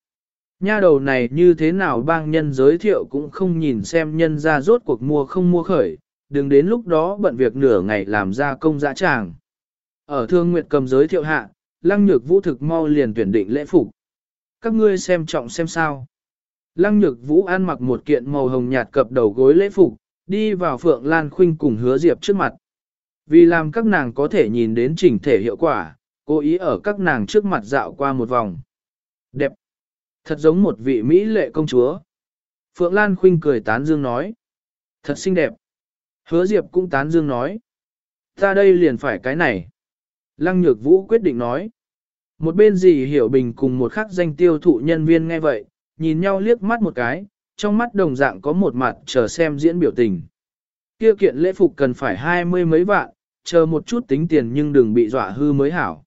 Nha đầu này như thế nào bang nhân giới thiệu cũng không nhìn xem nhân ra rốt cuộc mua không mua khởi, đừng đến lúc đó bận việc nửa ngày làm ra công dã tràng. Ở Thương Nguyệt cầm giới thiệu hạ, Lăng Nhược Vũ thực mau liền tuyển định lễ phục. Các ngươi xem trọng xem sao. Lăng Nhược Vũ ăn mặc một kiện màu hồng nhạt cập đầu gối lễ phục, đi vào Phượng Lan Khuynh cùng hứa Diệp trước mặt. Vì làm các nàng có thể nhìn đến chỉnh thể hiệu quả, cố ý ở các nàng trước mặt dạo qua một vòng. Đẹp! Thật giống một vị Mỹ lệ công chúa. Phượng Lan Khuynh cười tán dương nói. Thật xinh đẹp. Hứa Diệp cũng tán dương nói. Ta đây liền phải cái này. Lăng Nhược Vũ quyết định nói. Một bên gì hiểu bình cùng một khắc danh tiêu thụ nhân viên nghe vậy, nhìn nhau liếc mắt một cái, trong mắt đồng dạng có một mặt chờ xem diễn biểu tình. Kia kiện lễ phục cần phải hai mươi mấy vạn, chờ một chút tính tiền nhưng đừng bị dọa hư mới hảo.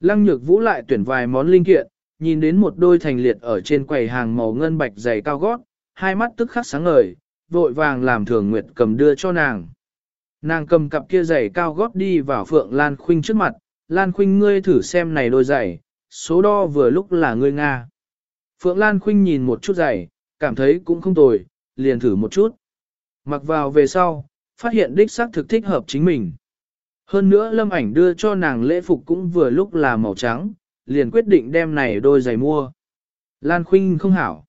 Lăng nhược vũ lại tuyển vài món linh kiện, nhìn đến một đôi thành liệt ở trên quầy hàng màu ngân bạch dày cao gót, hai mắt tức khắc sáng ngời, vội vàng làm thường nguyệt cầm đưa cho nàng. Nàng cầm cặp kia giày cao gót đi vào Phượng Lan Khuynh trước mặt, Lan Khuynh ngươi thử xem này đôi giày, số đo vừa lúc là ngươi Nga. Phượng Lan Khuynh nhìn một chút giày, cảm thấy cũng không tồi, liền thử một chút. Mặc vào về sau, phát hiện đích xác thực thích hợp chính mình. Hơn nữa lâm ảnh đưa cho nàng lễ phục cũng vừa lúc là màu trắng, liền quyết định đem này đôi giày mua. Lan Khuynh không hảo.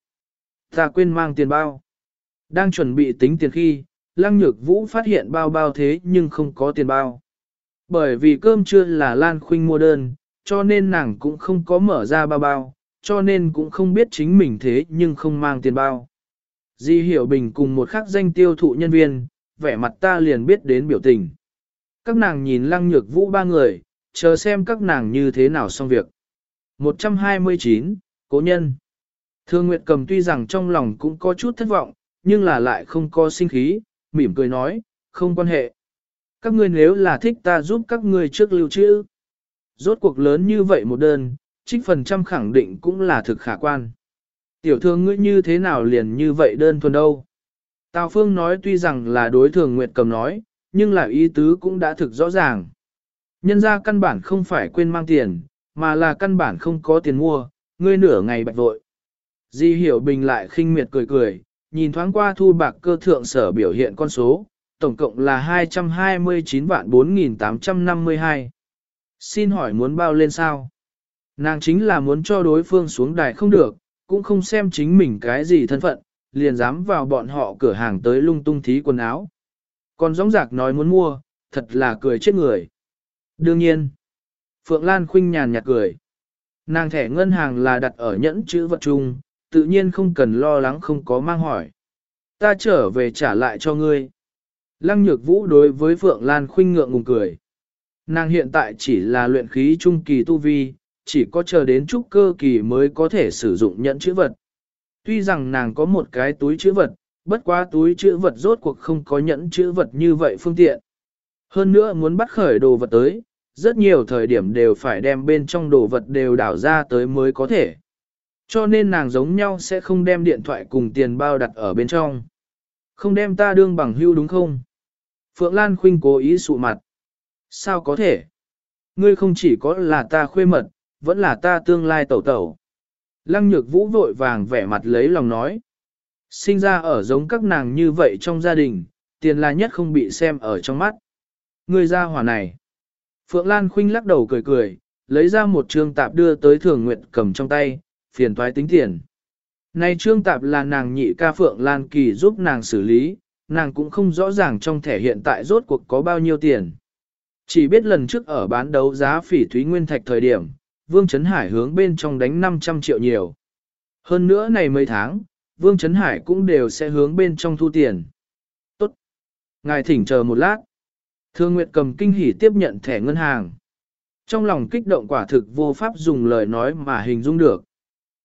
Ta quên mang tiền bao. Đang chuẩn bị tính tiền khi, Lăng Nhược Vũ phát hiện bao bao thế nhưng không có tiền bao. Bởi vì cơm trưa là Lan Khuynh mua đơn, cho nên nàng cũng không có mở ra bao bao, cho nên cũng không biết chính mình thế nhưng không mang tiền bao. Di Hiểu Bình cùng một khắc danh tiêu thụ nhân viên, vẻ mặt ta liền biết đến biểu tình. Các nàng nhìn Lăng Nhược Vũ ba người, chờ xem các nàng như thế nào xong việc. 129, Cố Nhân Thương Nguyệt Cầm tuy rằng trong lòng cũng có chút thất vọng, nhưng là lại không có sinh khí, mỉm cười nói, không quan hệ. Các ngươi nếu là thích ta giúp các ngươi trước lưu trữ. Rốt cuộc lớn như vậy một đơn, trích phần trăm khẳng định cũng là thực khả quan. Tiểu thương ngươi như thế nào liền như vậy đơn thuần đâu. Tào Phương nói tuy rằng là đối thường Nguyệt Cầm nói, nhưng là ý tứ cũng đã thực rõ ràng. Nhân ra căn bản không phải quên mang tiền, mà là căn bản không có tiền mua, ngươi nửa ngày bạch vội. Di hiểu bình lại khinh miệt cười cười, nhìn thoáng qua thu bạc cơ thượng sở biểu hiện con số, tổng cộng là 229 vạn 4.852. Xin hỏi muốn bao lên sao? Nàng chính là muốn cho đối phương xuống đài không được, cũng không xem chính mình cái gì thân phận, liền dám vào bọn họ cửa hàng tới lung tung thí quần áo. Còn giống giặc nói muốn mua, thật là cười chết người. Đương nhiên, Phượng Lan khinh nhàn nhạt cười. Nàng thẻ ngân hàng là đặt ở nhẫn chữ vật chung, tự nhiên không cần lo lắng không có mang hỏi. Ta trở về trả lại cho ngươi. Lăng nhược vũ đối với Phượng Lan khinh ngượng ngùng cười. Nàng hiện tại chỉ là luyện khí trung kỳ tu vi, chỉ có chờ đến trúc cơ kỳ mới có thể sử dụng nhẫn chữ vật. Tuy rằng nàng có một cái túi chữ vật, bất quá túi chữ vật rốt cuộc không có nhẫn chữ vật như vậy phương tiện. Hơn nữa muốn bắt khởi đồ vật tới, rất nhiều thời điểm đều phải đem bên trong đồ vật đều đảo ra tới mới có thể. Cho nên nàng giống nhau sẽ không đem điện thoại cùng tiền bao đặt ở bên trong. Không đem ta đương bằng hưu đúng không? Phượng Lan Khuynh cố ý sụ mặt. Sao có thể? Ngươi không chỉ có là ta khuê mật, vẫn là ta tương lai tẩu tẩu. Lăng nhược vũ vội vàng vẻ mặt lấy lòng nói. Sinh ra ở giống các nàng như vậy trong gia đình, tiền là nhất không bị xem ở trong mắt. người ra hỏa này. Phượng Lan Khuynh lắc đầu cười cười, lấy ra một trương tạp đưa tới Thường Nguyệt cầm trong tay, phiền toái tính tiền. Này trương tạp là nàng nhị ca Phượng Lan Kỳ giúp nàng xử lý, nàng cũng không rõ ràng trong thẻ hiện tại rốt cuộc có bao nhiêu tiền. Chỉ biết lần trước ở bán đấu giá phỉ thúy nguyên thạch thời điểm, Vương Trấn Hải hướng bên trong đánh 500 triệu nhiều. Hơn nữa này mấy tháng, Vương Trấn Hải cũng đều sẽ hướng bên trong thu tiền. Tốt. Ngài thỉnh chờ một lát. Thương Nguyệt cầm kinh hỉ tiếp nhận thẻ ngân hàng. Trong lòng kích động quả thực vô pháp dùng lời nói mà hình dung được.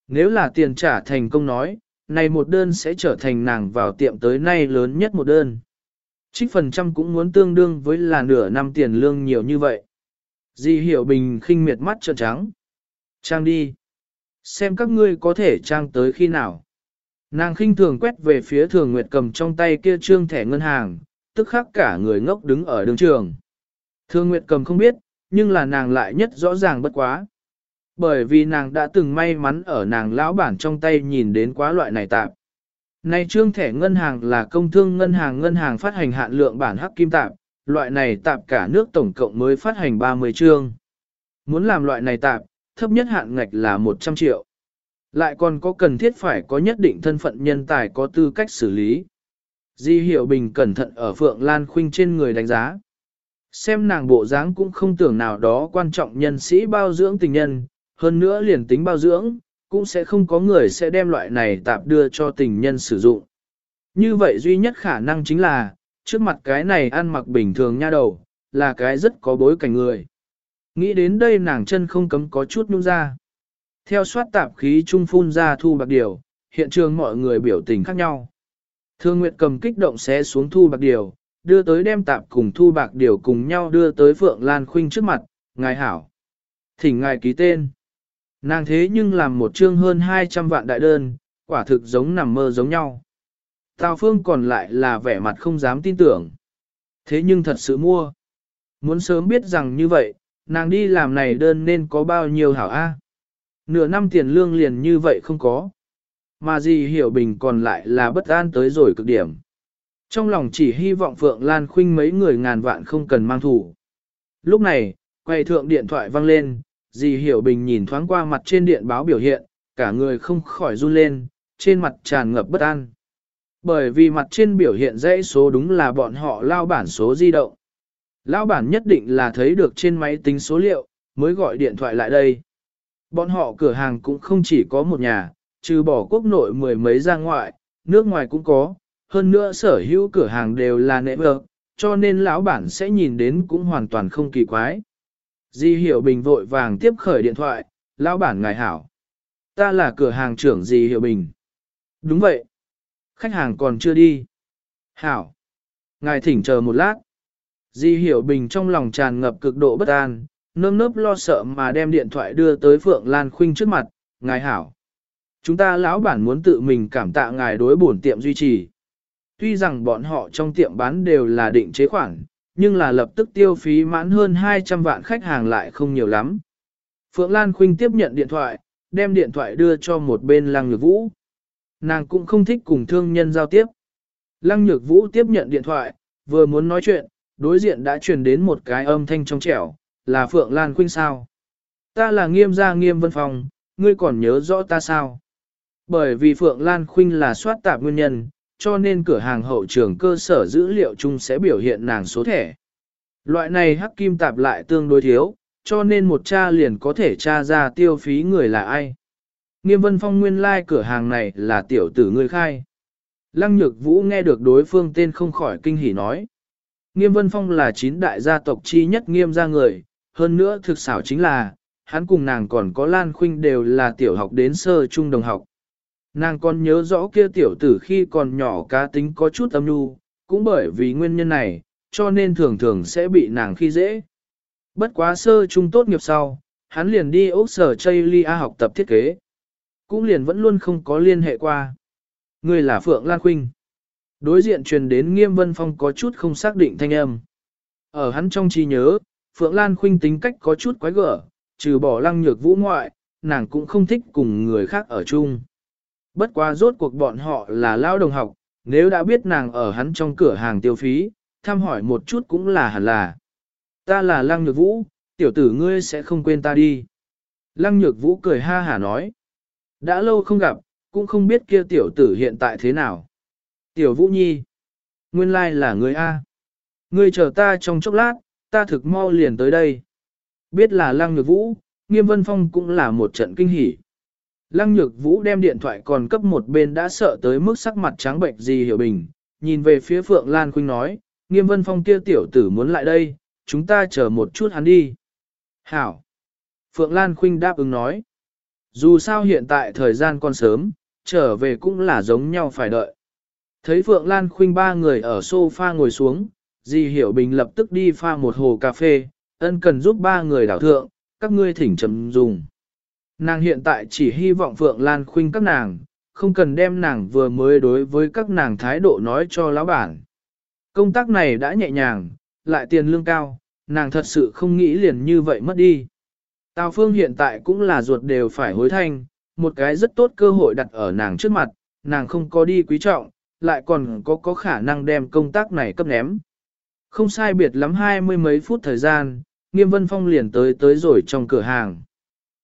Nếu là tiền trả thành công nói, này một đơn sẽ trở thành nàng vào tiệm tới nay lớn nhất một đơn. Trích phần trăm cũng muốn tương đương với là nửa năm tiền lương nhiều như vậy. Di hiểu bình khinh miệt mắt trợn trắng. Trang đi. Xem các ngươi có thể trang tới khi nào. Nàng khinh thường quét về phía thường nguyệt cầm trong tay kia trương thẻ ngân hàng, tức khắc cả người ngốc đứng ở đường trường. Thường nguyệt cầm không biết, nhưng là nàng lại nhất rõ ràng bất quá. Bởi vì nàng đã từng may mắn ở nàng lão bản trong tay nhìn đến quá loại này tạm. Này trương thẻ ngân hàng là công thương ngân hàng ngân hàng phát hành hạn lượng bản hắc kim tạm, loại này tạm cả nước tổng cộng mới phát hành 30 trương. Muốn làm loại này tạm, thấp nhất hạn ngạch là 100 triệu. Lại còn có cần thiết phải có nhất định thân phận nhân tài có tư cách xử lý. Di Hiểu Bình cẩn thận ở Phượng Lan Khuynh trên người đánh giá. Xem nàng bộ dáng cũng không tưởng nào đó quan trọng nhân sĩ bao dưỡng tình nhân, hơn nữa liền tính bao dưỡng, cũng sẽ không có người sẽ đem loại này tạp đưa cho tình nhân sử dụng. Như vậy duy nhất khả năng chính là, trước mặt cái này ăn mặc bình thường nha đầu, là cái rất có bối cảnh người. Nghĩ đến đây nàng chân không cấm có chút nhung ra. Theo soát tạp khí trung phun ra thu bạc điều, hiện trường mọi người biểu tình khác nhau. Thương Nguyệt cầm kích động xé xuống thu bạc điều, đưa tới đem tạp cùng thu bạc điều cùng nhau đưa tới Phượng Lan Khuynh trước mặt, ngài hảo. Thỉnh ngài ký tên. Nàng thế nhưng làm một chương hơn 200 vạn đại đơn, quả thực giống nằm mơ giống nhau. Tào Phương còn lại là vẻ mặt không dám tin tưởng. Thế nhưng thật sự mua. Muốn sớm biết rằng như vậy, nàng đi làm này đơn nên có bao nhiêu hảo A. Nửa năm tiền lương liền như vậy không có. Mà gì hiểu bình còn lại là bất an tới rồi cực điểm. Trong lòng chỉ hy vọng Phượng Lan Khuynh mấy người ngàn vạn không cần mang thủ. Lúc này, quay thượng điện thoại vang lên, dì hiểu bình nhìn thoáng qua mặt trên điện báo biểu hiện, cả người không khỏi run lên, trên mặt tràn ngập bất an. Bởi vì mặt trên biểu hiện dãy số đúng là bọn họ lao bản số di động. Lao bản nhất định là thấy được trên máy tính số liệu, mới gọi điện thoại lại đây. Bọn họ cửa hàng cũng không chỉ có một nhà, trừ bỏ quốc nội mười mấy ra ngoại, nước ngoài cũng có, hơn nữa sở hữu cửa hàng đều là nệ vợ, cho nên lão bản sẽ nhìn đến cũng hoàn toàn không kỳ quái. Di Hiểu Bình vội vàng tiếp khởi điện thoại, lão bản ngài hảo. Ta là cửa hàng trưởng Di Hiểu Bình. Đúng vậy. Khách hàng còn chưa đi. Hảo. Ngài thỉnh chờ một lát. Di Hiểu Bình trong lòng tràn ngập cực độ bất an, nơm nớp lo sợ mà đem điện thoại đưa tới Phượng Lan Khuynh trước mặt. Ngài hảo. Chúng ta lão bản muốn tự mình cảm tạ ngài đối bổn tiệm duy trì. Tuy rằng bọn họ trong tiệm bán đều là định chế khoản, nhưng là lập tức tiêu phí mãn hơn 200 vạn khách hàng lại không nhiều lắm. Phượng Lan Khuynh tiếp nhận điện thoại, đem điện thoại đưa cho một bên Lăng Nhược Vũ. Nàng cũng không thích cùng thương nhân giao tiếp. Lăng Nhược Vũ tiếp nhận điện thoại, vừa muốn nói chuyện, đối diện đã truyền đến một cái âm thanh trong trẻo, là Phượng Lan Khuynh sao. Ta là nghiêm gia nghiêm vân phòng, ngươi còn nhớ rõ ta sao? Bởi vì Phượng Lan Khuynh là soát tạp nguyên nhân, cho nên cửa hàng hậu trường cơ sở dữ liệu chung sẽ biểu hiện nàng số thẻ. Loại này hắc kim tạp lại tương đối thiếu, cho nên một cha liền có thể tra ra tiêu phí người là ai. Nghiêm vân phong nguyên lai like cửa hàng này là tiểu tử người khai. Lăng nhược vũ nghe được đối phương tên không khỏi kinh hỉ nói. Nghiêm vân phong là chín đại gia tộc chi nhất nghiêm gia người, hơn nữa thực xảo chính là, hắn cùng nàng còn có Lan Khuynh đều là tiểu học đến sơ trung đồng học. Nàng còn nhớ rõ kia tiểu tử khi còn nhỏ cá tính có chút âm nhu, cũng bởi vì nguyên nhân này, cho nên thường thường sẽ bị nàng khi dễ. Bất quá sơ trung tốt nghiệp sau, hắn liền đi Úc sở Chaylia học tập thiết kế. Cũng liền vẫn luôn không có liên hệ qua. Người là Phượng Lan Khuynh. Đối diện truyền đến nghiêm vân phong có chút không xác định thanh âm. Ở hắn trong trí nhớ, Phượng Lan Khuynh tính cách có chút quái gở, trừ bỏ lăng nhược vũ ngoại, nàng cũng không thích cùng người khác ở chung. Bất quá rốt cuộc bọn họ là lao đồng học, nếu đã biết nàng ở hắn trong cửa hàng tiêu phí, thăm hỏi một chút cũng là hẳn là. Ta là Lăng Nhược Vũ, tiểu tử ngươi sẽ không quên ta đi. Lăng Nhược Vũ cười ha hả nói. Đã lâu không gặp, cũng không biết kia tiểu tử hiện tại thế nào. Tiểu Vũ Nhi. Nguyên lai là ngươi A. Ngươi chờ ta trong chốc lát, ta thực mau liền tới đây. Biết là Lăng Nhược Vũ, Nghiêm Vân Phong cũng là một trận kinh hỉ. Lăng nhược vũ đem điện thoại còn cấp một bên đã sợ tới mức sắc mặt trắng bệnh gì hiểu bình, nhìn về phía Phượng Lan Khuynh nói, nghiêm vân phong kia tiểu tử muốn lại đây, chúng ta chờ một chút hắn đi. Hảo! Phượng Lan Khuynh đáp ứng nói, dù sao hiện tại thời gian còn sớm, trở về cũng là giống nhau phải đợi. Thấy Phượng Lan Khuynh ba người ở sofa ngồi xuống, Di Hiểu Bình lập tức đi pha một hồ cà phê, ân cần giúp ba người đảo thượng, các ngươi thỉnh chấm dùng. Nàng hiện tại chỉ hy vọng Phượng Lan khuynh các nàng, không cần đem nàng vừa mới đối với các nàng thái độ nói cho lão bản. Công tác này đã nhẹ nhàng, lại tiền lương cao, nàng thật sự không nghĩ liền như vậy mất đi. Tào Phương hiện tại cũng là ruột đều phải hối thanh, một cái rất tốt cơ hội đặt ở nàng trước mặt, nàng không có đi quý trọng, lại còn có có khả năng đem công tác này cấp ném. Không sai biệt lắm hai mươi mấy phút thời gian, Nghiêm Vân Phong liền tới tới rồi trong cửa hàng.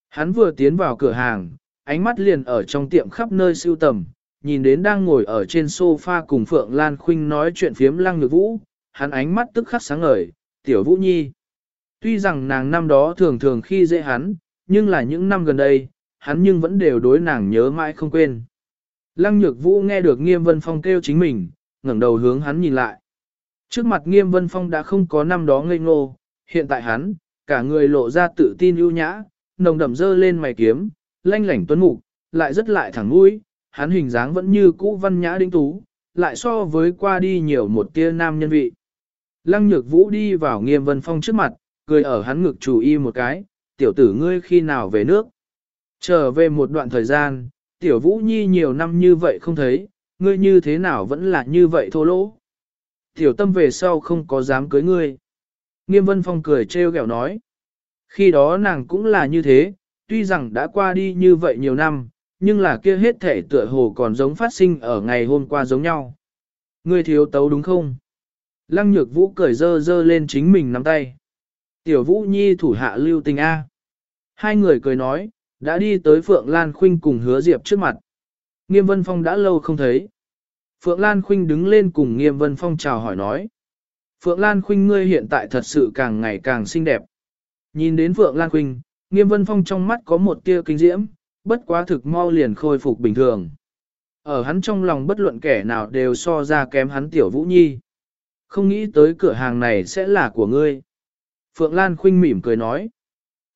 Hắn vừa tiến vào cửa hàng, ánh mắt liền ở trong tiệm khắp nơi siêu tầm, nhìn đến đang ngồi ở trên sofa cùng Phượng Lan Khuynh nói chuyện phiếm lăng nhược vũ, hắn ánh mắt tức khắc sáng ngời, tiểu vũ nhi. Tuy rằng nàng năm đó thường thường khi dễ hắn, nhưng là những năm gần đây, hắn nhưng vẫn đều đối nàng nhớ mãi không quên. Lăng nhược vũ nghe được nghiêm vân phong kêu chính mình, ngẩng đầu hướng hắn nhìn lại. Trước mặt nghiêm vân phong đã không có năm đó ngây ngô, hiện tại hắn, cả người lộ ra tự tin ưu nhã, nồng đậm dơ lên mày kiếm, lanh lảnh tuấn mục, lại rất lại thẳng mũi, hắn hình dáng vẫn như cũ văn nhã đinh tú, lại so với qua đi nhiều một tia nam nhân vị. Lăng nhược vũ đi vào nghiêm vân phong trước mặt, cười ở hắn ngực chủ y một cái, tiểu tử ngươi khi nào về nước. Trở về một đoạn thời gian, tiểu vũ nhi nhiều năm như vậy không thấy, ngươi như thế nào vẫn là như vậy thô lỗ. Tiểu tâm về sau không có dám cưới ngươi. Nghiêm vân phong cười trêu ghẹo nói. Khi đó nàng cũng là như thế, tuy rằng đã qua đi như vậy nhiều năm, nhưng là kia hết thể tựa hồ còn giống phát sinh ở ngày hôm qua giống nhau. Ngươi thiếu tấu đúng không? Lăng nhược vũ cười dơ dơ lên chính mình nắm tay. Tiểu vũ nhi thủ hạ lưu tình A. Hai người cười nói, đã đi tới Phượng Lan Khuynh cùng hứa Diệp trước mặt. Nghiêm Vân Phong đã lâu không thấy. Phượng Lan Khuynh đứng lên cùng Nghiêm Vân Phong chào hỏi nói. Phượng Lan Khuynh ngươi hiện tại thật sự càng ngày càng xinh đẹp. Nhìn đến Phượng Lan Khuynh, Nghiêm Vân Phong trong mắt có một tia kinh diễm, bất quá thực mau liền khôi phục bình thường. Ở hắn trong lòng bất luận kẻ nào đều so ra kém hắn tiểu Vũ Nhi. Không nghĩ tới cửa hàng này sẽ là của ngươi. Phượng Lan Khuynh mỉm cười nói.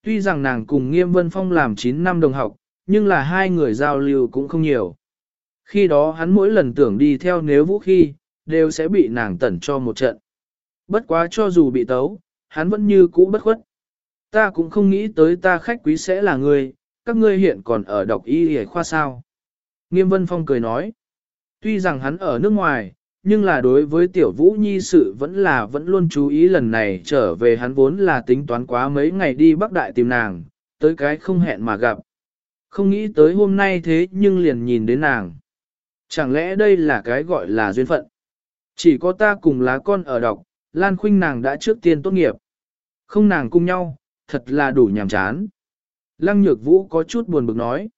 Tuy rằng nàng cùng Nghiêm Vân Phong làm 9 năm đồng học, nhưng là hai người giao lưu cũng không nhiều. Khi đó hắn mỗi lần tưởng đi theo nếu vũ khi, đều sẽ bị nàng tẩn cho một trận. Bất quá cho dù bị tấu, hắn vẫn như cũ bất khuất. Ta cũng không nghĩ tới ta khách quý sẽ là người, các ngươi hiện còn ở đọc y hề khoa sao. Nghiêm Vân Phong cười nói, tuy rằng hắn ở nước ngoài, nhưng là đối với tiểu vũ nhi sự vẫn là vẫn luôn chú ý lần này trở về hắn vốn là tính toán quá mấy ngày đi Bắc Đại tìm nàng, tới cái không hẹn mà gặp. Không nghĩ tới hôm nay thế nhưng liền nhìn đến nàng. Chẳng lẽ đây là cái gọi là duyên phận? Chỉ có ta cùng lá con ở đọc, Lan Khuynh nàng đã trước tiên tốt nghiệp. Không nàng cùng nhau, thật là đủ nhàm chán. Lăng Nhược Vũ có chút buồn bực nói.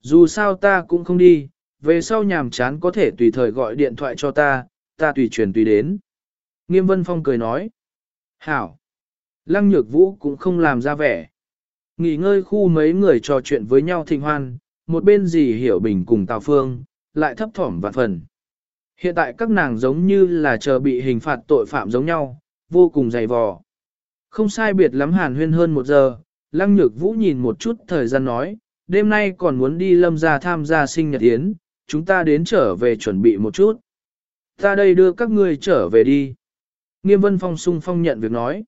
Dù sao ta cũng không đi, về sau nhàm chán có thể tùy thời gọi điện thoại cho ta, ta tùy truyền tùy đến. Nghiêm Vân Phong cười nói. Hảo. Lăng Nhược Vũ cũng không làm ra vẻ. Nghỉ ngơi khu mấy người trò chuyện với nhau thịnh hoan, một bên gì hiểu bình cùng Tào Phương, lại thấp thỏm vạn phần. Hiện tại các nàng giống như là chờ bị hình phạt tội phạm giống nhau, vô cùng dày vò. Không sai biệt lắm hàn huyên hơn một giờ, Lăng Nhược Vũ nhìn một chút thời gian nói, đêm nay còn muốn đi lâm ra tham gia sinh nhật yến, chúng ta đến trở về chuẩn bị một chút. Ta đây đưa các ngươi trở về đi. Nghiêm Vân Phong sung phong nhận việc nói.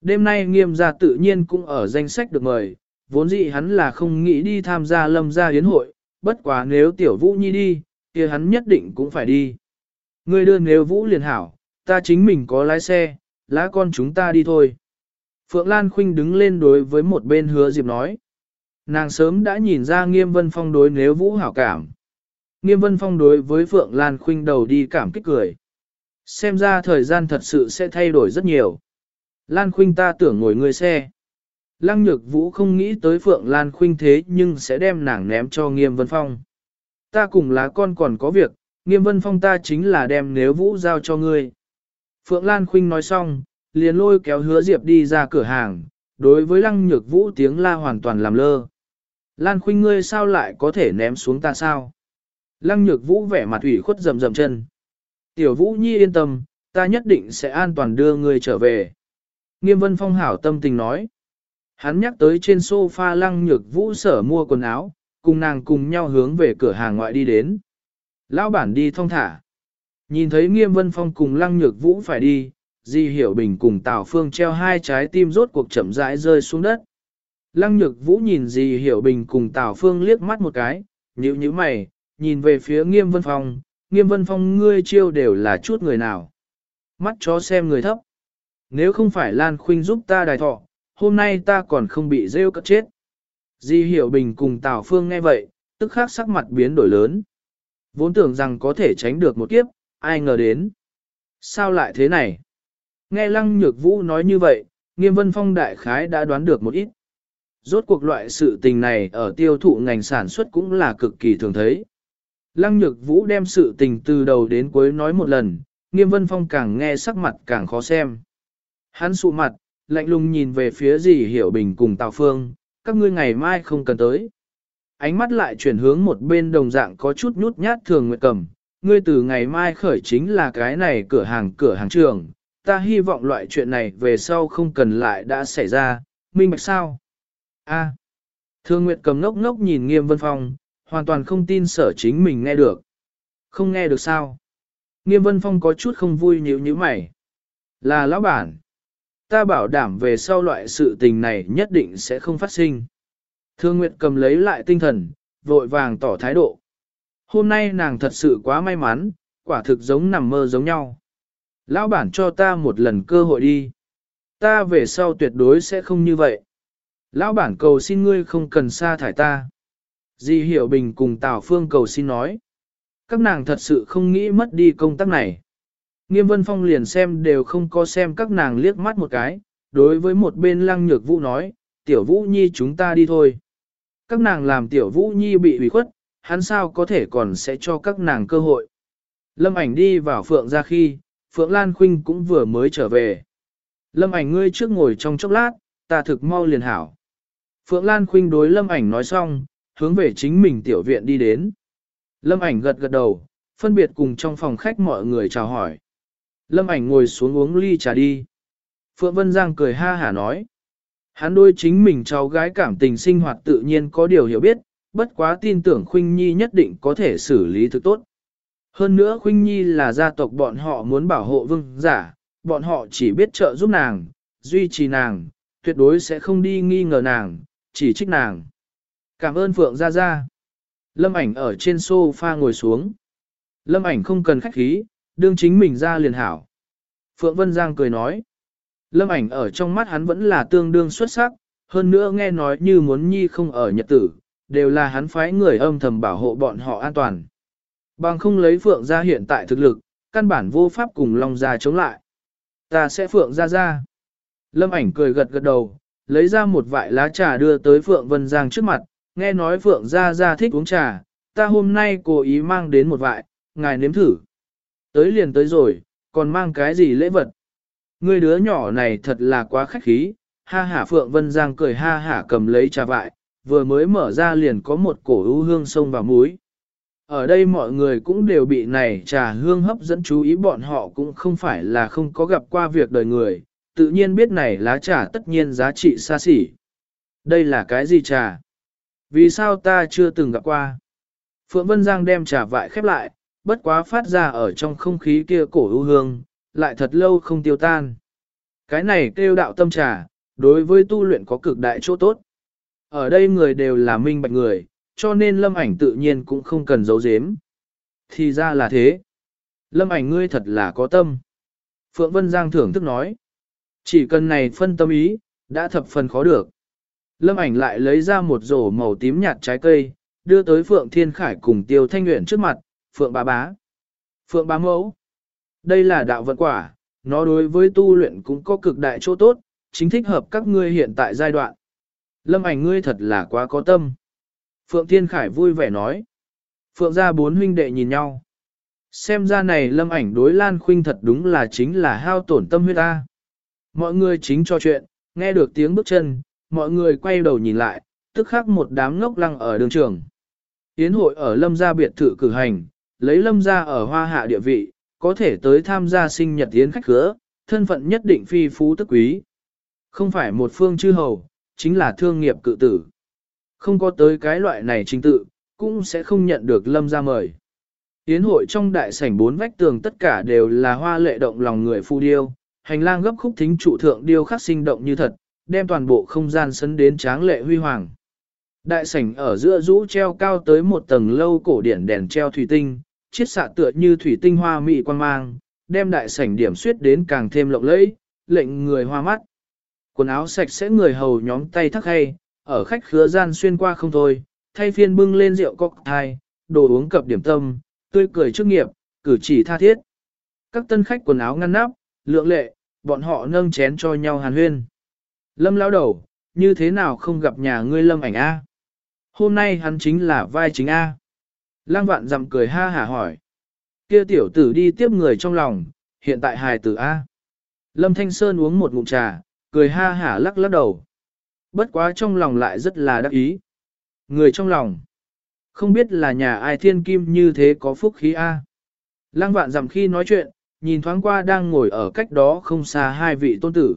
Đêm nay nghiêm gia tự nhiên cũng ở danh sách được mời, vốn dĩ hắn là không nghĩ đi tham gia lâm gia yến hội, bất quá nếu tiểu vũ nhi đi, kia hắn nhất định cũng phải đi. Ngươi đưa nếu vũ liền hảo, ta chính mình có lái xe, lá con chúng ta đi thôi. Phượng Lan Khuynh đứng lên đối với một bên hứa Diệp nói. Nàng sớm đã nhìn ra nghiêm vân phong đối nếu vũ hảo cảm. Nghiêm vân phong đối với Phượng Lan Khuynh đầu đi cảm kích cười. Xem ra thời gian thật sự sẽ thay đổi rất nhiều. Lan Khuynh ta tưởng ngồi người xe. Lăng nhược vũ không nghĩ tới Phượng Lan Khuynh thế nhưng sẽ đem nàng ném cho Nghiêm Vân Phong. Ta cùng lá con còn có việc, Nghiêm Vân Phong ta chính là đem nếu vũ giao cho ngươi. Phượng Lan Khuynh nói xong, liền lôi kéo hứa Diệp đi ra cửa hàng, đối với lăng nhược vũ tiếng la hoàn toàn làm lơ. Lan Khuynh ngươi sao lại có thể ném xuống ta sao? Lăng nhược vũ vẻ mặt ủy khuất rầm rầm chân. Tiểu vũ nhi yên tâm, ta nhất định sẽ an toàn đưa ngươi trở về. Nghiêm vân phong hảo tâm tình nói. Hắn nhắc tới trên sofa lăng nhược vũ sở mua quần áo, cùng nàng cùng nhau hướng về cửa hàng ngoại đi đến. Lão bản đi thong thả. Nhìn thấy nghiêm vân phong cùng lăng nhược vũ phải đi, Di Hiểu Bình cùng Tào Phương treo hai trái tim rốt cuộc chậm rãi rơi xuống đất. Lăng nhược vũ nhìn Di Hiểu Bình cùng Tào Phương liếc mắt một cái, nhíu nhíu mày, nhìn về phía nghiêm vân phong, nghiêm vân phong ngươi chiêu đều là chút người nào. Mắt chó xem người thấp. Nếu không phải Lan Khuynh giúp ta đài thọ, hôm nay ta còn không bị rêu cất chết. Di Hiểu Bình cùng Tào Phương nghe vậy, tức khắc sắc mặt biến đổi lớn. Vốn tưởng rằng có thể tránh được một kiếp, ai ngờ đến. Sao lại thế này? Nghe Lăng Nhược Vũ nói như vậy, Nghiêm Vân Phong đại khái đã đoán được một ít. Rốt cuộc loại sự tình này ở tiêu thụ ngành sản xuất cũng là cực kỳ thường thấy. Lăng Nhược Vũ đem sự tình từ đầu đến cuối nói một lần, Nghiêm Vân Phong càng nghe sắc mặt càng khó xem. Hắn sụ mặt, lạnh lùng nhìn về phía gì hiểu bình cùng Tào Phương, các ngươi ngày mai không cần tới. Ánh mắt lại chuyển hướng một bên đồng dạng có chút nhút nhát thường nguyệt cầm, ngươi từ ngày mai khởi chính là cái này cửa hàng cửa hàng trường, ta hy vọng loại chuyện này về sau không cần lại đã xảy ra, minh bạch sao? A. Thương Nguyệt cầm ngốc ngốc nhìn Nghiêm Vân Phong, hoàn toàn không tin sở chính mình nghe được. Không nghe được sao? Nghiêm Vân Phong có chút không vui nhíu như mày. Là lão bản. Ta bảo đảm về sau loại sự tình này nhất định sẽ không phát sinh. Thương Nguyệt cầm lấy lại tinh thần, vội vàng tỏ thái độ. Hôm nay nàng thật sự quá may mắn, quả thực giống nằm mơ giống nhau. Lão bản cho ta một lần cơ hội đi. Ta về sau tuyệt đối sẽ không như vậy. Lão bản cầu xin ngươi không cần sa thải ta. Di Hiểu Bình cùng Tào Phương cầu xin nói. Các nàng thật sự không nghĩ mất đi công tác này. Nghiêm Vân Phong liền xem đều không có xem các nàng liếc mắt một cái, đối với một bên lăng nhược vũ nói, tiểu vũ nhi chúng ta đi thôi. Các nàng làm tiểu vũ nhi bị ủy khuất, hắn sao có thể còn sẽ cho các nàng cơ hội. Lâm ảnh đi vào phượng ra khi, phượng Lan Khuynh cũng vừa mới trở về. Lâm ảnh ngươi trước ngồi trong chốc lát, ta thực mau liền hảo. Phượng Lan Khuynh đối lâm ảnh nói xong, hướng về chính mình tiểu viện đi đến. Lâm ảnh gật gật đầu, phân biệt cùng trong phòng khách mọi người chào hỏi. Lâm ảnh ngồi xuống uống ly trà đi. Phượng Vân Giang cười ha hả nói. Hắn đôi chính mình cháu gái cảm tình sinh hoạt tự nhiên có điều hiểu biết, bất quá tin tưởng Khuynh Nhi nhất định có thể xử lý thực tốt. Hơn nữa Khuynh Nhi là gia tộc bọn họ muốn bảo hộ vương giả, bọn họ chỉ biết trợ giúp nàng, duy trì nàng, tuyệt đối sẽ không đi nghi ngờ nàng, chỉ trích nàng. Cảm ơn Phượng Gia Gia. Lâm ảnh ở trên sofa ngồi xuống. Lâm ảnh không cần khách khí, đương chính mình ra liền hảo. Phượng Vân Giang cười nói. Lâm ảnh ở trong mắt hắn vẫn là tương đương xuất sắc, hơn nữa nghe nói như muốn nhi không ở nhật tử, đều là hắn phái người âm thầm bảo hộ bọn họ an toàn. Bằng không lấy Phượng ra hiện tại thực lực, căn bản vô pháp cùng Long ra chống lại. Ta sẽ Phượng ra ra. Lâm ảnh cười gật gật đầu, lấy ra một vại lá trà đưa tới Phượng Vân Giang trước mặt, nghe nói Phượng ra ra thích uống trà, ta hôm nay cố ý mang đến một vại, ngài nếm thử. Tới liền tới rồi, còn mang cái gì lễ vật? Người đứa nhỏ này thật là quá khách khí, ha hả Phượng Vân Giang cười ha hả cầm lấy trà vại, vừa mới mở ra liền có một cổ ưu hương sông vào muối. Ở đây mọi người cũng đều bị này trà hương hấp dẫn chú ý bọn họ cũng không phải là không có gặp qua việc đời người, tự nhiên biết này lá trà tất nhiên giá trị xa xỉ. Đây là cái gì trà? Vì sao ta chưa từng gặp qua? Phượng Vân Giang đem trà vại khép lại, bất quá phát ra ở trong không khí kia cổ ưu hương, lại thật lâu không tiêu tan. Cái này kêu đạo tâm trà, đối với tu luyện có cực đại chỗ tốt. Ở đây người đều là minh bạch người, cho nên lâm ảnh tự nhiên cũng không cần giấu giếm. Thì ra là thế. Lâm ảnh ngươi thật là có tâm. Phượng Vân Giang thưởng thức nói. Chỉ cần này phân tâm ý, đã thập phần khó được. Lâm ảnh lại lấy ra một rổ màu tím nhạt trái cây, đưa tới Phượng Thiên Khải cùng Tiêu Thanh Nguyễn trước mặt, Phượng bá bá. Phượng bá mẫu. Đây là đạo vận quả, nó đối với tu luyện cũng có cực đại chỗ tốt, chính thích hợp các ngươi hiện tại giai đoạn. Lâm ảnh ngươi thật là quá có tâm. Phượng Thiên Khải vui vẻ nói. Phượng gia bốn huynh đệ nhìn nhau. Xem ra này lâm ảnh đối Lan Khuynh thật đúng là chính là hao tổn tâm huyết ta. Mọi người chính cho chuyện, nghe được tiếng bước chân, mọi người quay đầu nhìn lại, tức khắc một đám ngốc lăng ở đường trường. Yến hội ở lâm gia biệt thự cử hành, lấy lâm gia ở hoa hạ địa vị, có thể tới tham gia sinh nhật yến khách khứa, thân phận nhất định phi phú tức quý. Không phải một phương chư hầu, chính là thương nghiệp cự tử. Không có tới cái loại này trình tự, cũng sẽ không nhận được lâm gia mời. Yến hội trong đại sảnh bốn vách tường tất cả đều là hoa lệ động lòng người phu điêu, hành lang gấp khúc thính trụ thượng điêu khắc sinh động như thật, đem toàn bộ không gian sấn đến tráng lệ huy hoàng. Đại sảnh ở giữa rũ treo cao tới một tầng lâu cổ điển đèn treo thủy tinh, chiết xạ tựa như thủy tinh hoa mị quan mang, đem đại sảnh điểm suyết đến càng thêm lộng lẫy, lệnh người hoa mắt. Quần áo sạch sẽ người hầu nhóm tay thắc hay, ở khách khứa gian xuyên qua không thôi, thay phiên bưng lên rượu cocktail, đồ uống cập điểm tâm, tươi cười trước nghiệp, cử chỉ tha thiết. Các tân khách quần áo ngăn nắp, lượng lệ, bọn họ nâng chén cho nhau hàn huyên. Lâm lão đầu, như thế nào không gặp nhà ngươi lâm ảnh A? Hôm nay hắn chính là vai chính A. Lăng vạn dặm cười ha hả hỏi. Kia tiểu tử đi tiếp người trong lòng, hiện tại hài tử A. Lâm Thanh Sơn uống một ngụm trà, cười ha hả lắc lắc đầu. Bất quá trong lòng lại rất là đắc ý. Người trong lòng. Không biết là nhà ai thiên kim như thế có phúc khí A. Lăng vạn dặm khi nói chuyện, nhìn thoáng qua đang ngồi ở cách đó không xa hai vị tôn tử.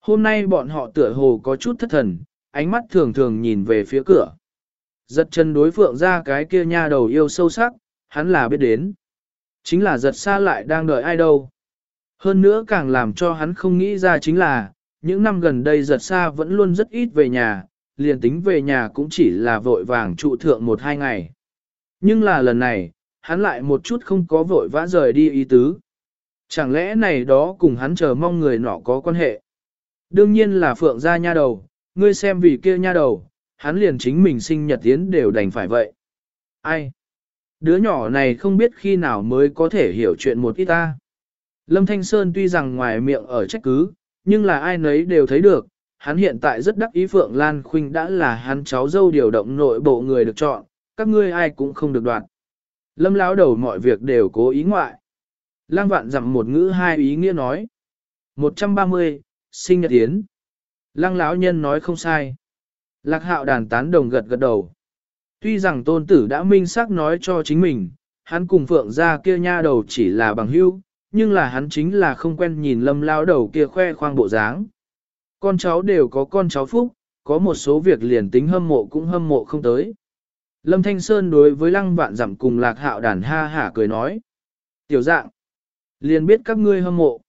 Hôm nay bọn họ tựa hồ có chút thất thần, ánh mắt thường thường nhìn về phía cửa. Giật chân đối phượng ra cái kia nha đầu yêu sâu sắc, hắn là biết đến. Chính là giật xa lại đang đợi ai đâu. Hơn nữa càng làm cho hắn không nghĩ ra chính là, những năm gần đây giật xa vẫn luôn rất ít về nhà, liền tính về nhà cũng chỉ là vội vàng trụ thượng một hai ngày. Nhưng là lần này, hắn lại một chút không có vội vã rời đi ý tứ. Chẳng lẽ này đó cùng hắn chờ mong người nọ có quan hệ? Đương nhiên là phượng gia nha đầu, ngươi xem vì kia nha đầu, hắn liền chính mình sinh nhật tiến đều đành phải vậy. Ai? Đứa nhỏ này không biết khi nào mới có thể hiểu chuyện một ít ta. Lâm Thanh Sơn tuy rằng ngoài miệng ở trách cứ, nhưng là ai nấy đều thấy được, hắn hiện tại rất đắc ý Phượng Lan Khuynh đã là hắn cháu dâu điều động nội bộ người được chọn, các ngươi ai cũng không được đoạt. Lâm lão đầu mọi việc đều cố ý ngoại. Lang vạn dặm một ngữ hai ý nghĩa nói. 130, sinh nhật tiến. Lăng lão nhân nói không sai. Lạc hạo đàn tán đồng gật gật đầu. Tuy rằng tôn tử đã minh xác nói cho chính mình, hắn cùng phượng ra kia nha đầu chỉ là bằng hữu, nhưng là hắn chính là không quen nhìn lâm lao đầu kia khoe khoang bộ dáng. Con cháu đều có con cháu phúc, có một số việc liền tính hâm mộ cũng hâm mộ không tới. Lâm Thanh Sơn đối với lăng vạn giảm cùng lạc hạo đàn ha hả cười nói. Tiểu dạng, liền biết các ngươi hâm mộ.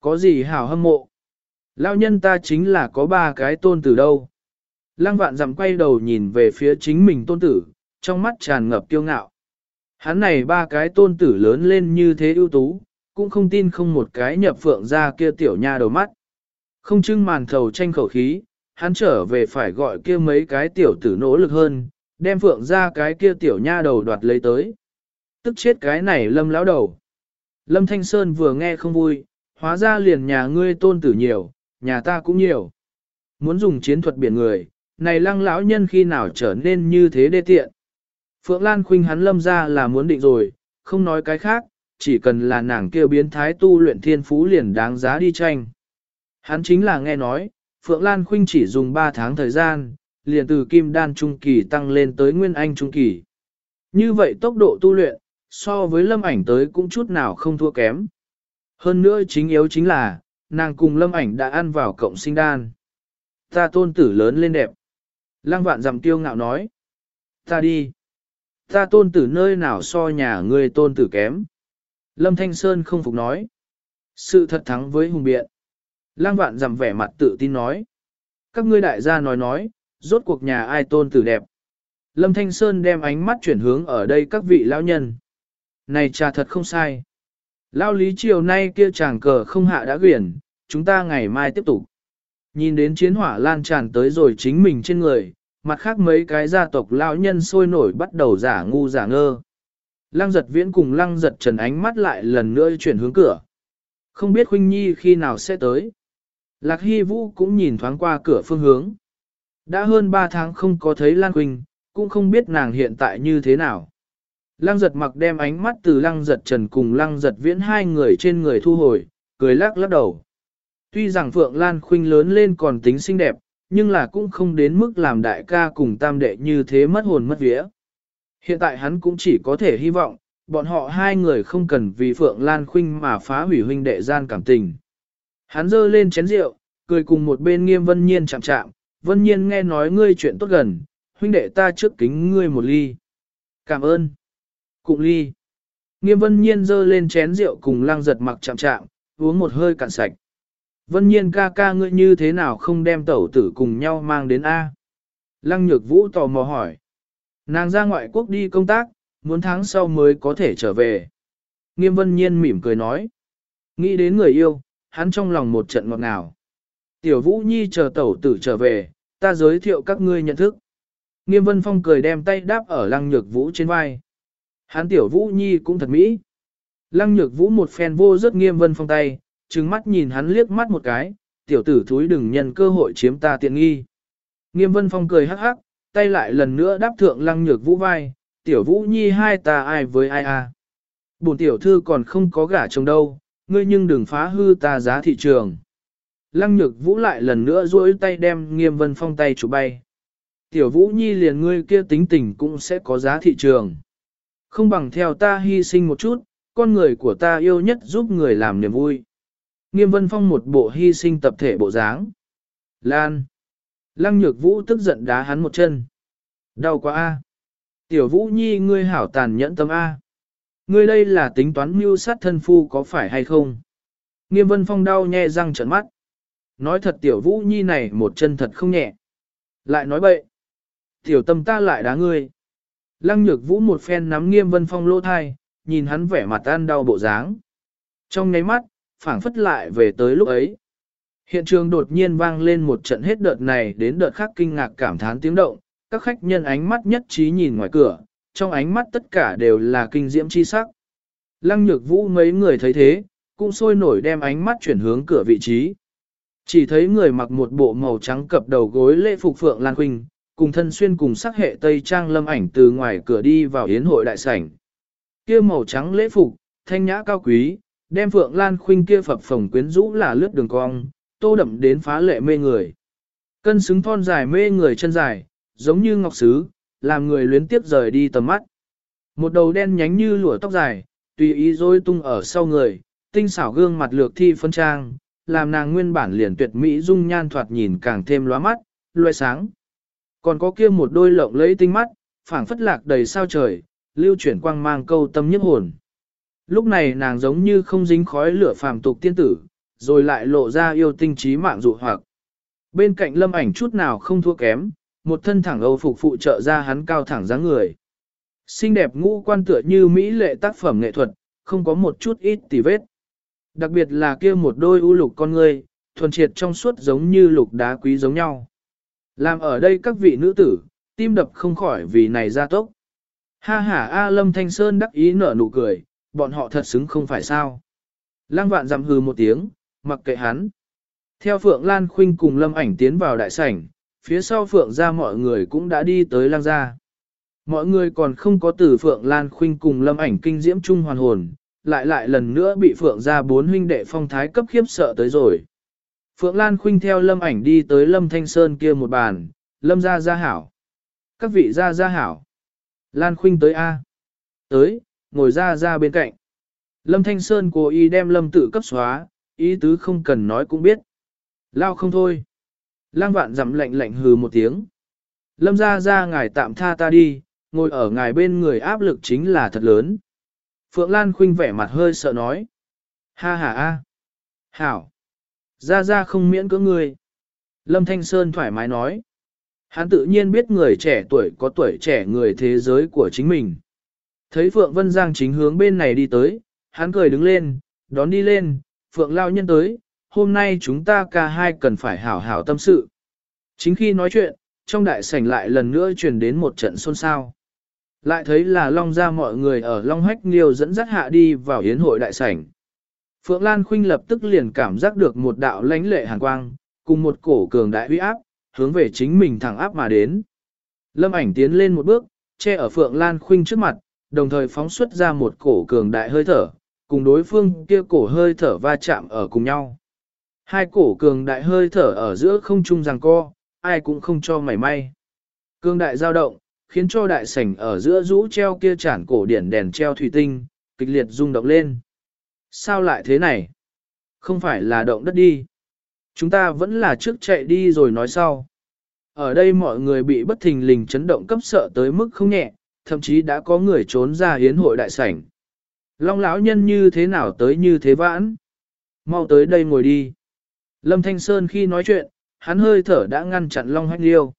Có gì hảo hâm mộ? Lao nhân ta chính là có ba cái tôn tử đâu. Lăng vạn dặm quay đầu nhìn về phía chính mình tôn tử, trong mắt tràn ngập kiêu ngạo. Hắn này ba cái tôn tử lớn lên như thế ưu tú, cũng không tin không một cái nhập phượng ra kia tiểu nha đầu mắt. Không trưng màn thầu tranh khẩu khí, hắn trở về phải gọi kia mấy cái tiểu tử nỗ lực hơn, đem phượng ra cái kia tiểu nha đầu đoạt lấy tới. Tức chết cái này lâm lão đầu. Lâm Thanh Sơn vừa nghe không vui, hóa ra liền nhà ngươi tôn tử nhiều, nhà ta cũng nhiều. Muốn dùng chiến thuật biển người, này lăng lão nhân khi nào trở nên như thế đê tiện. Phượng Lan khuynh hắn lâm ra là muốn định rồi, không nói cái khác, chỉ cần là nàng kêu biến thái tu luyện thiên phú liền đáng giá đi tranh. Hắn chính là nghe nói, Phượng Lan khuynh chỉ dùng 3 tháng thời gian, liền từ kim đan trung kỳ tăng lên tới nguyên anh trung kỳ. Như vậy tốc độ tu luyện, so với lâm ảnh tới cũng chút nào không thua kém. Hơn nữa chính yếu chính là, nàng cùng lâm ảnh đã ăn vào cộng sinh đan. Ta tôn tử lớn lên đẹp. Lăng vạn dặm tiêu ngạo nói. Ta đi. Ta tôn tử nơi nào so nhà ngươi tôn tử kém. Lâm Thanh Sơn không phục nói. Sự thật thắng với hùng biện. Lăng vạn dặm vẻ mặt tự tin nói. Các ngươi đại gia nói nói, rốt cuộc nhà ai tôn tử đẹp. Lâm Thanh Sơn đem ánh mắt chuyển hướng ở đây các vị lão nhân. Này trà thật không sai. Lao lý chiều nay kia chàng cờ không hạ đã quyển, chúng ta ngày mai tiếp tục. Nhìn đến chiến hỏa lan tràn tới rồi chính mình trên người, mặt khác mấy cái gia tộc lão nhân sôi nổi bắt đầu giả ngu giả ngơ. Lăng giật viễn cùng lăng giật trần ánh mắt lại lần nữa chuyển hướng cửa. Không biết huynh nhi khi nào sẽ tới. Lạc Hy Vũ cũng nhìn thoáng qua cửa phương hướng. Đã hơn 3 tháng không có thấy Lan Quỳnh, cũng không biết nàng hiện tại như thế nào. Lăng giật mặc đem ánh mắt từ lăng giật trần cùng lăng giật viễn hai người trên người thu hồi, cười lắc lắc đầu. Tuy rằng Phượng Lan Khuynh lớn lên còn tính xinh đẹp, nhưng là cũng không đến mức làm đại ca cùng tam đệ như thế mất hồn mất vía. Hiện tại hắn cũng chỉ có thể hy vọng, bọn họ hai người không cần vì Phượng Lan Khuynh mà phá hủy huynh đệ gian cảm tình. Hắn dơ lên chén rượu, cười cùng một bên nghiêm vân nhiên chạm chạm, vân nhiên nghe nói ngươi chuyện tốt gần, huynh đệ ta trước kính ngươi một ly. Cảm ơn. Cụng ly. Nghiêm vân nhiên dơ lên chén rượu cùng lang giật mặc chạm chạm, uống một hơi cạn sạch. Vân nhiên ca ca ngươi như thế nào không đem tẩu tử cùng nhau mang đến A? Lăng nhược vũ tò mò hỏi. Nàng ra ngoại quốc đi công tác, muốn tháng sau mới có thể trở về. Nghiêm vân nhiên mỉm cười nói. Nghĩ đến người yêu, hắn trong lòng một trận ngọt ngào. Tiểu vũ nhi chờ tẩu tử trở về, ta giới thiệu các ngươi nhận thức. Nghiêm vân phong cười đem tay đáp ở lăng nhược vũ trên vai. Hắn tiểu vũ nhi cũng thật mỹ. Lăng nhược vũ một phen vô rất nghiêm vân phong tay, trừng mắt nhìn hắn liếc mắt một cái, tiểu tử thúi đừng nhân cơ hội chiếm ta tiện nghi. Nghiêm vân phong cười hắc hắc, tay lại lần nữa đáp thượng lăng nhược vũ vai, tiểu vũ nhi hai ta ai với ai à. Bồn tiểu thư còn không có gả chồng đâu, ngươi nhưng đừng phá hư ta giá thị trường. Lăng nhược vũ lại lần nữa duỗi tay đem nghiêm vân phong tay chủ bay. Tiểu vũ nhi liền ngươi kia tính tình cũng sẽ có giá thị trường. Không bằng theo ta hy sinh một chút, con người của ta yêu nhất giúp người làm niềm vui. Nghiêm Vân Phong một bộ hy sinh tập thể bộ dáng. Lan. Lăng nhược vũ tức giận đá hắn một chân. Đau quá a. Tiểu vũ nhi ngươi hảo tàn nhẫn tâm a. Ngươi đây là tính toán mưu sát thân phu có phải hay không? Nghiêm Vân Phong đau nhe răng trợn mắt. Nói thật tiểu vũ nhi này một chân thật không nhẹ. Lại nói bậy. Tiểu tâm ta lại đá ngươi. Lăng nhược vũ một phen nắm nghiêm vân phong lỗ thai, nhìn hắn vẻ mặt tan đau bộ dáng. Trong nháy mắt, phảng phất lại về tới lúc ấy. Hiện trường đột nhiên vang lên một trận hết đợt này đến đợt khác kinh ngạc cảm thán tiếng động, các khách nhân ánh mắt nhất trí nhìn ngoài cửa, trong ánh mắt tất cả đều là kinh diễm chi sắc. Lăng nhược vũ mấy người thấy thế, cũng sôi nổi đem ánh mắt chuyển hướng cửa vị trí. Chỉ thấy người mặc một bộ màu trắng cập đầu gối lễ phục Phượng Lan Quỳnh, cùng thân xuyên cùng sắc hệ Tây Trang lâm ảnh từ ngoài cửa đi vào yến hội đại sảnh. Kia màu trắng lễ phục, thanh nhã cao quý, đem Phượng Lan Khuynh kia phập phồng quyến rũ là lướt đường cong, tô đậm đến phá lệ mê người. Cân xứng thon dài mê người chân dài, giống như ngọc sứ, làm người luyến tiếp rời đi tầm mắt. Một đầu đen nhánh như lụa tóc dài, tùy ý rối tung ở sau người, tinh xảo gương mặt lược thi phân trang, làm nàng nguyên bản liền tuyệt mỹ dung nhan thoạt nhìn càng thêm lóa mắt, loe sáng. Còn có kia một đôi lộng lẫy tinh mắt, phảng phất lạc đầy sao trời, lưu chuyển quang mang câu tâm nhức hồn. Lúc này nàng giống như không dính khói lửa phàm tục tiên tử, rồi lại lộ ra yêu tinh trí mạng dụ hoặc. Bên cạnh lâm ảnh chút nào không thua kém, một thân thẳng âu phục phụ trợ ra hắn cao thẳng dáng người. Xinh đẹp ngũ quan tựa như mỹ lệ tác phẩm nghệ thuật, không có một chút ít tì vết. Đặc biệt là kia một đôi u lục con ngươi, thuần triệt trong suốt giống như lục đá quý giống nhau. Làm ở đây các vị nữ tử, tim đập không khỏi vì này ra tốc. Ha ha A Lâm Thanh Sơn đắc ý nở nụ cười, bọn họ thật xứng không phải sao. Lăng vạn dặm hừ một tiếng, mặc kệ hắn. Theo Phượng Lan Khuynh cùng Lâm ảnh tiến vào đại sảnh, phía sau Phượng ra mọi người cũng đã đi tới Lăng gia. Mọi người còn không có từ Phượng Lan Khuynh cùng Lâm ảnh kinh diễm chung hoàn hồn, lại lại lần nữa bị Phượng ra bốn huynh đệ phong thái cấp khiếp sợ tới rồi. Phượng Lan Khuynh theo Lâm ảnh đi tới Lâm Thanh Sơn kia một bàn, Lâm ra ra hảo. Các vị ra ra hảo. Lan Khuynh tới A. Tới, ngồi ra ra bên cạnh. Lâm Thanh Sơn cố ý đem Lâm Tử cấp xóa, ý tứ không cần nói cũng biết. Lao không thôi. Lang vạn dặm lạnh lạnh hừ một tiếng. Lâm ra ra ngài tạm tha ta đi, ngồi ở ngài bên người áp lực chính là thật lớn. Phượng Lan Khuynh vẻ mặt hơi sợ nói. Ha ha a, Hảo. Ra ra không miễn cưỡng người Lâm Thanh Sơn thoải mái nói. Hắn tự nhiên biết người trẻ tuổi có tuổi trẻ người thế giới của chính mình. Thấy Phượng Vân Giang chính hướng bên này đi tới, hắn cười đứng lên, đón đi lên, Phượng Lao Nhân tới, hôm nay chúng ta ca hai cần phải hảo hảo tâm sự. Chính khi nói chuyện, trong đại sảnh lại lần nữa truyền đến một trận xôn xao. Lại thấy là Long ra mọi người ở Long Hách Nghiêu dẫn dắt hạ đi vào yến hội đại sảnh. Phượng Lan Khuynh lập tức liền cảm giác được một đạo lãnh lệ hàn quang, cùng một cổ cường đại uy áp, hướng về chính mình thẳng áp mà đến. Lâm ảnh tiến lên một bước, che ở Phượng Lan Khuynh trước mặt, đồng thời phóng xuất ra một cổ cường đại hơi thở, cùng đối phương kia cổ hơi thở va chạm ở cùng nhau. Hai cổ cường đại hơi thở ở giữa không trung giằng co, ai cũng không cho mảy may. Cường đại dao động, khiến cho đại sảnh ở giữa rũ treo kia chản cổ điển đèn treo thủy tinh, kịch liệt rung động lên. Sao lại thế này? Không phải là động đất đi. Chúng ta vẫn là trước chạy đi rồi nói sau. Ở đây mọi người bị bất thình lình chấn động cấp sợ tới mức không nhẹ, thậm chí đã có người trốn ra hiến hội đại sảnh. Long lão nhân như thế nào tới như thế vãn? Mau tới đây ngồi đi. Lâm Thanh Sơn khi nói chuyện, hắn hơi thở đã ngăn chặn Long Hách Liêu.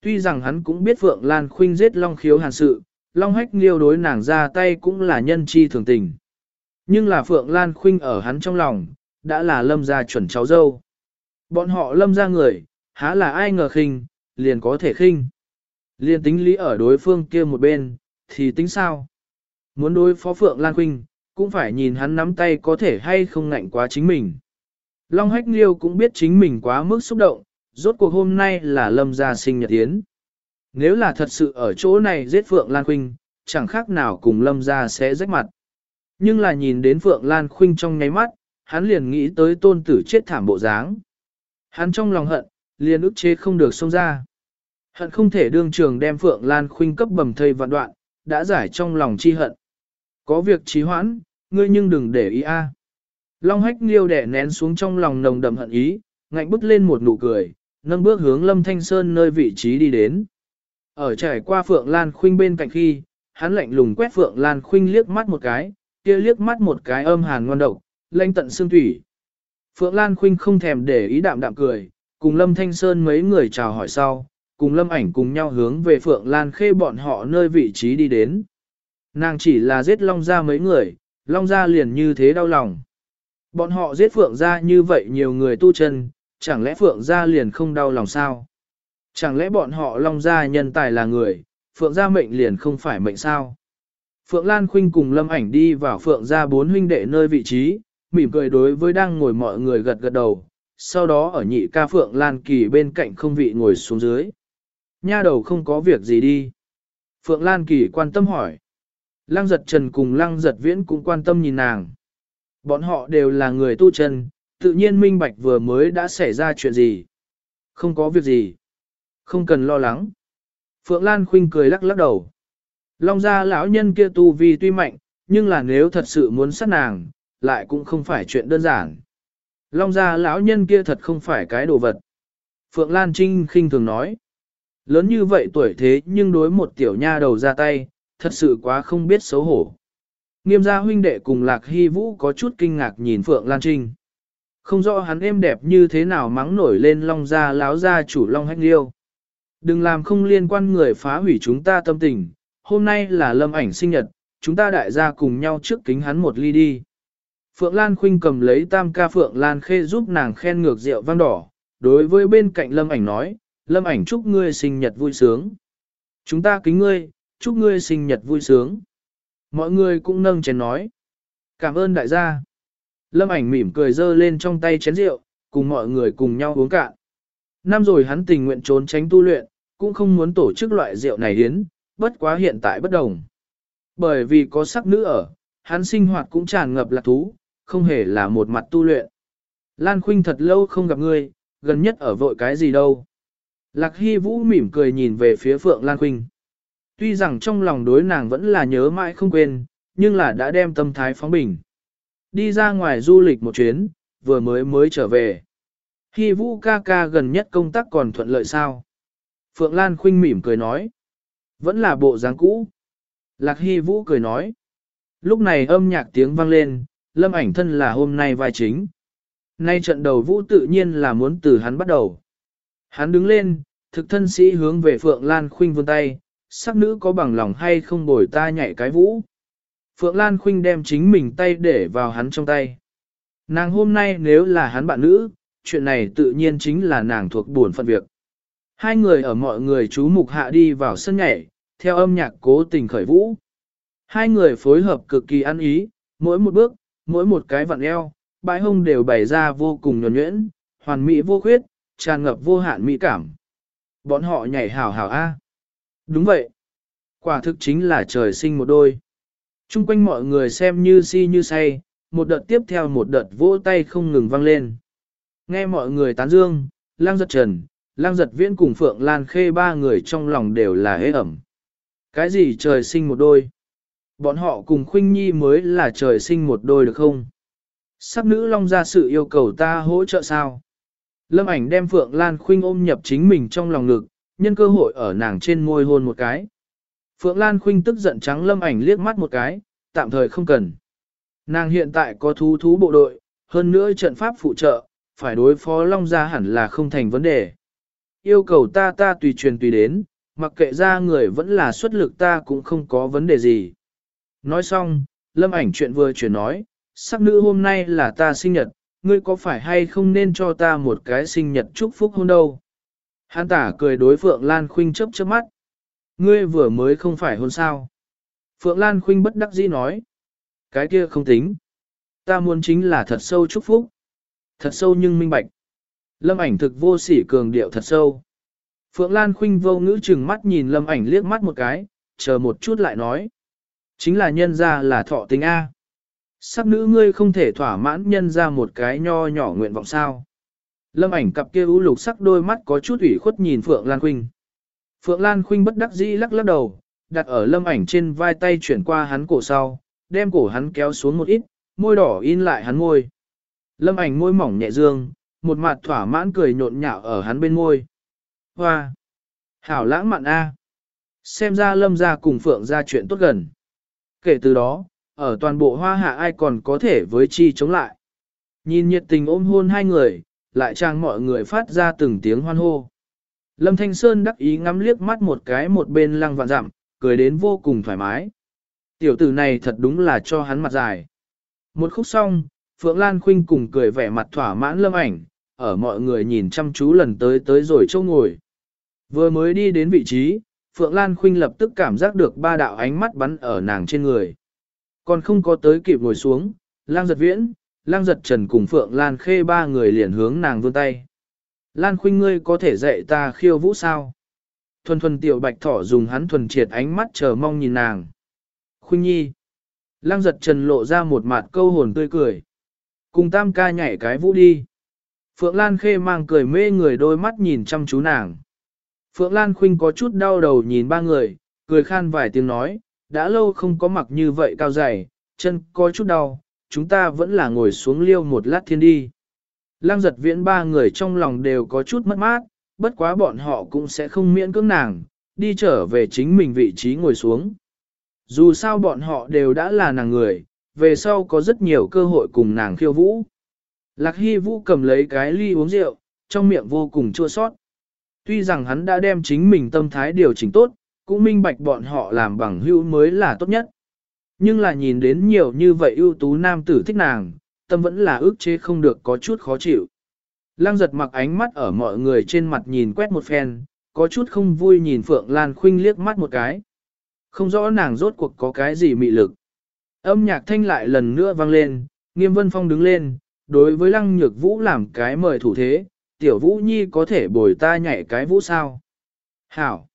Tuy rằng hắn cũng biết Phượng Lan Khuynh giết Long Khiếu hàn sự, Long Hách Liêu đối nàng ra tay cũng là nhân chi thường tình. Nhưng là Phượng Lan Khuynh ở hắn trong lòng, đã là lâm gia chuẩn cháu dâu. Bọn họ lâm ra người, há là ai ngờ khinh, liền có thể khinh liên tính lý ở đối phương kia một bên, thì tính sao? Muốn đối phó Phượng Lan Quynh, cũng phải nhìn hắn nắm tay có thể hay không ngạnh quá chính mình. Long Hách Liêu cũng biết chính mình quá mức xúc động, rốt cuộc hôm nay là lâm gia sinh nhật yến. Nếu là thật sự ở chỗ này giết Phượng Lan Quynh, chẳng khác nào cùng lâm gia sẽ rách mặt. Nhưng là nhìn đến Phượng Lan Khuynh trong nháy mắt, hắn liền nghĩ tới tôn tử chết thảm bộ dáng. Hắn trong lòng hận, liền ức chế không được xông ra. Hận không thể đương trường đem Phượng Lan Khuynh cấp bầm thây vạn đoạn, đã giải trong lòng chi hận. Có việc trí hoãn, ngươi nhưng đừng để ý a. Long hách liêu đẻ nén xuống trong lòng nồng đậm hận ý, ngạnh bứt lên một nụ cười, nâng bước hướng Lâm Thanh Sơn nơi vị trí đi đến. Ở trải qua Phượng Lan Khuynh bên cạnh khi, hắn lạnh lùng quét Phượng Lan Khuynh liếc mắt một cái, kia liếc mắt một cái âm hàn ngon độc, lanh tận xương thủy. Phượng Lan Khuynh không thèm để ý đạm đạm cười, cùng Lâm Thanh Sơn mấy người chào hỏi sau, cùng Lâm ảnh cùng nhau hướng về Phượng Lan Khê bọn họ nơi vị trí đi đến. Nàng chỉ là giết Long Gia mấy người, Long Gia liền như thế đau lòng. Bọn họ giết Phượng Gia như vậy nhiều người tu chân, chẳng lẽ Phượng Gia liền không đau lòng sao? Chẳng lẽ bọn họ Long Gia nhân tài là người, Phượng Gia mệnh liền không phải mệnh sao? Phượng Lan Khuynh cùng Lâm ảnh đi vào Phượng Gia bốn huynh đệ nơi vị trí, mỉm cười đối với đang ngồi mọi người gật gật đầu, sau đó ở nhị ca Phượng Lan Kỳ bên cạnh không vị ngồi xuống dưới. Nha đầu không có việc gì đi. Phượng Lan Kỳ quan tâm hỏi. Lăng giật trần cùng lăng giật viễn cũng quan tâm nhìn nàng. Bọn họ đều là người tu chân, tự nhiên minh bạch vừa mới đã xảy ra chuyện gì. Không có việc gì. Không cần lo lắng. Phượng Lan khinh cười lắc lắc đầu. Long gia lão nhân kia tu vi tuy mạnh, nhưng là nếu thật sự muốn sát nàng, lại cũng không phải chuyện đơn giản. Long gia lão nhân kia thật không phải cái đồ vật. Phượng Lan Trinh khinh thường nói. Lớn như vậy tuổi thế nhưng đối một tiểu nha đầu ra tay, thật sự quá không biết xấu hổ. Nghiêm gia huynh đệ cùng Lạc Hy Vũ có chút kinh ngạc nhìn Phượng Lan Trinh. Không rõ hắn êm đẹp như thế nào mắng nổi lên long gia láo gia chủ long hách liêu. Đừng làm không liên quan người phá hủy chúng ta tâm tình, hôm nay là lâm ảnh sinh nhật, chúng ta đại gia cùng nhau trước kính hắn một ly đi. Phượng Lan Khuynh cầm lấy tam ca Phượng Lan Khê giúp nàng khen ngược rượu vang đỏ, đối với bên cạnh lâm ảnh nói, lâm ảnh chúc ngươi sinh nhật vui sướng. Chúng ta kính ngươi, chúc ngươi sinh nhật vui sướng. Mọi người cũng nâng chén nói. Cảm ơn đại gia. Lâm ảnh mỉm cười dơ lên trong tay chén rượu, cùng mọi người cùng nhau uống cạn. Năm rồi hắn tình nguyện trốn tránh tu luyện, cũng không muốn tổ chức loại rượu này hiến, bất quá hiện tại bất đồng. Bởi vì có sắc nữ ở, hắn sinh hoạt cũng tràn ngập lạc thú, không hề là một mặt tu luyện. Lan Khuynh thật lâu không gặp ngươi, gần nhất ở vội cái gì đâu. Lạc Hy Vũ mỉm cười nhìn về phía Phượng Lan Khuynh. Tuy rằng trong lòng đối nàng vẫn là nhớ mãi không quên, nhưng là đã đem tâm thái phóng bình. Đi ra ngoài du lịch một chuyến, vừa mới mới trở về. Hy Vũ ca ca gần nhất công tác còn thuận lợi sao? Phượng Lan Khuynh mỉm cười nói. Vẫn là bộ dáng cũ. Lạc Hy Vũ cười nói. Lúc này âm nhạc tiếng vang lên, lâm ảnh thân là hôm nay vai chính. Nay trận đầu Vũ tự nhiên là muốn từ hắn bắt đầu. Hắn đứng lên, thực thân sĩ hướng về Phượng Lan Khuynh vươn tay, sắc nữ có bằng lòng hay không bồi ta nhảy cái vũ. Phượng Lan Khuynh đem chính mình tay để vào hắn trong tay. Nàng hôm nay nếu là hắn bạn nữ, chuyện này tự nhiên chính là nàng thuộc buồn phận việc. Hai người ở mọi người chú mục hạ đi vào sân nhảy, theo âm nhạc cố tình khởi vũ. Hai người phối hợp cực kỳ ăn ý, mỗi một bước, mỗi một cái vặn eo, bãi hông đều bày ra vô cùng nhuẩn nhuyễn, hoàn mỹ vô khuyết, tràn ngập vô hạn mỹ cảm. Bọn họ nhảy hào hào A. Đúng vậy. Quả thực chính là trời sinh một đôi. Trung quanh mọi người xem như si như say, một đợt tiếp theo một đợt vỗ tay không ngừng vang lên. Nghe mọi người tán dương, lang giật trần, lang giật viễn cùng Phượng Lan Khê ba người trong lòng đều là hế ẩm. Cái gì trời sinh một đôi? Bọn họ cùng Khuynh Nhi mới là trời sinh một đôi được không? Sắc nữ long ra sự yêu cầu ta hỗ trợ sao? Lâm ảnh đem Phượng Lan Khuynh ôm nhập chính mình trong lòng ngực, nhân cơ hội ở nàng trên môi hôn một cái. Phượng Lan Khuynh tức giận trắng lâm ảnh liếc mắt một cái, tạm thời không cần. Nàng hiện tại có thú thú bộ đội, hơn nữa trận pháp phụ trợ, phải đối phó Long Gia hẳn là không thành vấn đề. Yêu cầu ta ta tùy truyền tùy đến, mặc kệ ra người vẫn là xuất lực ta cũng không có vấn đề gì. Nói xong, lâm ảnh chuyện vừa chuyển nói, sắc nữ hôm nay là ta sinh nhật, ngươi có phải hay không nên cho ta một cái sinh nhật chúc phúc hôn đâu? Hắn tả cười đối Phượng Lan Khuynh chớp chớp mắt. Ngươi vừa mới không phải hôn sao. Phượng Lan Khuynh bất đắc dĩ nói. Cái kia không tính. Ta muốn chính là thật sâu chúc phúc. Thật sâu nhưng minh bạch. Lâm ảnh thực vô sỉ cường điệu thật sâu. Phượng Lan Khuynh vô ngữ chừng mắt nhìn lâm ảnh liếc mắt một cái, chờ một chút lại nói. Chính là nhân ra là thọ tính A. Sắc nữ ngươi không thể thỏa mãn nhân ra một cái nho nhỏ nguyện vọng sao. Lâm ảnh cặp kia u lục sắc đôi mắt có chút ủy khuất nhìn Phượng Lan Khuynh. Phượng Lan Khuynh bất đắc dĩ lắc lắc đầu, đặt ở lâm ảnh trên vai tay chuyển qua hắn cổ sau, đem cổ hắn kéo xuống một ít, môi đỏ in lại hắn môi. Lâm ảnh môi mỏng nhẹ dương, một mặt thỏa mãn cười nhộn nhạo ở hắn bên môi. Hoa! Hảo lãng mạn a. Xem ra lâm ra cùng phượng ra chuyện tốt gần. Kể từ đó, ở toàn bộ hoa hạ ai còn có thể với chi chống lại. Nhìn nhiệt tình ôm hôn hai người, lại trang mọi người phát ra từng tiếng hoan hô. Lâm Thanh Sơn đắc ý ngắm liếc mắt một cái một bên lăng vạn dặm, cười đến vô cùng thoải mái. Tiểu tử này thật đúng là cho hắn mặt dài. Một khúc xong, Phượng Lan Khuynh cùng cười vẻ mặt thỏa mãn lâm ảnh, ở mọi người nhìn chăm chú lần tới tới rồi châu ngồi. Vừa mới đi đến vị trí, Phượng Lan Khuynh lập tức cảm giác được ba đạo ánh mắt bắn ở nàng trên người. Còn không có tới kịp ngồi xuống, lang giật viễn, lang giật trần cùng Phượng Lan khê ba người liền hướng nàng vươn tay. Lan Khuynh ngươi có thể dạy ta khiêu vũ sao? Thuần thuần tiểu bạch thỏ dùng hắn thuần triệt ánh mắt chờ mong nhìn nàng. Khuynh nhi. Lang giật trần lộ ra một mặt câu hồn tươi cười. Cùng tam ca nhảy cái vũ đi. Phượng Lan khê mang cười mê người đôi mắt nhìn chăm chú nàng. Phượng Lan Khuynh có chút đau đầu nhìn ba người, cười khan vài tiếng nói, đã lâu không có mặc như vậy cao dày, chân có chút đau, chúng ta vẫn là ngồi xuống liêu một lát thiên đi. Lăng giật viễn ba người trong lòng đều có chút mất mát, bất quá bọn họ cũng sẽ không miễn cưỡng nàng, đi trở về chính mình vị trí ngồi xuống. Dù sao bọn họ đều đã là nàng người, về sau có rất nhiều cơ hội cùng nàng khiêu vũ. Lạc Hy Vũ cầm lấy cái ly uống rượu, trong miệng vô cùng chua sót. Tuy rằng hắn đã đem chính mình tâm thái điều chỉnh tốt, cũng minh bạch bọn họ làm bằng hữu mới là tốt nhất. Nhưng là nhìn đến nhiều như vậy ưu tú nam tử thích nàng, tâm vẫn là ước chế không được có chút khó chịu. Lăng giật mặc ánh mắt ở mọi người trên mặt nhìn quét một phen, có chút không vui nhìn Phượng Lan Khuynh liếc mắt một cái. Không rõ nàng rốt cuộc có cái gì mị lực. Âm nhạc thanh lại lần nữa vang lên, nghiêm vân phong đứng lên, đối với lăng nhược vũ làm cái mời thủ thế, tiểu vũ nhi có thể bồi ta nhảy cái vũ sao. Hảo!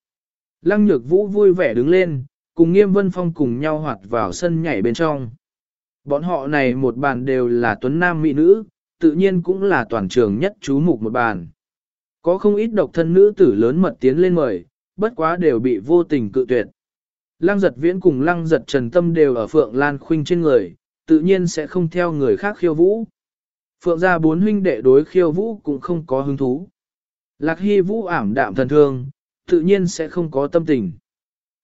Lăng nhược vũ vui vẻ đứng lên, cùng nghiêm vân phong cùng nhau hoạt vào sân nhảy bên trong. Bọn họ này một bàn đều là tuấn nam mỹ nữ, tự nhiên cũng là toàn trường nhất chú mục một bàn. Có không ít độc thân nữ tử lớn mật tiến lên mời, bất quá đều bị vô tình cự tuyệt. Lăng giật viễn cùng lăng giật trần tâm đều ở phượng lan khuynh trên người, tự nhiên sẽ không theo người khác khiêu vũ. Phượng gia bốn huynh đệ đối khiêu vũ cũng không có hứng thú. Lạc hy vũ ảm đạm thần thương, tự nhiên sẽ không có tâm tình.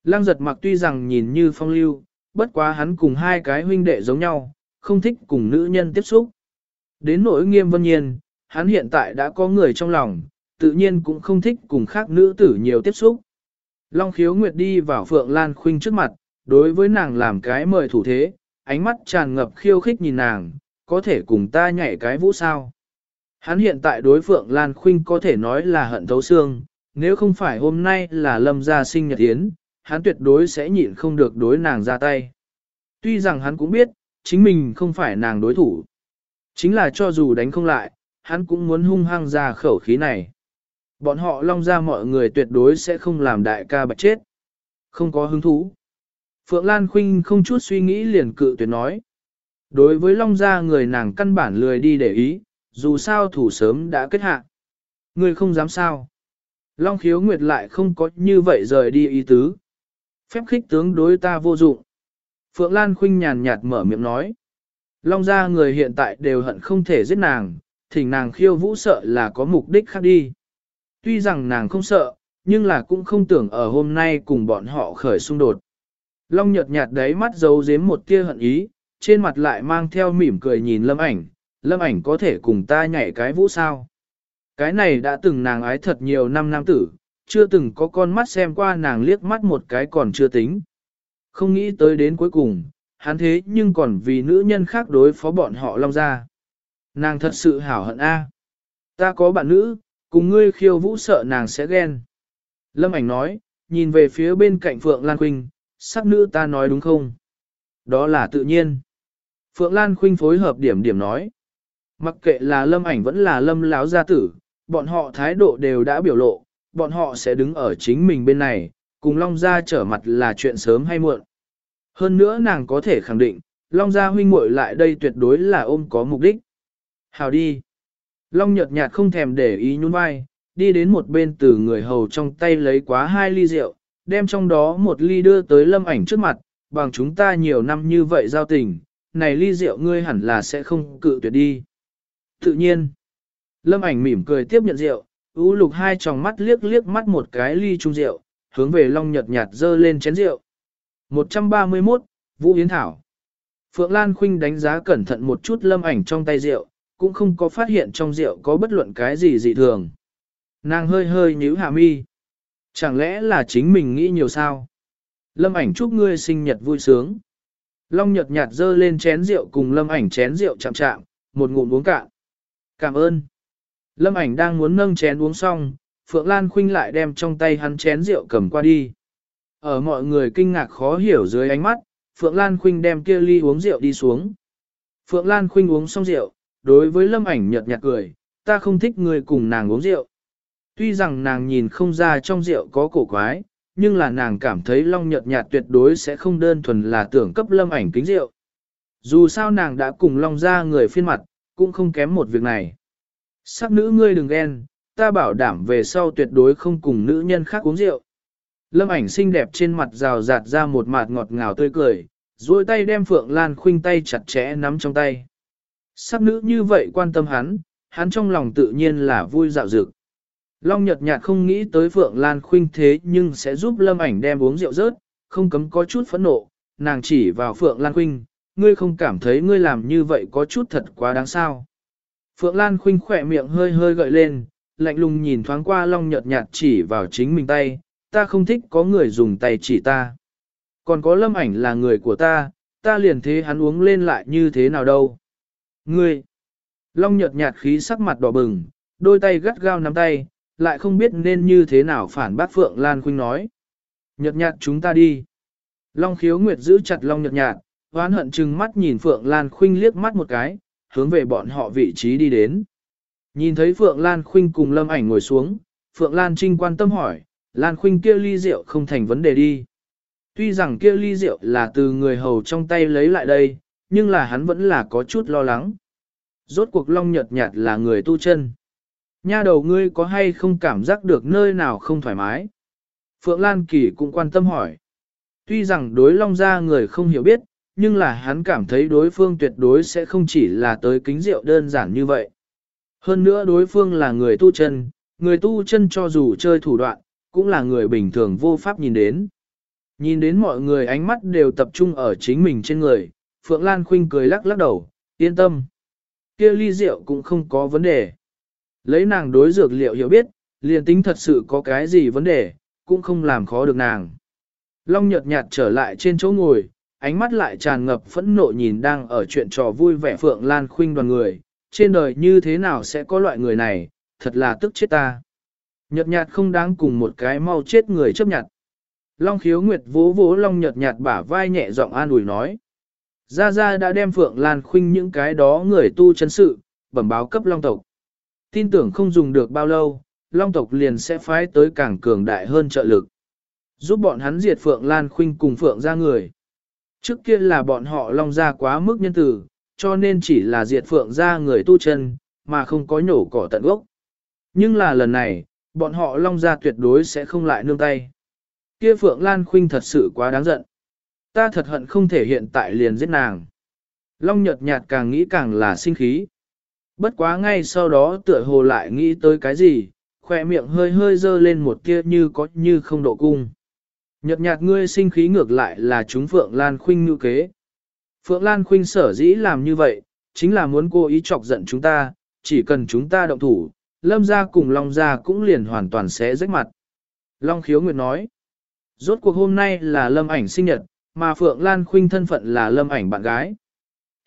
Lăng giật mặc tuy rằng nhìn như phong lưu, bất quá hắn cùng hai cái huynh đệ giống nhau, không thích cùng nữ nhân tiếp xúc. Đến nỗi nghiêm vân nhiên, hắn hiện tại đã có người trong lòng, tự nhiên cũng không thích cùng khác nữ tử nhiều tiếp xúc. Long khiếu nguyệt đi vào Phượng Lan Khuynh trước mặt, đối với nàng làm cái mời thủ thế, ánh mắt tràn ngập khiêu khích nhìn nàng, có thể cùng ta nhảy cái vũ sao. Hắn hiện tại đối Phượng Lan Khuynh có thể nói là hận thấu xương, nếu không phải hôm nay là lâm gia sinh nhật yến, hắn tuyệt đối sẽ nhịn không được đối nàng ra tay. Tuy rằng hắn cũng biết, chính mình không phải nàng đối thủ. Chính là cho dù đánh không lại, hắn cũng muốn hung hăng ra khẩu khí này. Bọn họ long ra mọi người tuyệt đối sẽ không làm đại ca bạch chết. Không có hứng thú. Phượng Lan Khuynh không chút suy nghĩ liền cự tuyệt nói. Đối với long gia người nàng căn bản lười đi để ý, dù sao thủ sớm đã kết hạ. Người không dám sao. Long khiếu nguyệt lại không có như vậy rời đi ý tứ. Phép khích tướng đối ta vô dụng. Phượng Lan khinh nhàn nhạt mở miệng nói. Long gia người hiện tại đều hận không thể giết nàng, thỉnh nàng khiêu vũ sợ là có mục đích khác đi. Tuy rằng nàng không sợ, nhưng là cũng không tưởng ở hôm nay cùng bọn họ khởi xung đột. Long nhợt nhạt đấy mắt giấu giếm một tia hận ý, trên mặt lại mang theo mỉm cười nhìn lâm ảnh, lâm ảnh có thể cùng ta nhảy cái vũ sao. Cái này đã từng nàng ái thật nhiều năm nam tử, chưa từng có con mắt xem qua nàng liếc mắt một cái còn chưa tính. Không nghĩ tới đến cuối cùng, hắn thế nhưng còn vì nữ nhân khác đối phó bọn họ long ra. Nàng thật sự hảo hận a. Ta có bạn nữ, cùng ngươi khiêu vũ sợ nàng sẽ ghen. Lâm ảnh nói, nhìn về phía bên cạnh Phượng Lan Khuynh, sắc nữ ta nói đúng không? Đó là tự nhiên. Phượng Lan Khuynh phối hợp điểm điểm nói. Mặc kệ là lâm ảnh vẫn là lâm láo gia tử, bọn họ thái độ đều đã biểu lộ, bọn họ sẽ đứng ở chính mình bên này, cùng Long Gia trở mặt là chuyện sớm hay muộn. Hơn nữa nàng có thể khẳng định, Long Gia huynh muội lại đây tuyệt đối là ôm có mục đích. Hào đi. Long nhợt nhạt không thèm để ý nhún vai, đi đến một bên từ người hầu trong tay lấy quá hai ly rượu, đem trong đó một ly đưa tới lâm ảnh trước mặt, bằng chúng ta nhiều năm như vậy giao tình, này ly rượu ngươi hẳn là sẽ không cự tuyệt đi. Tự nhiên, lâm ảnh mỉm cười tiếp nhận rượu, ú lục hai tròng mắt liếc liếc mắt một cái ly trung rượu, hướng về long nhật nhạt dơ lên chén rượu. 131, Vũ Yến Thảo Phượng Lan Khuynh đánh giá cẩn thận một chút lâm ảnh trong tay rượu, cũng không có phát hiện trong rượu có bất luận cái gì dị thường. Nàng hơi hơi nhíu hạ mi. Chẳng lẽ là chính mình nghĩ nhiều sao? Lâm ảnh chúc ngươi sinh nhật vui sướng. Long nhật nhạt dơ lên chén rượu cùng lâm ảnh chén rượu chạm chạm, một ngụm uống cạn. Cảm ơn. Lâm ảnh đang muốn nâng chén uống xong, Phượng Lan Khuynh lại đem trong tay hắn chén rượu cầm qua đi. Ở mọi người kinh ngạc khó hiểu dưới ánh mắt, Phượng Lan Khuynh đem kia ly uống rượu đi xuống. Phượng Lan Khuynh uống xong rượu, đối với lâm ảnh nhợt nhạt cười, ta không thích người cùng nàng uống rượu. Tuy rằng nàng nhìn không ra trong rượu có cổ quái, nhưng là nàng cảm thấy long nhợt nhạt tuyệt đối sẽ không đơn thuần là tưởng cấp lâm ảnh kính rượu. Dù sao nàng đã cùng long ra người phiên mặt, cũng không kém một việc này. Sắc nữ ngươi đừng ghen, ta bảo đảm về sau tuyệt đối không cùng nữ nhân khác uống rượu. Lâm ảnh xinh đẹp trên mặt rào rạt ra một mặt ngọt ngào tươi cười, duỗi tay đem Phượng Lan Khuynh tay chặt chẽ nắm trong tay. Sắc nữ như vậy quan tâm hắn, hắn trong lòng tự nhiên là vui dạo dực. Long nhật nhạt không nghĩ tới Phượng Lan Khuynh thế nhưng sẽ giúp Lâm ảnh đem uống rượu rớt, không cấm có chút phẫn nộ, nàng chỉ vào Phượng Lan Khuynh, ngươi không cảm thấy ngươi làm như vậy có chút thật quá đáng sao. Phượng Lan khinh khỏe miệng hơi hơi gợi lên, lạnh lùng nhìn thoáng qua Long nhợt nhạt chỉ vào chính mình tay, ta không thích có người dùng tay chỉ ta. Còn có lâm ảnh là người của ta, ta liền thế hắn uống lên lại như thế nào đâu. Ngươi! Long nhợt nhạt khí sắc mặt đỏ bừng, đôi tay gắt gao nắm tay, lại không biết nên như thế nào phản bác Phượng Lan Khuynh nói. Nhật nhạt chúng ta đi. Long khiếu nguyệt giữ chặt Long nhật nhạt, hoán hận chừng mắt nhìn Phượng Lan Khuynh liếc mắt một cái, hướng về bọn họ vị trí đi đến. Nhìn thấy Phượng Lan Khuynh cùng Lâm ảnh ngồi xuống, Phượng Lan Trinh quan tâm hỏi, Lan Khuynh kia ly rượu không thành vấn đề đi. Tuy rằng kia ly rượu là từ người hầu trong tay lấy lại đây, nhưng là hắn vẫn là có chút lo lắng. Rốt cuộc long nhật nhạt là người tu chân. Nha đầu ngươi có hay không cảm giác được nơi nào không thoải mái? Phượng Lan Kỳ cũng quan tâm hỏi. Tuy rằng đối long gia người không hiểu biết, nhưng là hắn cảm thấy đối phương tuyệt đối sẽ không chỉ là tới kính rượu đơn giản như vậy. Hơn nữa đối phương là người tu chân, người tu chân cho dù chơi thủ đoạn, cũng là người bình thường vô pháp nhìn đến. Nhìn đến mọi người ánh mắt đều tập trung ở chính mình trên người, Phượng Lan Khuynh cười lắc lắc đầu, yên tâm. kia ly rượu cũng không có vấn đề. Lấy nàng đối dược liệu hiểu biết, liền tính thật sự có cái gì vấn đề, cũng không làm khó được nàng. Long nhợt nhạt trở lại trên chỗ ngồi, ánh mắt lại tràn ngập phẫn nộ nhìn đang ở chuyện trò vui vẻ Phượng Lan Khuynh đoàn người, trên đời như thế nào sẽ có loại người này, thật là tức chết ta. Nhật nhạt không đáng cùng một cái mau chết người chấp nhận. Long khiếu nguyệt vỗ vỗ long nhật nhạt bả vai nhẹ giọng an ủi nói. Gia Gia đã đem Phượng Lan Khuynh những cái đó người tu chân sự, bẩm báo cấp Long tộc. Tin tưởng không dùng được bao lâu, Long tộc liền sẽ phái tới càng cường đại hơn trợ lực. Giúp bọn hắn diệt Phượng Lan Khuynh cùng Phượng ra người. Trước kia là bọn họ Long ra quá mức nhân tử, cho nên chỉ là diệt Phượng ra người tu chân, mà không có nhổ cỏ tận gốc. Nhưng là lần này, bọn họ Long ra tuyệt đối sẽ không lại nương tay. Kia Phượng Lan Khuynh thật sự quá đáng giận. Ta thật hận không thể hiện tại liền giết nàng. Long nhật nhạt càng nghĩ càng là sinh khí. Bất quá ngay sau đó tựa hồ lại nghĩ tới cái gì, khỏe miệng hơi hơi dơ lên một tia như có như không độ cung. Nhật nhạt ngươi sinh khí ngược lại là chúng Phượng Lan Khuynh như kế. Phượng Lan Khuynh sở dĩ làm như vậy, chính là muốn cô ý chọc giận chúng ta, chỉ cần chúng ta động thủ, lâm gia cùng long gia cũng liền hoàn toàn sẽ rách mặt. Long khiếu nguyệt nói, rốt cuộc hôm nay là lâm ảnh sinh nhật, mà Phượng Lan Khuynh thân phận là lâm ảnh bạn gái.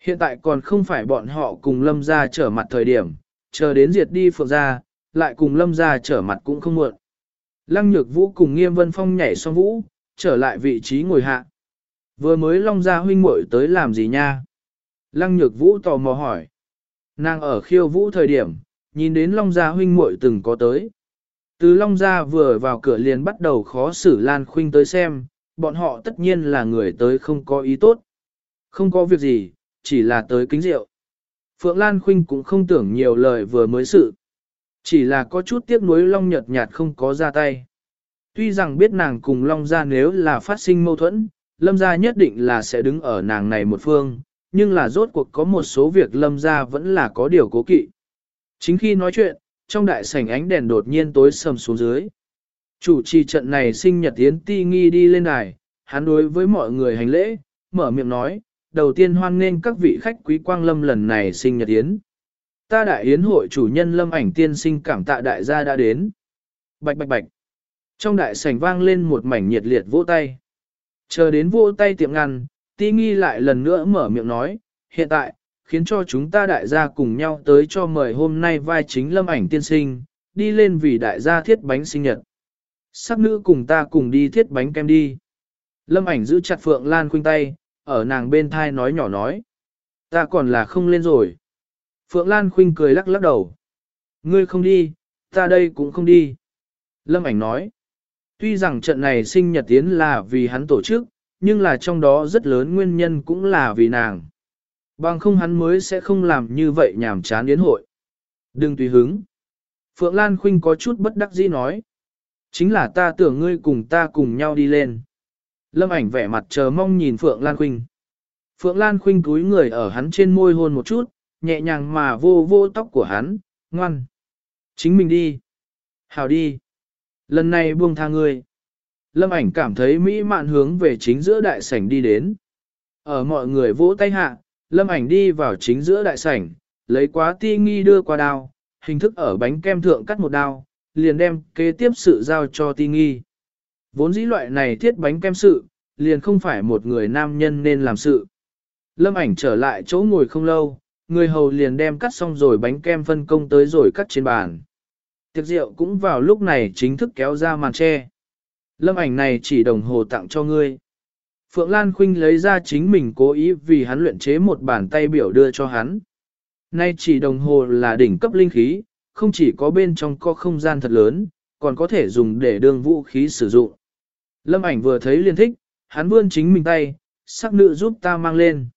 Hiện tại còn không phải bọn họ cùng lâm gia trở mặt thời điểm, chờ đến diệt đi Phượng gia, lại cùng lâm gia trở mặt cũng không muộn. Lăng nhược vũ cùng nghiêm vân phong nhảy xong vũ, trở lại vị trí ngồi hạ. Vừa mới long gia huynh muội tới làm gì nha? Lăng nhược vũ tò mò hỏi. Nàng ở khiêu vũ thời điểm, nhìn đến long gia huynh muội từng có tới. Từ long gia vừa vào cửa liền bắt đầu khó xử Lan Khuynh tới xem, bọn họ tất nhiên là người tới không có ý tốt. Không có việc gì, chỉ là tới kính rượu. Phượng Lan Khuynh cũng không tưởng nhiều lời vừa mới sự. Chỉ là có chút tiếc nuối Long nhợt nhạt không có ra tay. Tuy rằng biết nàng cùng Long ra nếu là phát sinh mâu thuẫn, lâm gia nhất định là sẽ đứng ở nàng này một phương, nhưng là rốt cuộc có một số việc lâm gia vẫn là có điều cố kỵ. Chính khi nói chuyện, trong đại sảnh ánh đèn đột nhiên tối sầm xuống dưới. Chủ trì trận này sinh nhật Yến Ti Nghi đi lên đài, hắn đối với mọi người hành lễ, mở miệng nói, đầu tiên hoan nghênh các vị khách quý quang lâm lần này sinh nhật Yến. Ta đại yến hội chủ nhân lâm ảnh tiên sinh cảm tạ đại gia đã đến. Bạch bạch bạch. Trong đại sảnh vang lên một mảnh nhiệt liệt vỗ tay. Chờ đến vỗ tay tiệm ngăn, ti nghi lại lần nữa mở miệng nói, hiện tại, khiến cho chúng ta đại gia cùng nhau tới cho mời hôm nay vai chính lâm ảnh tiên sinh, đi lên vì đại gia thiết bánh sinh nhật. Sắc nữ cùng ta cùng đi thiết bánh kem đi. Lâm ảnh giữ chặt Phượng Lan khuynh tay, ở nàng bên thai nói nhỏ nói. Ta còn là không lên rồi. Phượng Lan khuynh cười lắc lắc đầu. Ngươi không đi, ta đây cũng không đi. Lâm ảnh nói. Tuy rằng trận này sinh nhật tiến là vì hắn tổ chức, nhưng là trong đó rất lớn nguyên nhân cũng là vì nàng. Bằng không hắn mới sẽ không làm như vậy nhảm chán đến hội. Đừng tùy hứng. Phượng Lan Khuynh có chút bất đắc dĩ nói. Chính là ta tưởng ngươi cùng ta cùng nhau đi lên. Lâm ảnh vẻ mặt chờ mong nhìn Phượng Lan Khuynh. Phượng Lan Khuynh cúi người ở hắn trên môi hôn một chút, nhẹ nhàng mà vô vô tóc của hắn, ngoan. Chính mình đi. Hào đi. Lần này buông tha ngươi. Lâm ảnh cảm thấy mỹ mạn hướng về chính giữa đại sảnh đi đến. Ở mọi người vỗ tay hạ, lâm ảnh đi vào chính giữa đại sảnh, lấy quá ti nghi đưa qua đao, hình thức ở bánh kem thượng cắt một đao, liền đem kế tiếp sự giao cho ti nghi. Vốn dĩ loại này thiết bánh kem sự, liền không phải một người nam nhân nên làm sự. Lâm ảnh trở lại chỗ ngồi không lâu, người hầu liền đem cắt xong rồi bánh kem phân công tới rồi cắt trên bàn. Tiệc rượu cũng vào lúc này chính thức kéo ra màn tre. Lâm ảnh này chỉ đồng hồ tặng cho ngươi. Phượng Lan Khuynh lấy ra chính mình cố ý vì hắn luyện chế một bàn tay biểu đưa cho hắn. Nay chỉ đồng hồ là đỉnh cấp linh khí, không chỉ có bên trong có không gian thật lớn, còn có thể dùng để đương vũ khí sử dụng. Lâm ảnh vừa thấy liền thích, hắn vươn chính mình tay, sắc nữ giúp ta mang lên.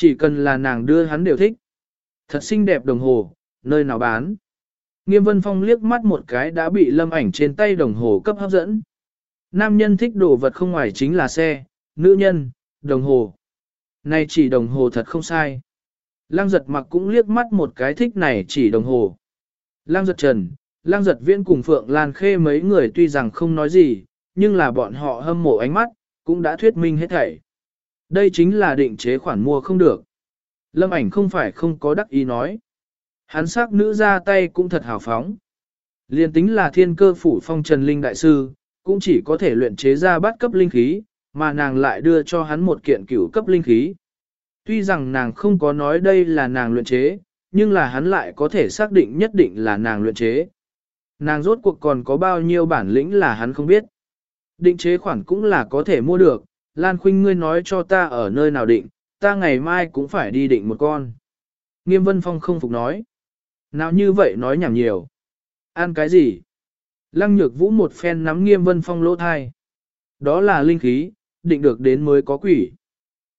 Chỉ cần là nàng đưa hắn đều thích. Thật xinh đẹp đồng hồ, nơi nào bán. Nghiêm Vân Phong liếc mắt một cái đã bị lâm ảnh trên tay đồng hồ cấp hấp dẫn. Nam nhân thích đồ vật không ngoài chính là xe, nữ nhân, đồng hồ. Này chỉ đồng hồ thật không sai. Lăng giật mặc cũng liếc mắt một cái thích này chỉ đồng hồ. Lăng giật trần, lăng giật viễn cùng Phượng Lan Khê mấy người tuy rằng không nói gì, nhưng là bọn họ hâm mộ ánh mắt, cũng đã thuyết minh hết thảy. Đây chính là định chế khoản mua không được. Lâm ảnh không phải không có đắc ý nói. Hắn sắc nữ ra tay cũng thật hào phóng. Liên tính là thiên cơ phủ phong trần linh đại sư, cũng chỉ có thể luyện chế ra bát cấp linh khí, mà nàng lại đưa cho hắn một kiện cửu cấp linh khí. Tuy rằng nàng không có nói đây là nàng luyện chế, nhưng là hắn lại có thể xác định nhất định là nàng luyện chế. Nàng rốt cuộc còn có bao nhiêu bản lĩnh là hắn không biết. Định chế khoản cũng là có thể mua được, Lan Khuynh ngươi nói cho ta ở nơi nào định, ta ngày mai cũng phải đi định một con. Nghiêm Vân Phong không phục nói. Nào như vậy nói nhảm nhiều. Ăn cái gì? Lăng nhược vũ một phen nắm Nghiêm Vân Phong lỗ thai. Đó là linh khí, định được đến mới có quỷ.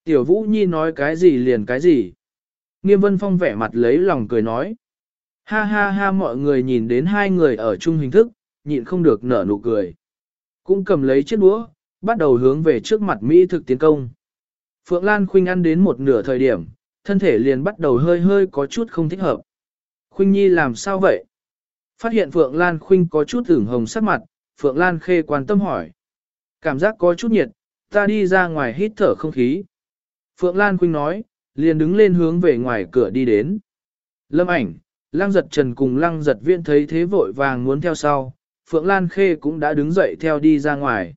Tiểu Vũ Nhi nói cái gì liền cái gì. Nghiêm Vân Phong vẻ mặt lấy lòng cười nói. Ha ha ha mọi người nhìn đến hai người ở chung hình thức, nhịn không được nở nụ cười. Cũng cầm lấy chiếc đũa, bắt đầu hướng về trước mặt Mỹ thực tiến công. Phượng Lan Khuynh ăn đến một nửa thời điểm, thân thể liền bắt đầu hơi hơi có chút không thích hợp. Khuynh Nhi làm sao vậy? Phát hiện Phượng Lan Khuynh có chút ửng hồng sắc mặt, Phượng Lan Khê quan tâm hỏi. Cảm giác có chút nhiệt, ta đi ra ngoài hít thở không khí. Phượng Lan Khuynh nói, liền đứng lên hướng về ngoài cửa đi đến. Lâm ảnh, Lăng giật trần cùng lăng giật viên thấy thế vội vàng muốn theo sau, Phượng Lan Khê cũng đã đứng dậy theo đi ra ngoài.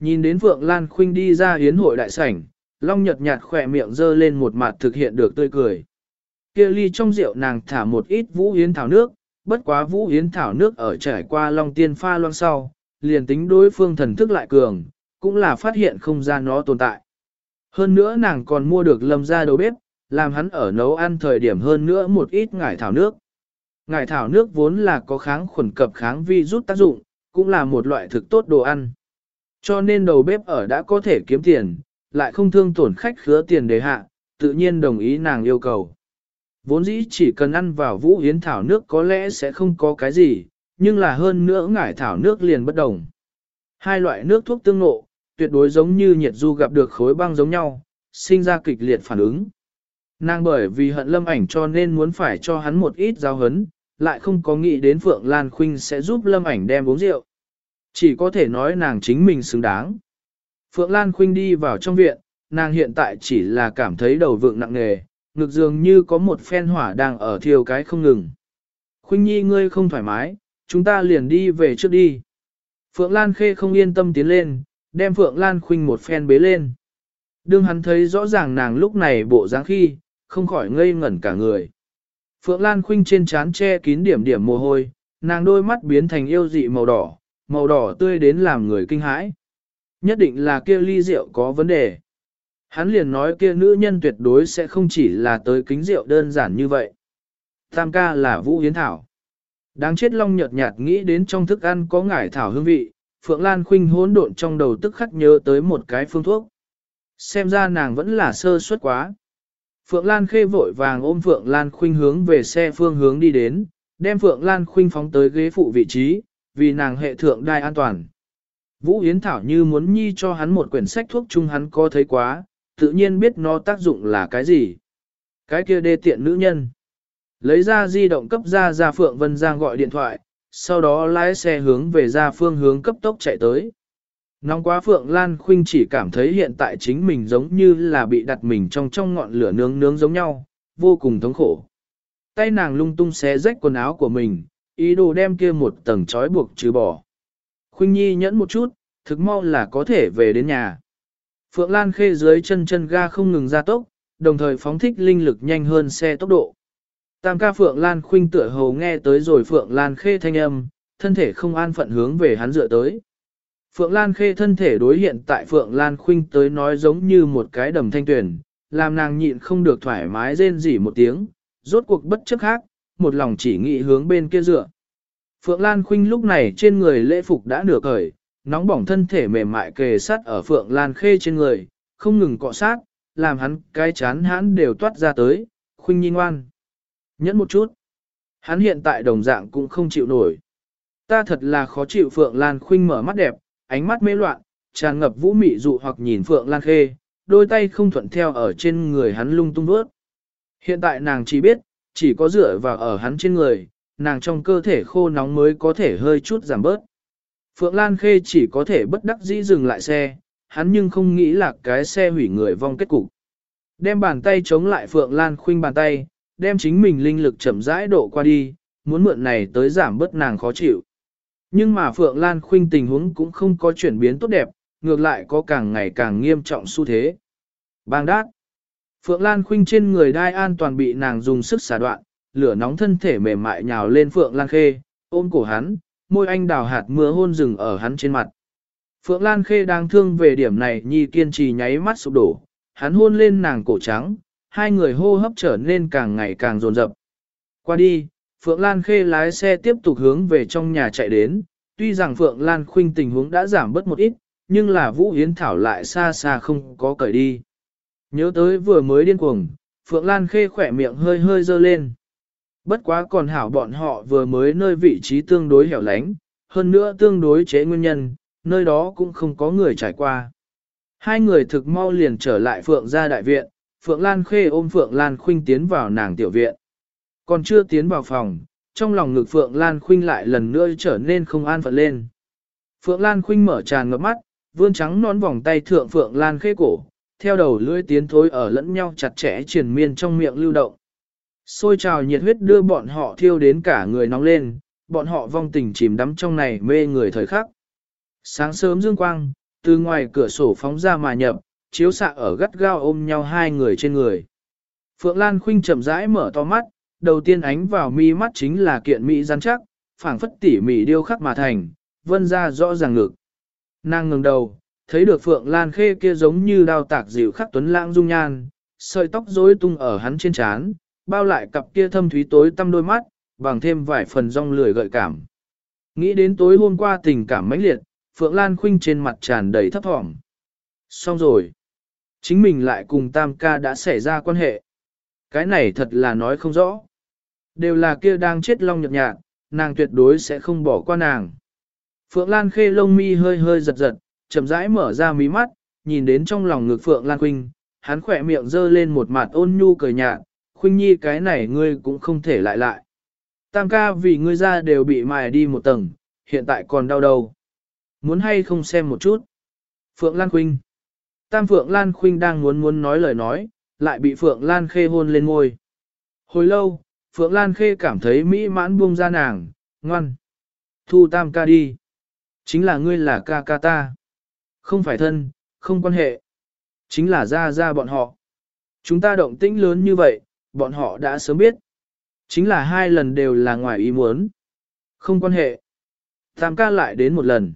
Nhìn đến Phượng Lan Khuynh đi ra hiến hội đại sảnh, Long nhật nhạt khỏe miệng dơ lên một mặt thực hiện được tươi cười. Kia ly trong rượu nàng thả một ít vũ hiến thảo nước, bất quá vũ hiến thảo nước ở trải qua Long tiên pha loang sau, liền tính đối phương thần thức lại cường, cũng là phát hiện không ra nó tồn tại. Hơn nữa nàng còn mua được lâm ra đầu bếp, làm hắn ở nấu ăn thời điểm hơn nữa một ít ngải thảo nước. Ngải thảo nước vốn là có kháng khuẩn cập kháng vi rút tác dụng, cũng là một loại thực tốt đồ ăn. Cho nên đầu bếp ở đã có thể kiếm tiền, lại không thương tổn khách khứa tiền đề hạ, tự nhiên đồng ý nàng yêu cầu. Vốn dĩ chỉ cần ăn vào vũ hiến thảo nước có lẽ sẽ không có cái gì, nhưng là hơn nữa ngải thảo nước liền bất đồng. Hai loại nước thuốc tương nộ, tuyệt đối giống như nhiệt du gặp được khối băng giống nhau, sinh ra kịch liệt phản ứng. Nàng bởi vì hận lâm ảnh cho nên muốn phải cho hắn một ít giao hấn, lại không có nghĩ đến Phượng Lan Khuynh sẽ giúp lâm ảnh đem uống rượu. Chỉ có thể nói nàng chính mình xứng đáng. Phượng Lan Khuynh đi vào trong viện, nàng hiện tại chỉ là cảm thấy đầu vượng nặng nề, ngực dường như có một phen hỏa đang ở thiêu cái không ngừng. Khuynh Nhi ngươi không thoải mái, chúng ta liền đi về trước đi. Phượng Lan Khê không yên tâm tiến lên, đem Phượng Lan Khuynh một phen bế lên. Đương hắn thấy rõ ràng nàng lúc này bộ dáng khi, không khỏi ngây ngẩn cả người. Phượng Lan Khuynh trên trán che kín điểm điểm mồ hôi, nàng đôi mắt biến thành yêu dị màu đỏ, màu đỏ tươi đến làm người kinh hãi. Nhất định là kia ly rượu có vấn đề. Hắn liền nói kia nữ nhân tuyệt đối sẽ không chỉ là tới kính rượu đơn giản như vậy. Tam ca là Vũ Hiến Thảo. Đáng chết long nhợt nhạt nghĩ đến trong thức ăn có ngải thảo hương vị, Phượng Lan Khuynh hỗn độn trong đầu tức khắc nhớ tới một cái phương thuốc. Xem ra nàng vẫn là sơ suất quá. Phượng Lan khê vội vàng ôm Phượng Lan Khuynh hướng về xe phương hướng đi đến, đem Phượng Lan Khuynh phóng tới ghế phụ vị trí, vì nàng hệ thượng đai an toàn. Vũ Yến Thảo như muốn nhi cho hắn một quyển sách thuốc chung hắn có thấy quá, tự nhiên biết nó tác dụng là cái gì. Cái kia đê tiện nữ nhân. Lấy ra di động cấp ra ra Phượng Vân Giang gọi điện thoại, sau đó lái xe hướng về ra phương hướng cấp tốc chạy tới. Nóng quá Phượng Lan Khuynh chỉ cảm thấy hiện tại chính mình giống như là bị đặt mình trong trong ngọn lửa nướng nướng giống nhau, vô cùng thống khổ. Tay nàng lung tung xé rách quần áo của mình, ý đồ đem kia một tầng trói buộc trừ bỏ. Khuynh Nhi nhẫn một chút, thực mau là có thể về đến nhà. Phượng Lan khê dưới chân chân ga không ngừng ra tốc, đồng thời phóng thích linh lực nhanh hơn xe tốc độ. Tam ca Phượng Lan khuynh tựa hầu nghe tới rồi Phượng Lan khê thanh âm, thân thể không an phận hướng về hắn dựa tới. Phượng Lan khê thân thể đối hiện tại Phượng Lan khuynh tới nói giống như một cái đầm thanh tuyển, làm nàng nhịn không được thoải mái rên rỉ một tiếng, rốt cuộc bất chấp khác, một lòng chỉ nghĩ hướng bên kia dựa. Phượng Lan khuynh lúc này trên người lễ phục đã nửa cởi, nóng bỏng thân thể mềm mại kề sát ở Phượng Lan khê trên người, không ngừng cọ sát, làm hắn cái chán hắn đều toát ra tới, khuynh nhi ngoan. Nhẫn một chút. Hắn hiện tại đồng dạng cũng không chịu nổi. Ta thật là khó chịu Phượng Lan khuynh mở mắt đẹp, ánh mắt mê loạn, tràn ngập vũ mị dụ hoặc nhìn Phượng Lan khê, đôi tay không thuận theo ở trên người hắn lung tung bước. Hiện tại nàng chỉ biết, chỉ có dựa vào ở hắn trên người, nàng trong cơ thể khô nóng mới có thể hơi chút giảm bớt. Phượng Lan Khê chỉ có thể bất đắc dĩ dừng lại xe, hắn nhưng không nghĩ là cái xe hủy người vong kết cục. Đem bàn tay chống lại Phượng Lan khuynh bàn tay, đem chính mình linh lực chậm rãi độ qua đi, muốn mượn này tới giảm bớt nàng khó chịu. Nhưng mà Phượng Lan khuynh tình huống cũng không có chuyển biến tốt đẹp, ngược lại có càng ngày càng nghiêm trọng xu thế. Bang đát. Phượng Lan khuynh trên người đai an toàn bị nàng dùng sức xả đoạn, lửa nóng thân thể mềm mại nhào lên Phượng Lan khê, ôm cổ hắn, môi anh đào hạt mưa hôn rừng ở hắn trên mặt. Phượng Lan khê đang thương về điểm này nhi kiên trì nháy mắt sụp đổ, hắn hôn lên nàng cổ trắng, hai người hô hấp trở nên càng ngày càng dồn dập. Qua đi, Phượng Lan Khê lái xe tiếp tục hướng về trong nhà chạy đến, tuy rằng Phượng Lan Khuynh tình huống đã giảm bớt một ít, nhưng là Vũ Hiến Thảo lại xa xa không có cởi đi. Nhớ tới vừa mới điên cuồng, Phượng Lan Khê khỏe miệng hơi hơi dơ lên. Bất quá còn hảo bọn họ vừa mới nơi vị trí tương đối hẻo lánh, hơn nữa tương đối chế nguyên nhân, nơi đó cũng không có người trải qua. Hai người thực mau liền trở lại Phượng gia đại viện, Phượng Lan Khê ôm Phượng Lan Khuynh tiến vào nàng tiểu viện. Còn chưa tiến vào phòng, trong lòng ngực Phượng Lan Khuynh lại lần nữa trở nên không an phận lên. Phượng Lan Khuynh mở tràn ngập mắt, vươn trắng nón vòng tay thượng Phượng Lan Khê cổ, theo đầu lưỡi tiến thối ở lẫn nhau chặt chẽ triền miên trong miệng lưu động. Xôi trào nhiệt huyết đưa bọn họ thiêu đến cả người nóng lên, bọn họ vong tình chìm đắm trong này mê người thời khắc. Sáng sớm dương quang, từ ngoài cửa sổ phóng ra mà nhập, chiếu xạ ở gắt gao ôm nhau hai người trên người. Phượng Lan Khuynh chậm rãi mở to mắt, đầu tiên ánh vào mi mắt chính là kiện mỹ rắn chắc, phảng phất tỉ mỉ điêu khắc mà thành, vân ra rõ ràng ngực. Nàng ngừng đầu, thấy được Phượng Lan Khê kia giống như đao tạc dịu khắc tuấn lãng dung nhan, sợi tóc rối tung ở hắn trên trán, bao lại cặp kia thâm thúy tối tăm đôi mắt, bằng thêm vài phần rong lười gợi cảm. Nghĩ đến tối hôm qua tình cảm mãnh liệt, Phượng Lan Khuynh trên mặt tràn đầy thấp thỏm. Xong rồi. Chính mình lại cùng Tam ca đã xảy ra quan hệ. Cái này thật là nói không rõ. Đều là kia đang chết long nhật nhạt, nàng tuyệt đối sẽ không bỏ qua nàng. Phượng Lan khê lông mi hơi hơi giật giật, chậm rãi mở ra mí mắt, nhìn đến trong lòng ngực Phượng Lan Khuynh, hắn khỏe miệng dơ lên một mặt ôn nhu cười nhạt, Khuynh Nhi cái này ngươi cũng không thể lại lại. Tam ca vì ngươi ra đều bị mài đi một tầng, hiện tại còn đau đầu. Muốn hay không xem một chút. Phượng Lan Khuynh. Tam Phượng Lan Khuynh đang muốn muốn nói lời nói, lại bị Phượng Lan Khê hôn lên ngôi. Hồi lâu, Phượng Lan Khê cảm thấy mỹ mãn buông ra nàng, ngoan. Thu Tam ca đi. Chính là ngươi là ca ca ta. Không phải thân, không quan hệ. Chính là ra ra bọn họ. Chúng ta động tĩnh lớn như vậy, bọn họ đã sớm biết. Chính là hai lần đều là ngoài ý muốn. Không quan hệ. Tam ca lại đến một lần.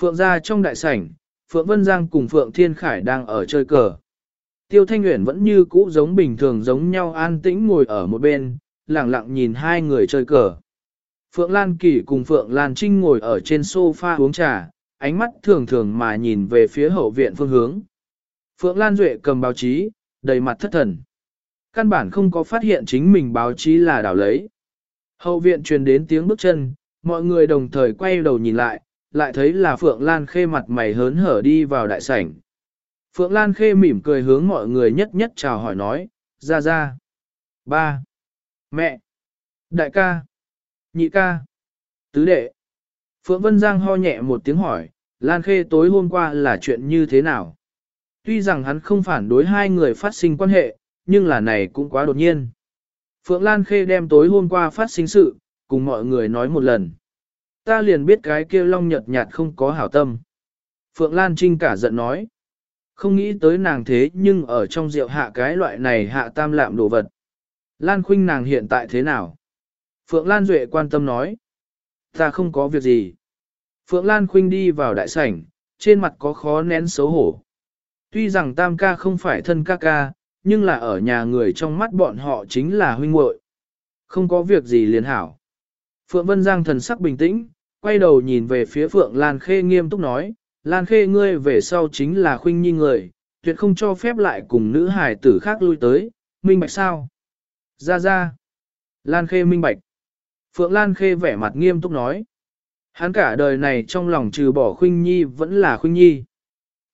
Phượng ra trong đại sảnh, Phượng Vân Giang cùng Phượng Thiên Khải đang ở chơi cờ. Tiêu Thanh Nguyễn vẫn như cũ giống bình thường giống nhau an tĩnh ngồi ở một bên, lặng lặng nhìn hai người chơi cờ. Phượng Lan Kỳ cùng Phượng Lan Trinh ngồi ở trên sofa uống trà, ánh mắt thường thường mà nhìn về phía hậu viện phương hướng. Phượng Lan Duệ cầm báo chí, đầy mặt thất thần. Căn bản không có phát hiện chính mình báo chí là đảo lấy. Hậu viện truyền đến tiếng bước chân, mọi người đồng thời quay đầu nhìn lại, lại thấy là Phượng Lan Khê mặt mày hớn hở đi vào đại sảnh. Phượng Lan Khê mỉm cười hướng mọi người nhất nhất chào hỏi nói, ra ra, ba, mẹ, đại ca, nhị ca, tứ đệ. Phượng Vân Giang ho nhẹ một tiếng hỏi, Lan Khê tối hôm qua là chuyện như thế nào? Tuy rằng hắn không phản đối hai người phát sinh quan hệ, nhưng là này cũng quá đột nhiên. Phượng Lan Khê đem tối hôm qua phát sinh sự, cùng mọi người nói một lần. Ta liền biết cái kia long nhật nhạt không có hảo tâm. Phượng Lan Trinh cả giận nói. Không nghĩ tới nàng thế nhưng ở trong rượu hạ cái loại này hạ tam lạm đồ vật. Lan Khuynh nàng hiện tại thế nào? Phượng Lan Duệ quan tâm nói. Ta không có việc gì. Phượng Lan Khuynh đi vào đại sảnh, trên mặt có khó nén xấu hổ. Tuy rằng tam ca không phải thân ca ca, nhưng là ở nhà người trong mắt bọn họ chính là huynh muội. Không có việc gì liền hảo. Phượng Vân Giang thần sắc bình tĩnh, quay đầu nhìn về phía Phượng Lan Khê nghiêm túc nói, Lan Khê ngươi về sau chính là khuynh nhi người, tuyệt không cho phép lại cùng nữ hài tử khác lui tới, minh bạch sao? Ra ra. Lan Khê minh bạch. Phượng Lan Khê vẻ mặt nghiêm túc nói. Hắn cả đời này trong lòng trừ bỏ khuynh nhi vẫn là khuynh nhi.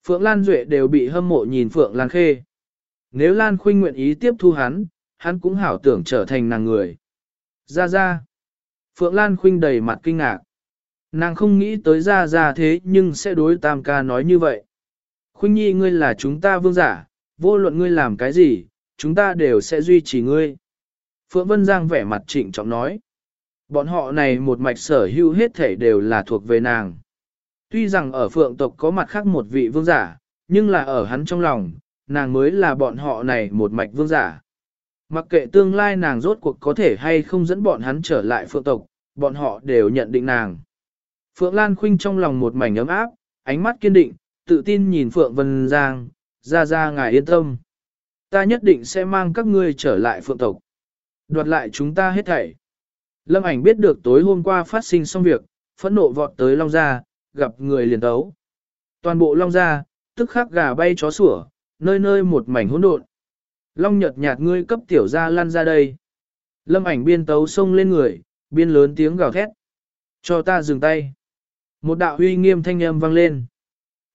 Phượng Lan Duệ đều bị hâm mộ nhìn Phượng Lan Khê. Nếu Lan Khuynh nguyện ý tiếp thu hắn, hắn cũng hảo tưởng trở thành nàng người. Ra ra. Phượng Lan Khuynh đầy mặt kinh ngạc. Nàng không nghĩ tới ra ra thế nhưng sẽ đối tam ca nói như vậy. Khuynh nhi ngươi là chúng ta vương giả, vô luận ngươi làm cái gì, chúng ta đều sẽ duy trì ngươi. Phượng Vân Giang vẻ mặt trịnh trọng nói. Bọn họ này một mạch sở hữu hết thể đều là thuộc về nàng. Tuy rằng ở phượng tộc có mặt khác một vị vương giả, nhưng là ở hắn trong lòng, nàng mới là bọn họ này một mạch vương giả. Mặc kệ tương lai nàng rốt cuộc có thể hay không dẫn bọn hắn trở lại phượng tộc, bọn họ đều nhận định nàng. Phượng Lan Khuynh trong lòng một mảnh ấm áp, ánh mắt kiên định, tự tin nhìn Phượng Vân Giang, ra ra ngài yên tâm. Ta nhất định sẽ mang các ngươi trở lại phượng tộc. Đoạt lại chúng ta hết thảy. Lâm ảnh biết được tối hôm qua phát sinh xong việc, phẫn nộ vọt tới Long Gia, gặp người liền tấu. Toàn bộ Long Gia, tức khắc gà bay chó sủa, nơi nơi một mảnh hỗn độn. Long nhật nhạt ngươi cấp tiểu gia lăn ra đây. Lâm ảnh biên tấu xông lên người, biên lớn tiếng gào thét. Cho ta dừng tay. Một đạo huy nghiêm thanh âm vang lên.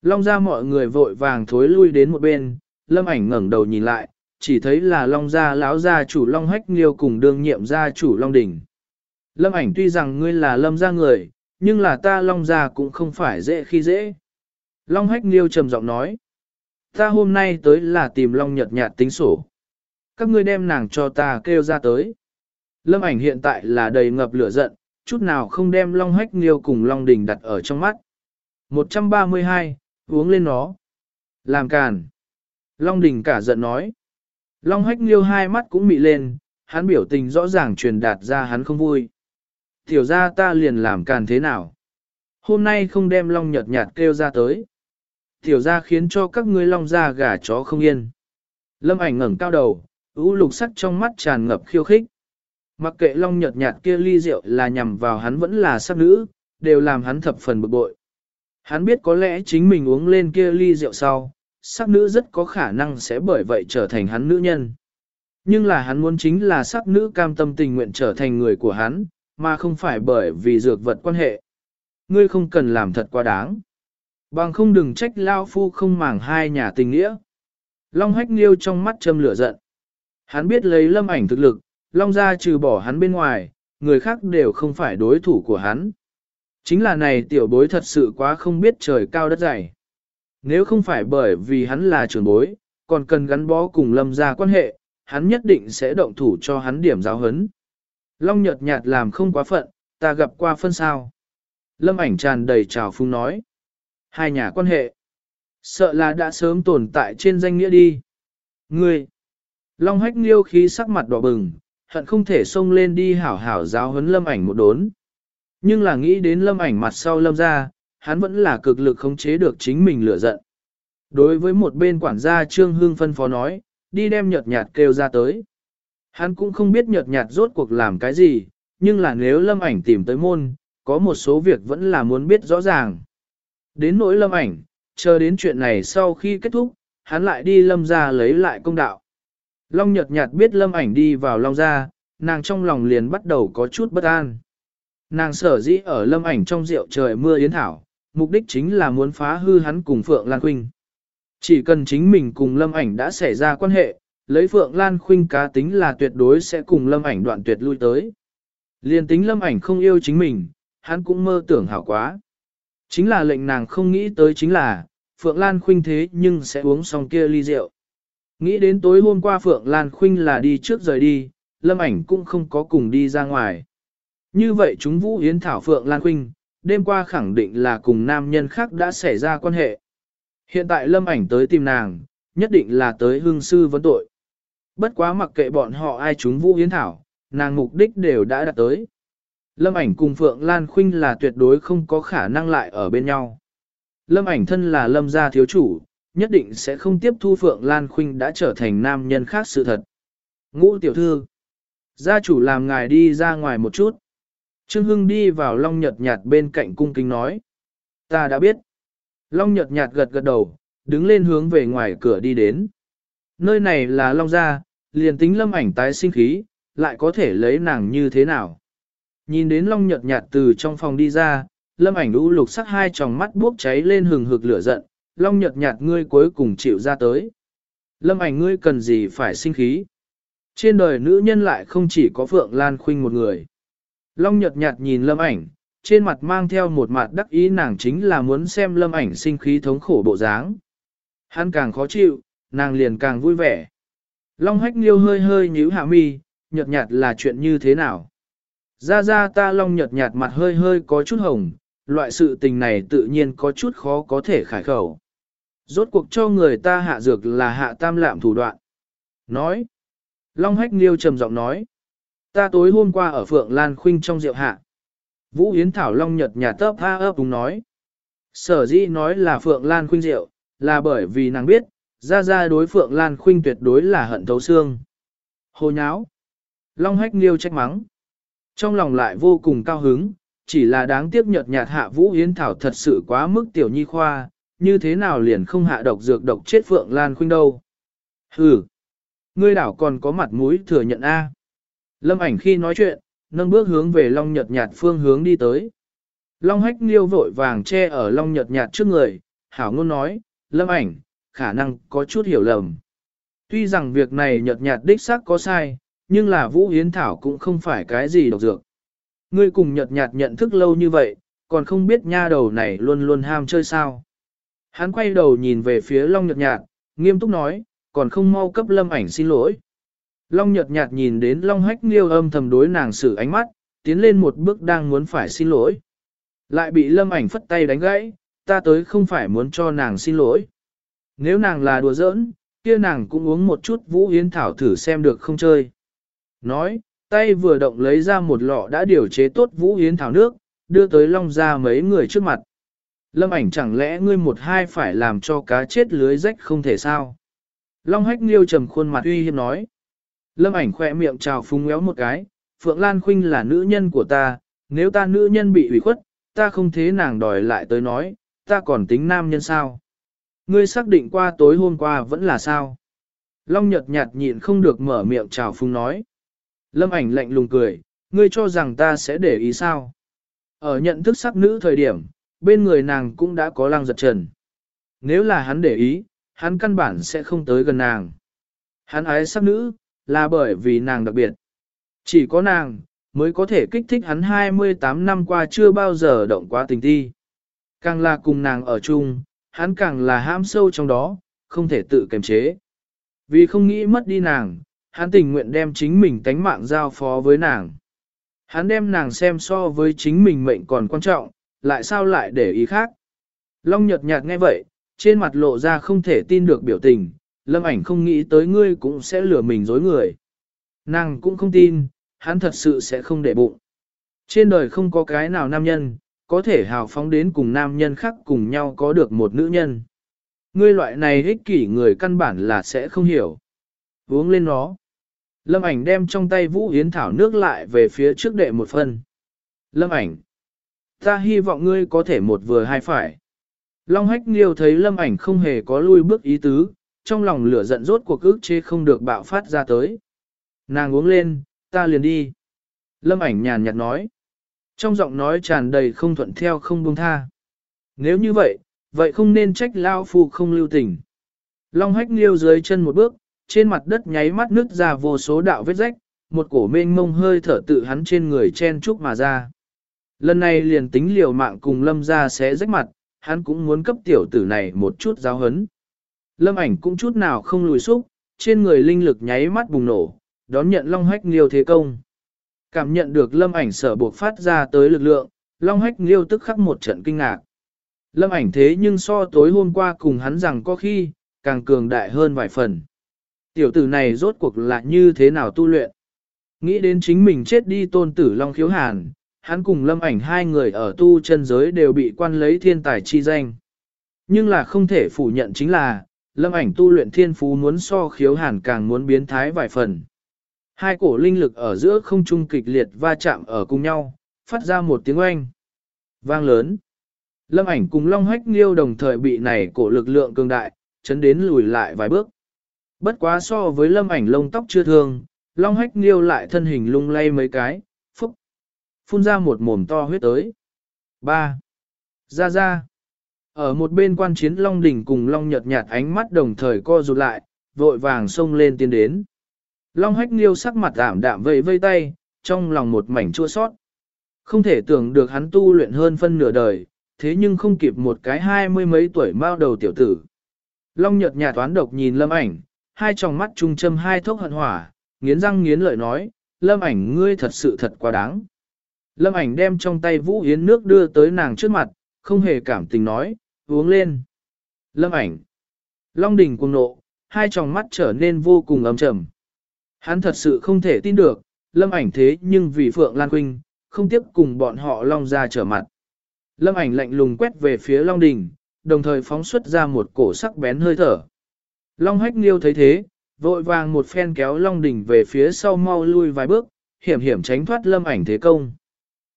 Long ra mọi người vội vàng thối lui đến một bên, lâm ảnh ngẩng đầu nhìn lại, chỉ thấy là Long gia lão gia chủ Long Hách Liêu cùng đương nhiệm gia chủ Long Đình. Lâm ảnh tuy rằng ngươi là lâm gia người, nhưng là ta Long gia cũng không phải dễ khi dễ. Long Hách Liêu trầm giọng nói. Ta hôm nay tới là tìm Long Nhật Nhạt tính sổ. Các ngươi đem nàng cho ta kêu ra tới. Lâm ảnh hiện tại là đầy ngập lửa giận, chút nào không đem Long Hách Liêu cùng Long Đình đặt ở trong mắt. 132, uống lên nó. Làm càn. Long Đình cả giận nói. Long Hách Liêu hai mắt cũng mị lên, hắn biểu tình rõ ràng truyền đạt ra hắn không vui. Tiểu ra ta liền làm càn thế nào? Hôm nay không đem Long Nhật Nhạt kêu ra tới tiểu ra khiến cho các ngươi long ra gà chó không yên. Lâm ảnh ngẩng cao đầu, ưu lục sắc trong mắt tràn ngập khiêu khích. Mặc kệ long nhật nhạt kia ly rượu là nhằm vào hắn vẫn là sắc nữ, đều làm hắn thập phần bực bội. Hắn biết có lẽ chính mình uống lên kia ly rượu sau, sắc nữ rất có khả năng sẽ bởi vậy trở thành hắn nữ nhân. Nhưng là hắn muốn chính là sắc nữ cam tâm tình nguyện trở thành người của hắn, mà không phải bởi vì dược vật quan hệ. Ngươi không cần làm thật quá đáng. Bằng không đừng trách lao phu không màng hai nhà tình nghĩa. Long hách liêu trong mắt châm lửa giận. Hắn biết lấy lâm ảnh thực lực, Long gia trừ bỏ hắn bên ngoài, người khác đều không phải đối thủ của hắn. Chính là này tiểu bối thật sự quá không biết trời cao đất dày. Nếu không phải bởi vì hắn là trưởng bối, còn cần gắn bó cùng lâm gia quan hệ, hắn nhất định sẽ động thủ cho hắn điểm giáo hấn. Long nhợt nhạt làm không quá phận, ta gặp qua phân sao. Lâm ảnh tràn đầy trào phung nói. Hai nhà quan hệ. Sợ là đã sớm tồn tại trên danh nghĩa đi. Ngươi. Long hách liêu khí sắc mặt đỏ bừng, hận không thể xông lên đi hảo hảo giáo huấn lâm ảnh một đốn. Nhưng là nghĩ đến lâm ảnh mặt sau lâm ra, hắn vẫn là cực lực khống chế được chính mình lửa giận. Đối với một bên quản gia Trương Hưng phân phó nói, đi đem nhợt nhạt kêu ra tới. Hắn cũng không biết nhợt nhạt rốt cuộc làm cái gì, nhưng là nếu lâm ảnh tìm tới môn, có một số việc vẫn là muốn biết rõ ràng. Đến nỗi lâm ảnh, chờ đến chuyện này sau khi kết thúc, hắn lại đi lâm ra lấy lại công đạo. Long nhợt nhạt biết lâm ảnh đi vào long ra, nàng trong lòng liền bắt đầu có chút bất an. Nàng sở dĩ ở lâm ảnh trong rượu trời mưa yến thảo, mục đích chính là muốn phá hư hắn cùng Phượng Lan Quynh. Chỉ cần chính mình cùng lâm ảnh đã xảy ra quan hệ, lấy Phượng Lan Khuynh cá tính là tuyệt đối sẽ cùng lâm ảnh đoạn tuyệt lui tới. Liên tính lâm ảnh không yêu chính mình, hắn cũng mơ tưởng hảo quá. Chính là lệnh nàng không nghĩ tới chính là, Phượng Lan Khuynh thế nhưng sẽ uống xong kia ly rượu. Nghĩ đến tối hôm qua Phượng Lan Khuynh là đi trước rời đi, lâm ảnh cũng không có cùng đi ra ngoài. Như vậy chúng Vũ Yến Thảo Phượng Lan Khuynh, đêm qua khẳng định là cùng nam nhân khác đã xảy ra quan hệ. Hiện tại lâm ảnh tới tìm nàng, nhất định là tới hương sư vấn tội. Bất quá mặc kệ bọn họ ai chúng Vũ Yến Thảo, nàng mục đích đều đã đạt tới. Lâm ảnh cùng Phượng Lan Khuynh là tuyệt đối không có khả năng lại ở bên nhau. Lâm ảnh thân là lâm gia thiếu chủ, nhất định sẽ không tiếp thu Phượng Lan Khuynh đã trở thành nam nhân khác sự thật. Ngũ tiểu thư, gia chủ làm ngài đi ra ngoài một chút. Trương Hưng đi vào Long Nhật Nhạt bên cạnh cung kính nói. Ta đã biết. Long Nhật Nhạt gật gật đầu, đứng lên hướng về ngoài cửa đi đến. Nơi này là Long Gia, liền tính lâm ảnh tái sinh khí, lại có thể lấy nàng như thế nào. Nhìn đến Long nhợt Nhạt từ trong phòng đi ra, lâm ảnh đu lục sắc hai tròng mắt bốc cháy lên hừng hực lửa giận, Long nhợt Nhạt ngươi cuối cùng chịu ra tới. Lâm ảnh ngươi cần gì phải sinh khí. Trên đời nữ nhân lại không chỉ có Phượng Lan Khuynh một người. Long nhợt nhạt nhìn lâm ảnh, trên mặt mang theo một mặt đắc ý nàng chính là muốn xem lâm ảnh sinh khí thống khổ bộ dáng. Hắn càng khó chịu, nàng liền càng vui vẻ. Long hách liêu hơi hơi nhíu hạ mi, nhật nhạt là chuyện như thế nào? Ra ra ta long nhật nhạt mặt hơi hơi có chút hồng, loại sự tình này tự nhiên có chút khó có thể khải khẩu. Rốt cuộc cho người ta hạ dược là hạ tam lạm thủ đoạn. Nói. Long hách liêu trầm giọng nói. Ta tối hôm qua ở Phượng Lan Khuynh trong rượu hạ. Vũ Yến Thảo Long Nhật nhà tấp ha ấp đúng nói. Sở dĩ nói là Phượng Lan Khuynh rượu, là bởi vì nàng biết, ra ra đối Phượng Lan Khuynh tuyệt đối là hận thấu xương. Hồ nháo. Long hách nghiêu trách mắng. Trong lòng lại vô cùng cao hứng, chỉ là đáng tiếc nhợt nhạt hạ Vũ Yến Thảo thật sự quá mức tiểu nhi khoa, như thế nào liền không hạ độc dược độc chết Phượng Lan Khuynh đâu. Hừ. Ngươi đảo còn có mặt mũi thừa nhận A. Lâm ảnh khi nói chuyện, nâng bước hướng về Long Nhật Nhạt phương hướng đi tới. Long Hách Liêu vội vàng che ở Long Nhật Nhạt trước người, hảo ngôn nói, Lâm ảnh, khả năng có chút hiểu lầm. Tuy rằng việc này Nhật Nhạt đích xác có sai, nhưng là Vũ Hiến Thảo cũng không phải cái gì độc dược. Ngươi cùng Nhật Nhạt nhận thức lâu như vậy, còn không biết nha đầu này luôn luôn ham chơi sao. Hắn quay đầu nhìn về phía Long Nhật Nhạt, nghiêm túc nói, còn không mau cấp Lâm ảnh xin lỗi. Long Nhật nhạt nhìn đến Long hách nghiêu âm thầm đối nàng xử ánh mắt, tiến lên một bước đang muốn phải xin lỗi. Lại bị lâm ảnh phất tay đánh gãy, ta tới không phải muốn cho nàng xin lỗi. Nếu nàng là đùa giỡn, kia nàng cũng uống một chút vũ yến thảo thử xem được không chơi. Nói, tay vừa động lấy ra một lọ đã điều chế tốt vũ yến thảo nước, đưa tới long ra mấy người trước mặt. Lâm ảnh chẳng lẽ ngươi một hai phải làm cho cá chết lưới rách không thể sao? Long hách liêu trầm khuôn mặt uy hiếp nói. Lâm ảnh khỏe miệng trào phúng éo một cái, Phượng Lan Khuynh là nữ nhân của ta, nếu ta nữ nhân bị ủy khuất, ta không thế nàng đòi lại tới nói, ta còn tính nam nhân sao? Ngươi xác định qua tối hôm qua vẫn là sao? Long nhật nhạt nhịn không được mở miệng chào phung nói. Lâm ảnh lạnh lùng cười, ngươi cho rằng ta sẽ để ý sao? Ở nhận thức sắc nữ thời điểm, bên người nàng cũng đã có lăng giật trần. Nếu là hắn để ý, hắn căn bản sẽ không tới gần nàng. Hắn ái sắc nữ, là bởi vì nàng đặc biệt. Chỉ có nàng, mới có thể kích thích hắn 28 năm qua chưa bao giờ động quá tình thi. Càng là cùng nàng ở chung, hắn càng là ham sâu trong đó, không thể tự kiềm chế. Vì không nghĩ mất đi nàng, hắn tình nguyện đem chính mình tánh mạng giao phó với nàng. Hắn đem nàng xem so với chính mình mệnh còn quan trọng, lại sao lại để ý khác. Long nhật nhạt nghe vậy, trên mặt lộ ra không thể tin được biểu tình, lâm ảnh không nghĩ tới ngươi cũng sẽ lừa mình dối người. Nàng cũng không tin, hắn thật sự sẽ không để bụng. Trên đời không có cái nào nam nhân, có thể hào phóng đến cùng nam nhân khác cùng nhau có được một nữ nhân. Ngươi loại này ích kỷ người căn bản là sẽ không hiểu. Uống lên nó. Lâm ảnh đem trong tay Vũ Yến Thảo nước lại về phía trước đệ một phân. Lâm ảnh. Ta hy vọng ngươi có thể một vừa hai phải. Long hách nghiêu thấy lâm ảnh không hề có lui bước ý tứ, trong lòng lửa giận rốt cuộc ức chế không được bạo phát ra tới. Nàng uống lên, ta liền đi. Lâm ảnh nhàn nhạt nói. Trong giọng nói tràn đầy không thuận theo không buông tha. Nếu như vậy, vậy không nên trách lao phu không lưu tình. Long hách liêu dưới chân một bước, trên mặt đất nháy mắt nứt ra vô số đạo vết rách, một cổ mênh mông hơi thở tự hắn trên người chen chúc mà ra. Lần này liền tính liều mạng cùng lâm ra sẽ rách mặt, hắn cũng muốn cấp tiểu tử này một chút giáo hấn. Lâm ảnh cũng chút nào không lùi xúc, trên người linh lực nháy mắt bùng nổ, đón nhận long hách liêu thế công. Cảm nhận được lâm ảnh sở buộc phát ra tới lực lượng, long hách liêu tức khắc một trận kinh ngạc. Lâm ảnh thế nhưng so tối hôm qua cùng hắn rằng có khi, càng cường đại hơn vài phần. Tiểu tử này rốt cuộc là như thế nào tu luyện? Nghĩ đến chính mình chết đi tôn tử Long Khiếu Hàn, hắn cùng lâm ảnh hai người ở tu chân giới đều bị quan lấy thiên tài chi danh. Nhưng là không thể phủ nhận chính là, lâm ảnh tu luyện thiên phú muốn so khiếu hàn càng muốn biến thái vài phần. Hai cổ linh lực ở giữa không trung kịch liệt va chạm ở cùng nhau, phát ra một tiếng oanh. Vang lớn. Lâm ảnh cùng Long Hách Liêu đồng thời bị này cổ lực lượng cường đại, chấn đến lùi lại vài bước. Bất quá so với lâm ảnh lông tóc chưa thương, Long Hách Liêu lại thân hình lung lay mấy cái, phúc. Phun ra một mồm to huyết tới. 3. Ra ra. Ở một bên quan chiến Long Đỉnh cùng Long Nhật nhạt ánh mắt đồng thời co rụt lại, vội vàng xông lên tiến đến. Long Hách Liêu sắc mặt ảm đạm vây vây tay, trong lòng một mảnh chua sót. Không thể tưởng được hắn tu luyện hơn phân nửa đời, thế nhưng không kịp một cái hai mươi mấy tuổi mao đầu tiểu tử. Long Nhật nhà toán độc nhìn lâm ảnh, hai tròng mắt trung châm hai thốc hận hỏa, nghiến răng nghiến lợi nói, lâm ảnh ngươi thật sự thật quá đáng. Lâm ảnh đem trong tay vũ yến nước đưa tới nàng trước mặt, không hề cảm tình nói, uống lên. Lâm ảnh. Long đình cuồng nộ, hai tròng mắt trở nên vô cùng ấm trầm. Hắn thật sự không thể tin được, lâm ảnh thế nhưng vì Phượng Lan Quynh, không tiếp cùng bọn họ Long ra trở mặt. Lâm ảnh lạnh lùng quét về phía Long Đình, đồng thời phóng xuất ra một cổ sắc bén hơi thở. Long Hách Liêu thấy thế, vội vàng một phen kéo Long Đình về phía sau mau lui vài bước, hiểm hiểm tránh thoát lâm ảnh thế công.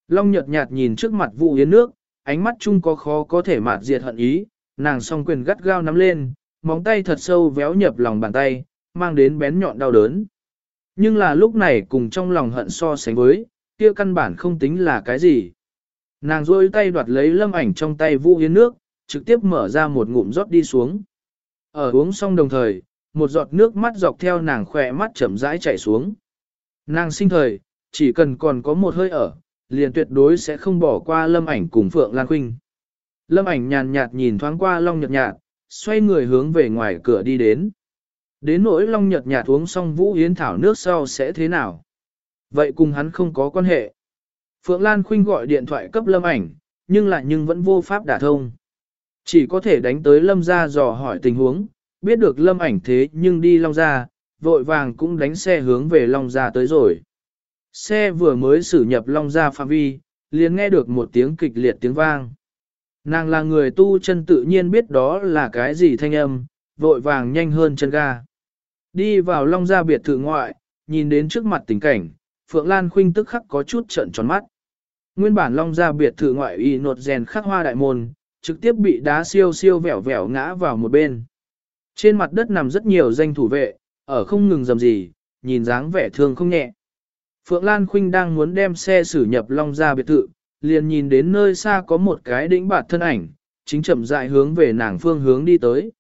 Long nhợt nhạt nhìn trước mặt vụ yến nước, ánh mắt chung có khó có thể mạt diệt hận ý, nàng song quyền gắt gao nắm lên, móng tay thật sâu véo nhập lòng bàn tay, mang đến bén nhọn đau đớn. Nhưng là lúc này cùng trong lòng hận so sánh với, kia căn bản không tính là cái gì. Nàng rôi tay đoạt lấy lâm ảnh trong tay vũ yến nước, trực tiếp mở ra một ngụm rót đi xuống. Ở uống xong đồng thời, một giọt nước mắt dọc theo nàng khỏe mắt chậm rãi chảy xuống. Nàng sinh thời, chỉ cần còn có một hơi ở, liền tuyệt đối sẽ không bỏ qua lâm ảnh cùng Phượng Lan Khuynh. Lâm ảnh nhàn nhạt nhìn thoáng qua Long Nhật Nhạt, xoay người hướng về ngoài cửa đi đến. Đến nỗi Long Nhật Nhạt uống xong Vũ Yến Thảo nước sau sẽ thế nào? Vậy cùng hắn không có quan hệ. Phượng Lan Khuynh gọi điện thoại cấp lâm ảnh, nhưng lại nhưng vẫn vô pháp đả thông. Chỉ có thể đánh tới lâm ra dò hỏi tình huống, biết được lâm ảnh thế nhưng đi long ra, vội vàng cũng đánh xe hướng về long ra tới rồi. Xe vừa mới xử nhập long ra phạm vi, liền nghe được một tiếng kịch liệt tiếng vang. Nàng là người tu chân tự nhiên biết đó là cái gì thanh âm, vội vàng nhanh hơn chân ga. Đi vào long Gia biệt thự ngoại, nhìn đến trước mặt tình cảnh, Phượng Lan Khuynh tức khắc có chút trận tròn mắt. Nguyên bản long Gia biệt thự ngoại y nột rèn khắc hoa đại môn, trực tiếp bị đá siêu siêu vẻo vẻo ngã vào một bên. Trên mặt đất nằm rất nhiều danh thủ vệ, ở không ngừng dầm gì, nhìn dáng vẻ thương không nhẹ. Phượng Lan Khuynh đang muốn đem xe xử nhập long Gia biệt thự, liền nhìn đến nơi xa có một cái đĩnh bạt thân ảnh, chính chậm rãi hướng về nàng phương hướng đi tới.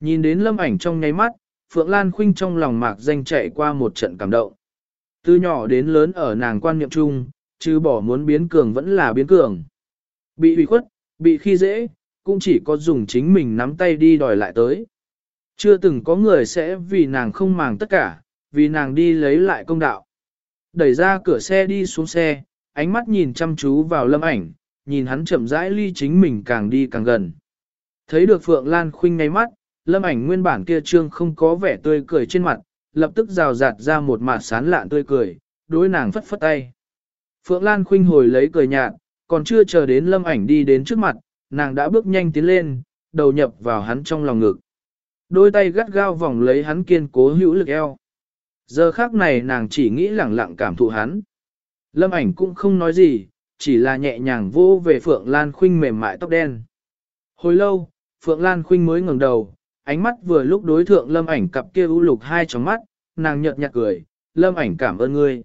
Nhìn đến lâm ảnh trong nháy mắt, Phượng Lan Khuynh trong lòng mạc danh chạy qua một trận cảm động. Từ nhỏ đến lớn ở nàng quan niệm chung, chứ bỏ muốn biến cường vẫn là biến cường. Bị ủy khuất, bị khi dễ, cũng chỉ có dùng chính mình nắm tay đi đòi lại tới. Chưa từng có người sẽ vì nàng không màng tất cả, vì nàng đi lấy lại công đạo. Đẩy ra cửa xe đi xuống xe, ánh mắt nhìn chăm chú vào lâm ảnh, nhìn hắn chậm rãi ly chính mình càng đi càng gần. Thấy được Phượng Lan Khuynh ngay mắt, lâm ảnh nguyên bản kia trương không có vẻ tươi cười trên mặt, lập tức rào rạt ra một mặt sán lạn tươi cười, đối nàng phất phất tay. Phượng Lan Khuynh hồi lấy cười nhạt, còn chưa chờ đến lâm ảnh đi đến trước mặt, nàng đã bước nhanh tiến lên, đầu nhập vào hắn trong lòng ngực. Đôi tay gắt gao vòng lấy hắn kiên cố hữu lực eo. Giờ khác này nàng chỉ nghĩ lẳng lặng cảm thụ hắn. Lâm ảnh cũng không nói gì, chỉ là nhẹ nhàng vô về Phượng Lan Khuynh mềm mại tóc đen. Hồi lâu, Phượng Lan Khuynh mới ngẩng đầu, ánh mắt vừa lúc đối thượng Lâm ảnh cặp kia u lục hai tròng mắt, nàng nhợt nhạt cười, Lâm ảnh cảm ơn ngươi.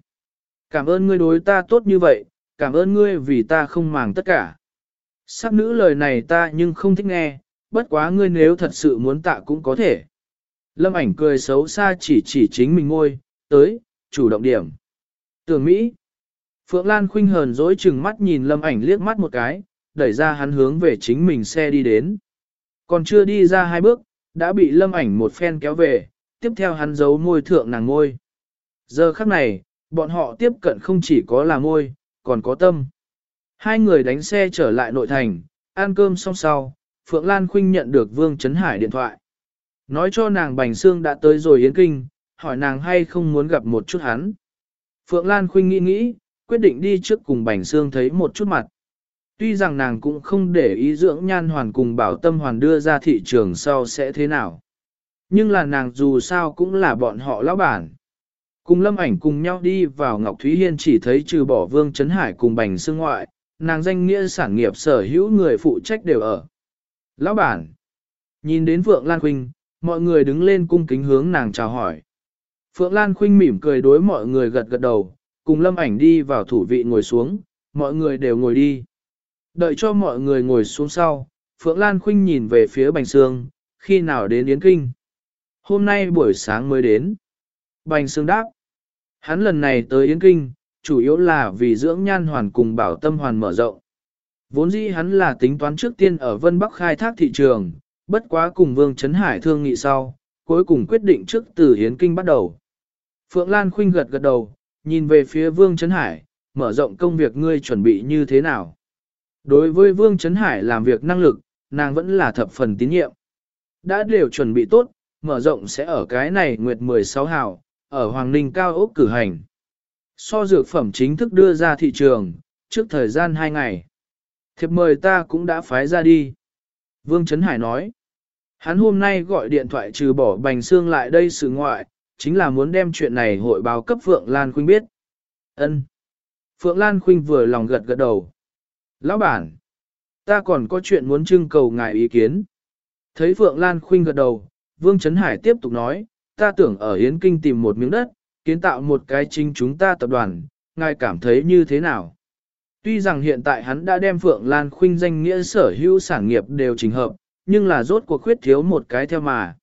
Cảm ơn ngươi đối ta tốt như vậy, cảm ơn ngươi vì ta không màng tất cả. Sắc nữ lời này ta nhưng không thích nghe, bất quá ngươi nếu thật sự muốn tạ cũng có thể. Lâm ảnh cười xấu xa chỉ chỉ chính mình ngôi, tới, chủ động điểm. Tưởng Mỹ. Phượng Lan khinh hờn dối chừng mắt nhìn lâm ảnh liếc mắt một cái, đẩy ra hắn hướng về chính mình xe đi đến. Còn chưa đi ra hai bước, đã bị lâm ảnh một phen kéo về, tiếp theo hắn giấu môi thượng nàng ngôi. Giờ khắc này, bọn họ tiếp cận không chỉ có là môi, còn có tâm. Hai người đánh xe trở lại nội thành, ăn cơm xong sau, Phượng Lan Khuynh nhận được Vương Trấn Hải điện thoại. Nói cho nàng Bành Sương đã tới rồi Yến Kinh, hỏi nàng hay không muốn gặp một chút hắn. Phượng Lan Khuynh nghĩ nghĩ, quyết định đi trước cùng Bành Sương thấy một chút mặt. Tuy rằng nàng cũng không để ý dưỡng nhan hoàn cùng bảo tâm hoàn đưa ra thị trường sau sẽ thế nào. Nhưng là nàng dù sao cũng là bọn họ lão bản. Cùng lâm ảnh cùng nhau đi vào Ngọc Thúy Hiên chỉ thấy trừ bỏ Vương Trấn Hải cùng Bành Sương ngoại, nàng danh nghĩa sản nghiệp sở hữu người phụ trách đều ở. Lão bản, nhìn đến Phượng Lan Khuynh, mọi người đứng lên cung kính hướng nàng chào hỏi. Phượng Lan Khuynh mỉm cười đối mọi người gật gật đầu, cùng lâm ảnh đi vào thủ vị ngồi xuống, mọi người đều ngồi đi. Đợi cho mọi người ngồi xuống sau, Phượng Lan Khuynh nhìn về phía Bành Sương, khi nào đến Yến Kinh. Hôm nay buổi sáng mới đến. Bành Sương đáp. Hắn lần này tới Yến Kinh, chủ yếu là vì dưỡng nhan hoàn cùng bảo tâm hoàn mở rộng. Vốn dĩ hắn là tính toán trước tiên ở Vân Bắc khai thác thị trường, bất quá cùng Vương Trấn Hải thương nghị sau, cuối cùng quyết định trước từ Yến Kinh bắt đầu. Phượng Lan Khuynh gật gật đầu, nhìn về phía Vương Trấn Hải, mở rộng công việc ngươi chuẩn bị như thế nào. Đối với Vương Trấn Hải làm việc năng lực, nàng vẫn là thập phần tín nhiệm. Đã đều chuẩn bị tốt, mở rộng sẽ ở cái này nguyệt 16 hào, ở Hoàng Ninh Cao Ốc cử hành. So dược phẩm chính thức đưa ra thị trường, trước thời gian 2 ngày. Thiệp mời ta cũng đã phái ra đi. Vương Trấn Hải nói. Hắn hôm nay gọi điện thoại trừ bỏ bành xương lại đây sự ngoại, chính là muốn đem chuyện này hội báo cấp Phượng Lan Khuynh biết. Ân. Phượng Lan Khuynh vừa lòng gật gật đầu. Lão bản, ta còn có chuyện muốn trưng cầu ngài ý kiến. Thấy Phượng Lan Khuynh gật đầu, Vương Trấn Hải tiếp tục nói, ta tưởng ở Yến Kinh tìm một miếng đất, kiến tạo một cái chính chúng ta tập đoàn, ngài cảm thấy như thế nào? Tuy rằng hiện tại hắn đã đem Phượng Lan Khuynh danh nghĩa sở hữu sản nghiệp đều trình hợp, nhưng là rốt cuộc khuyết thiếu một cái theo mà.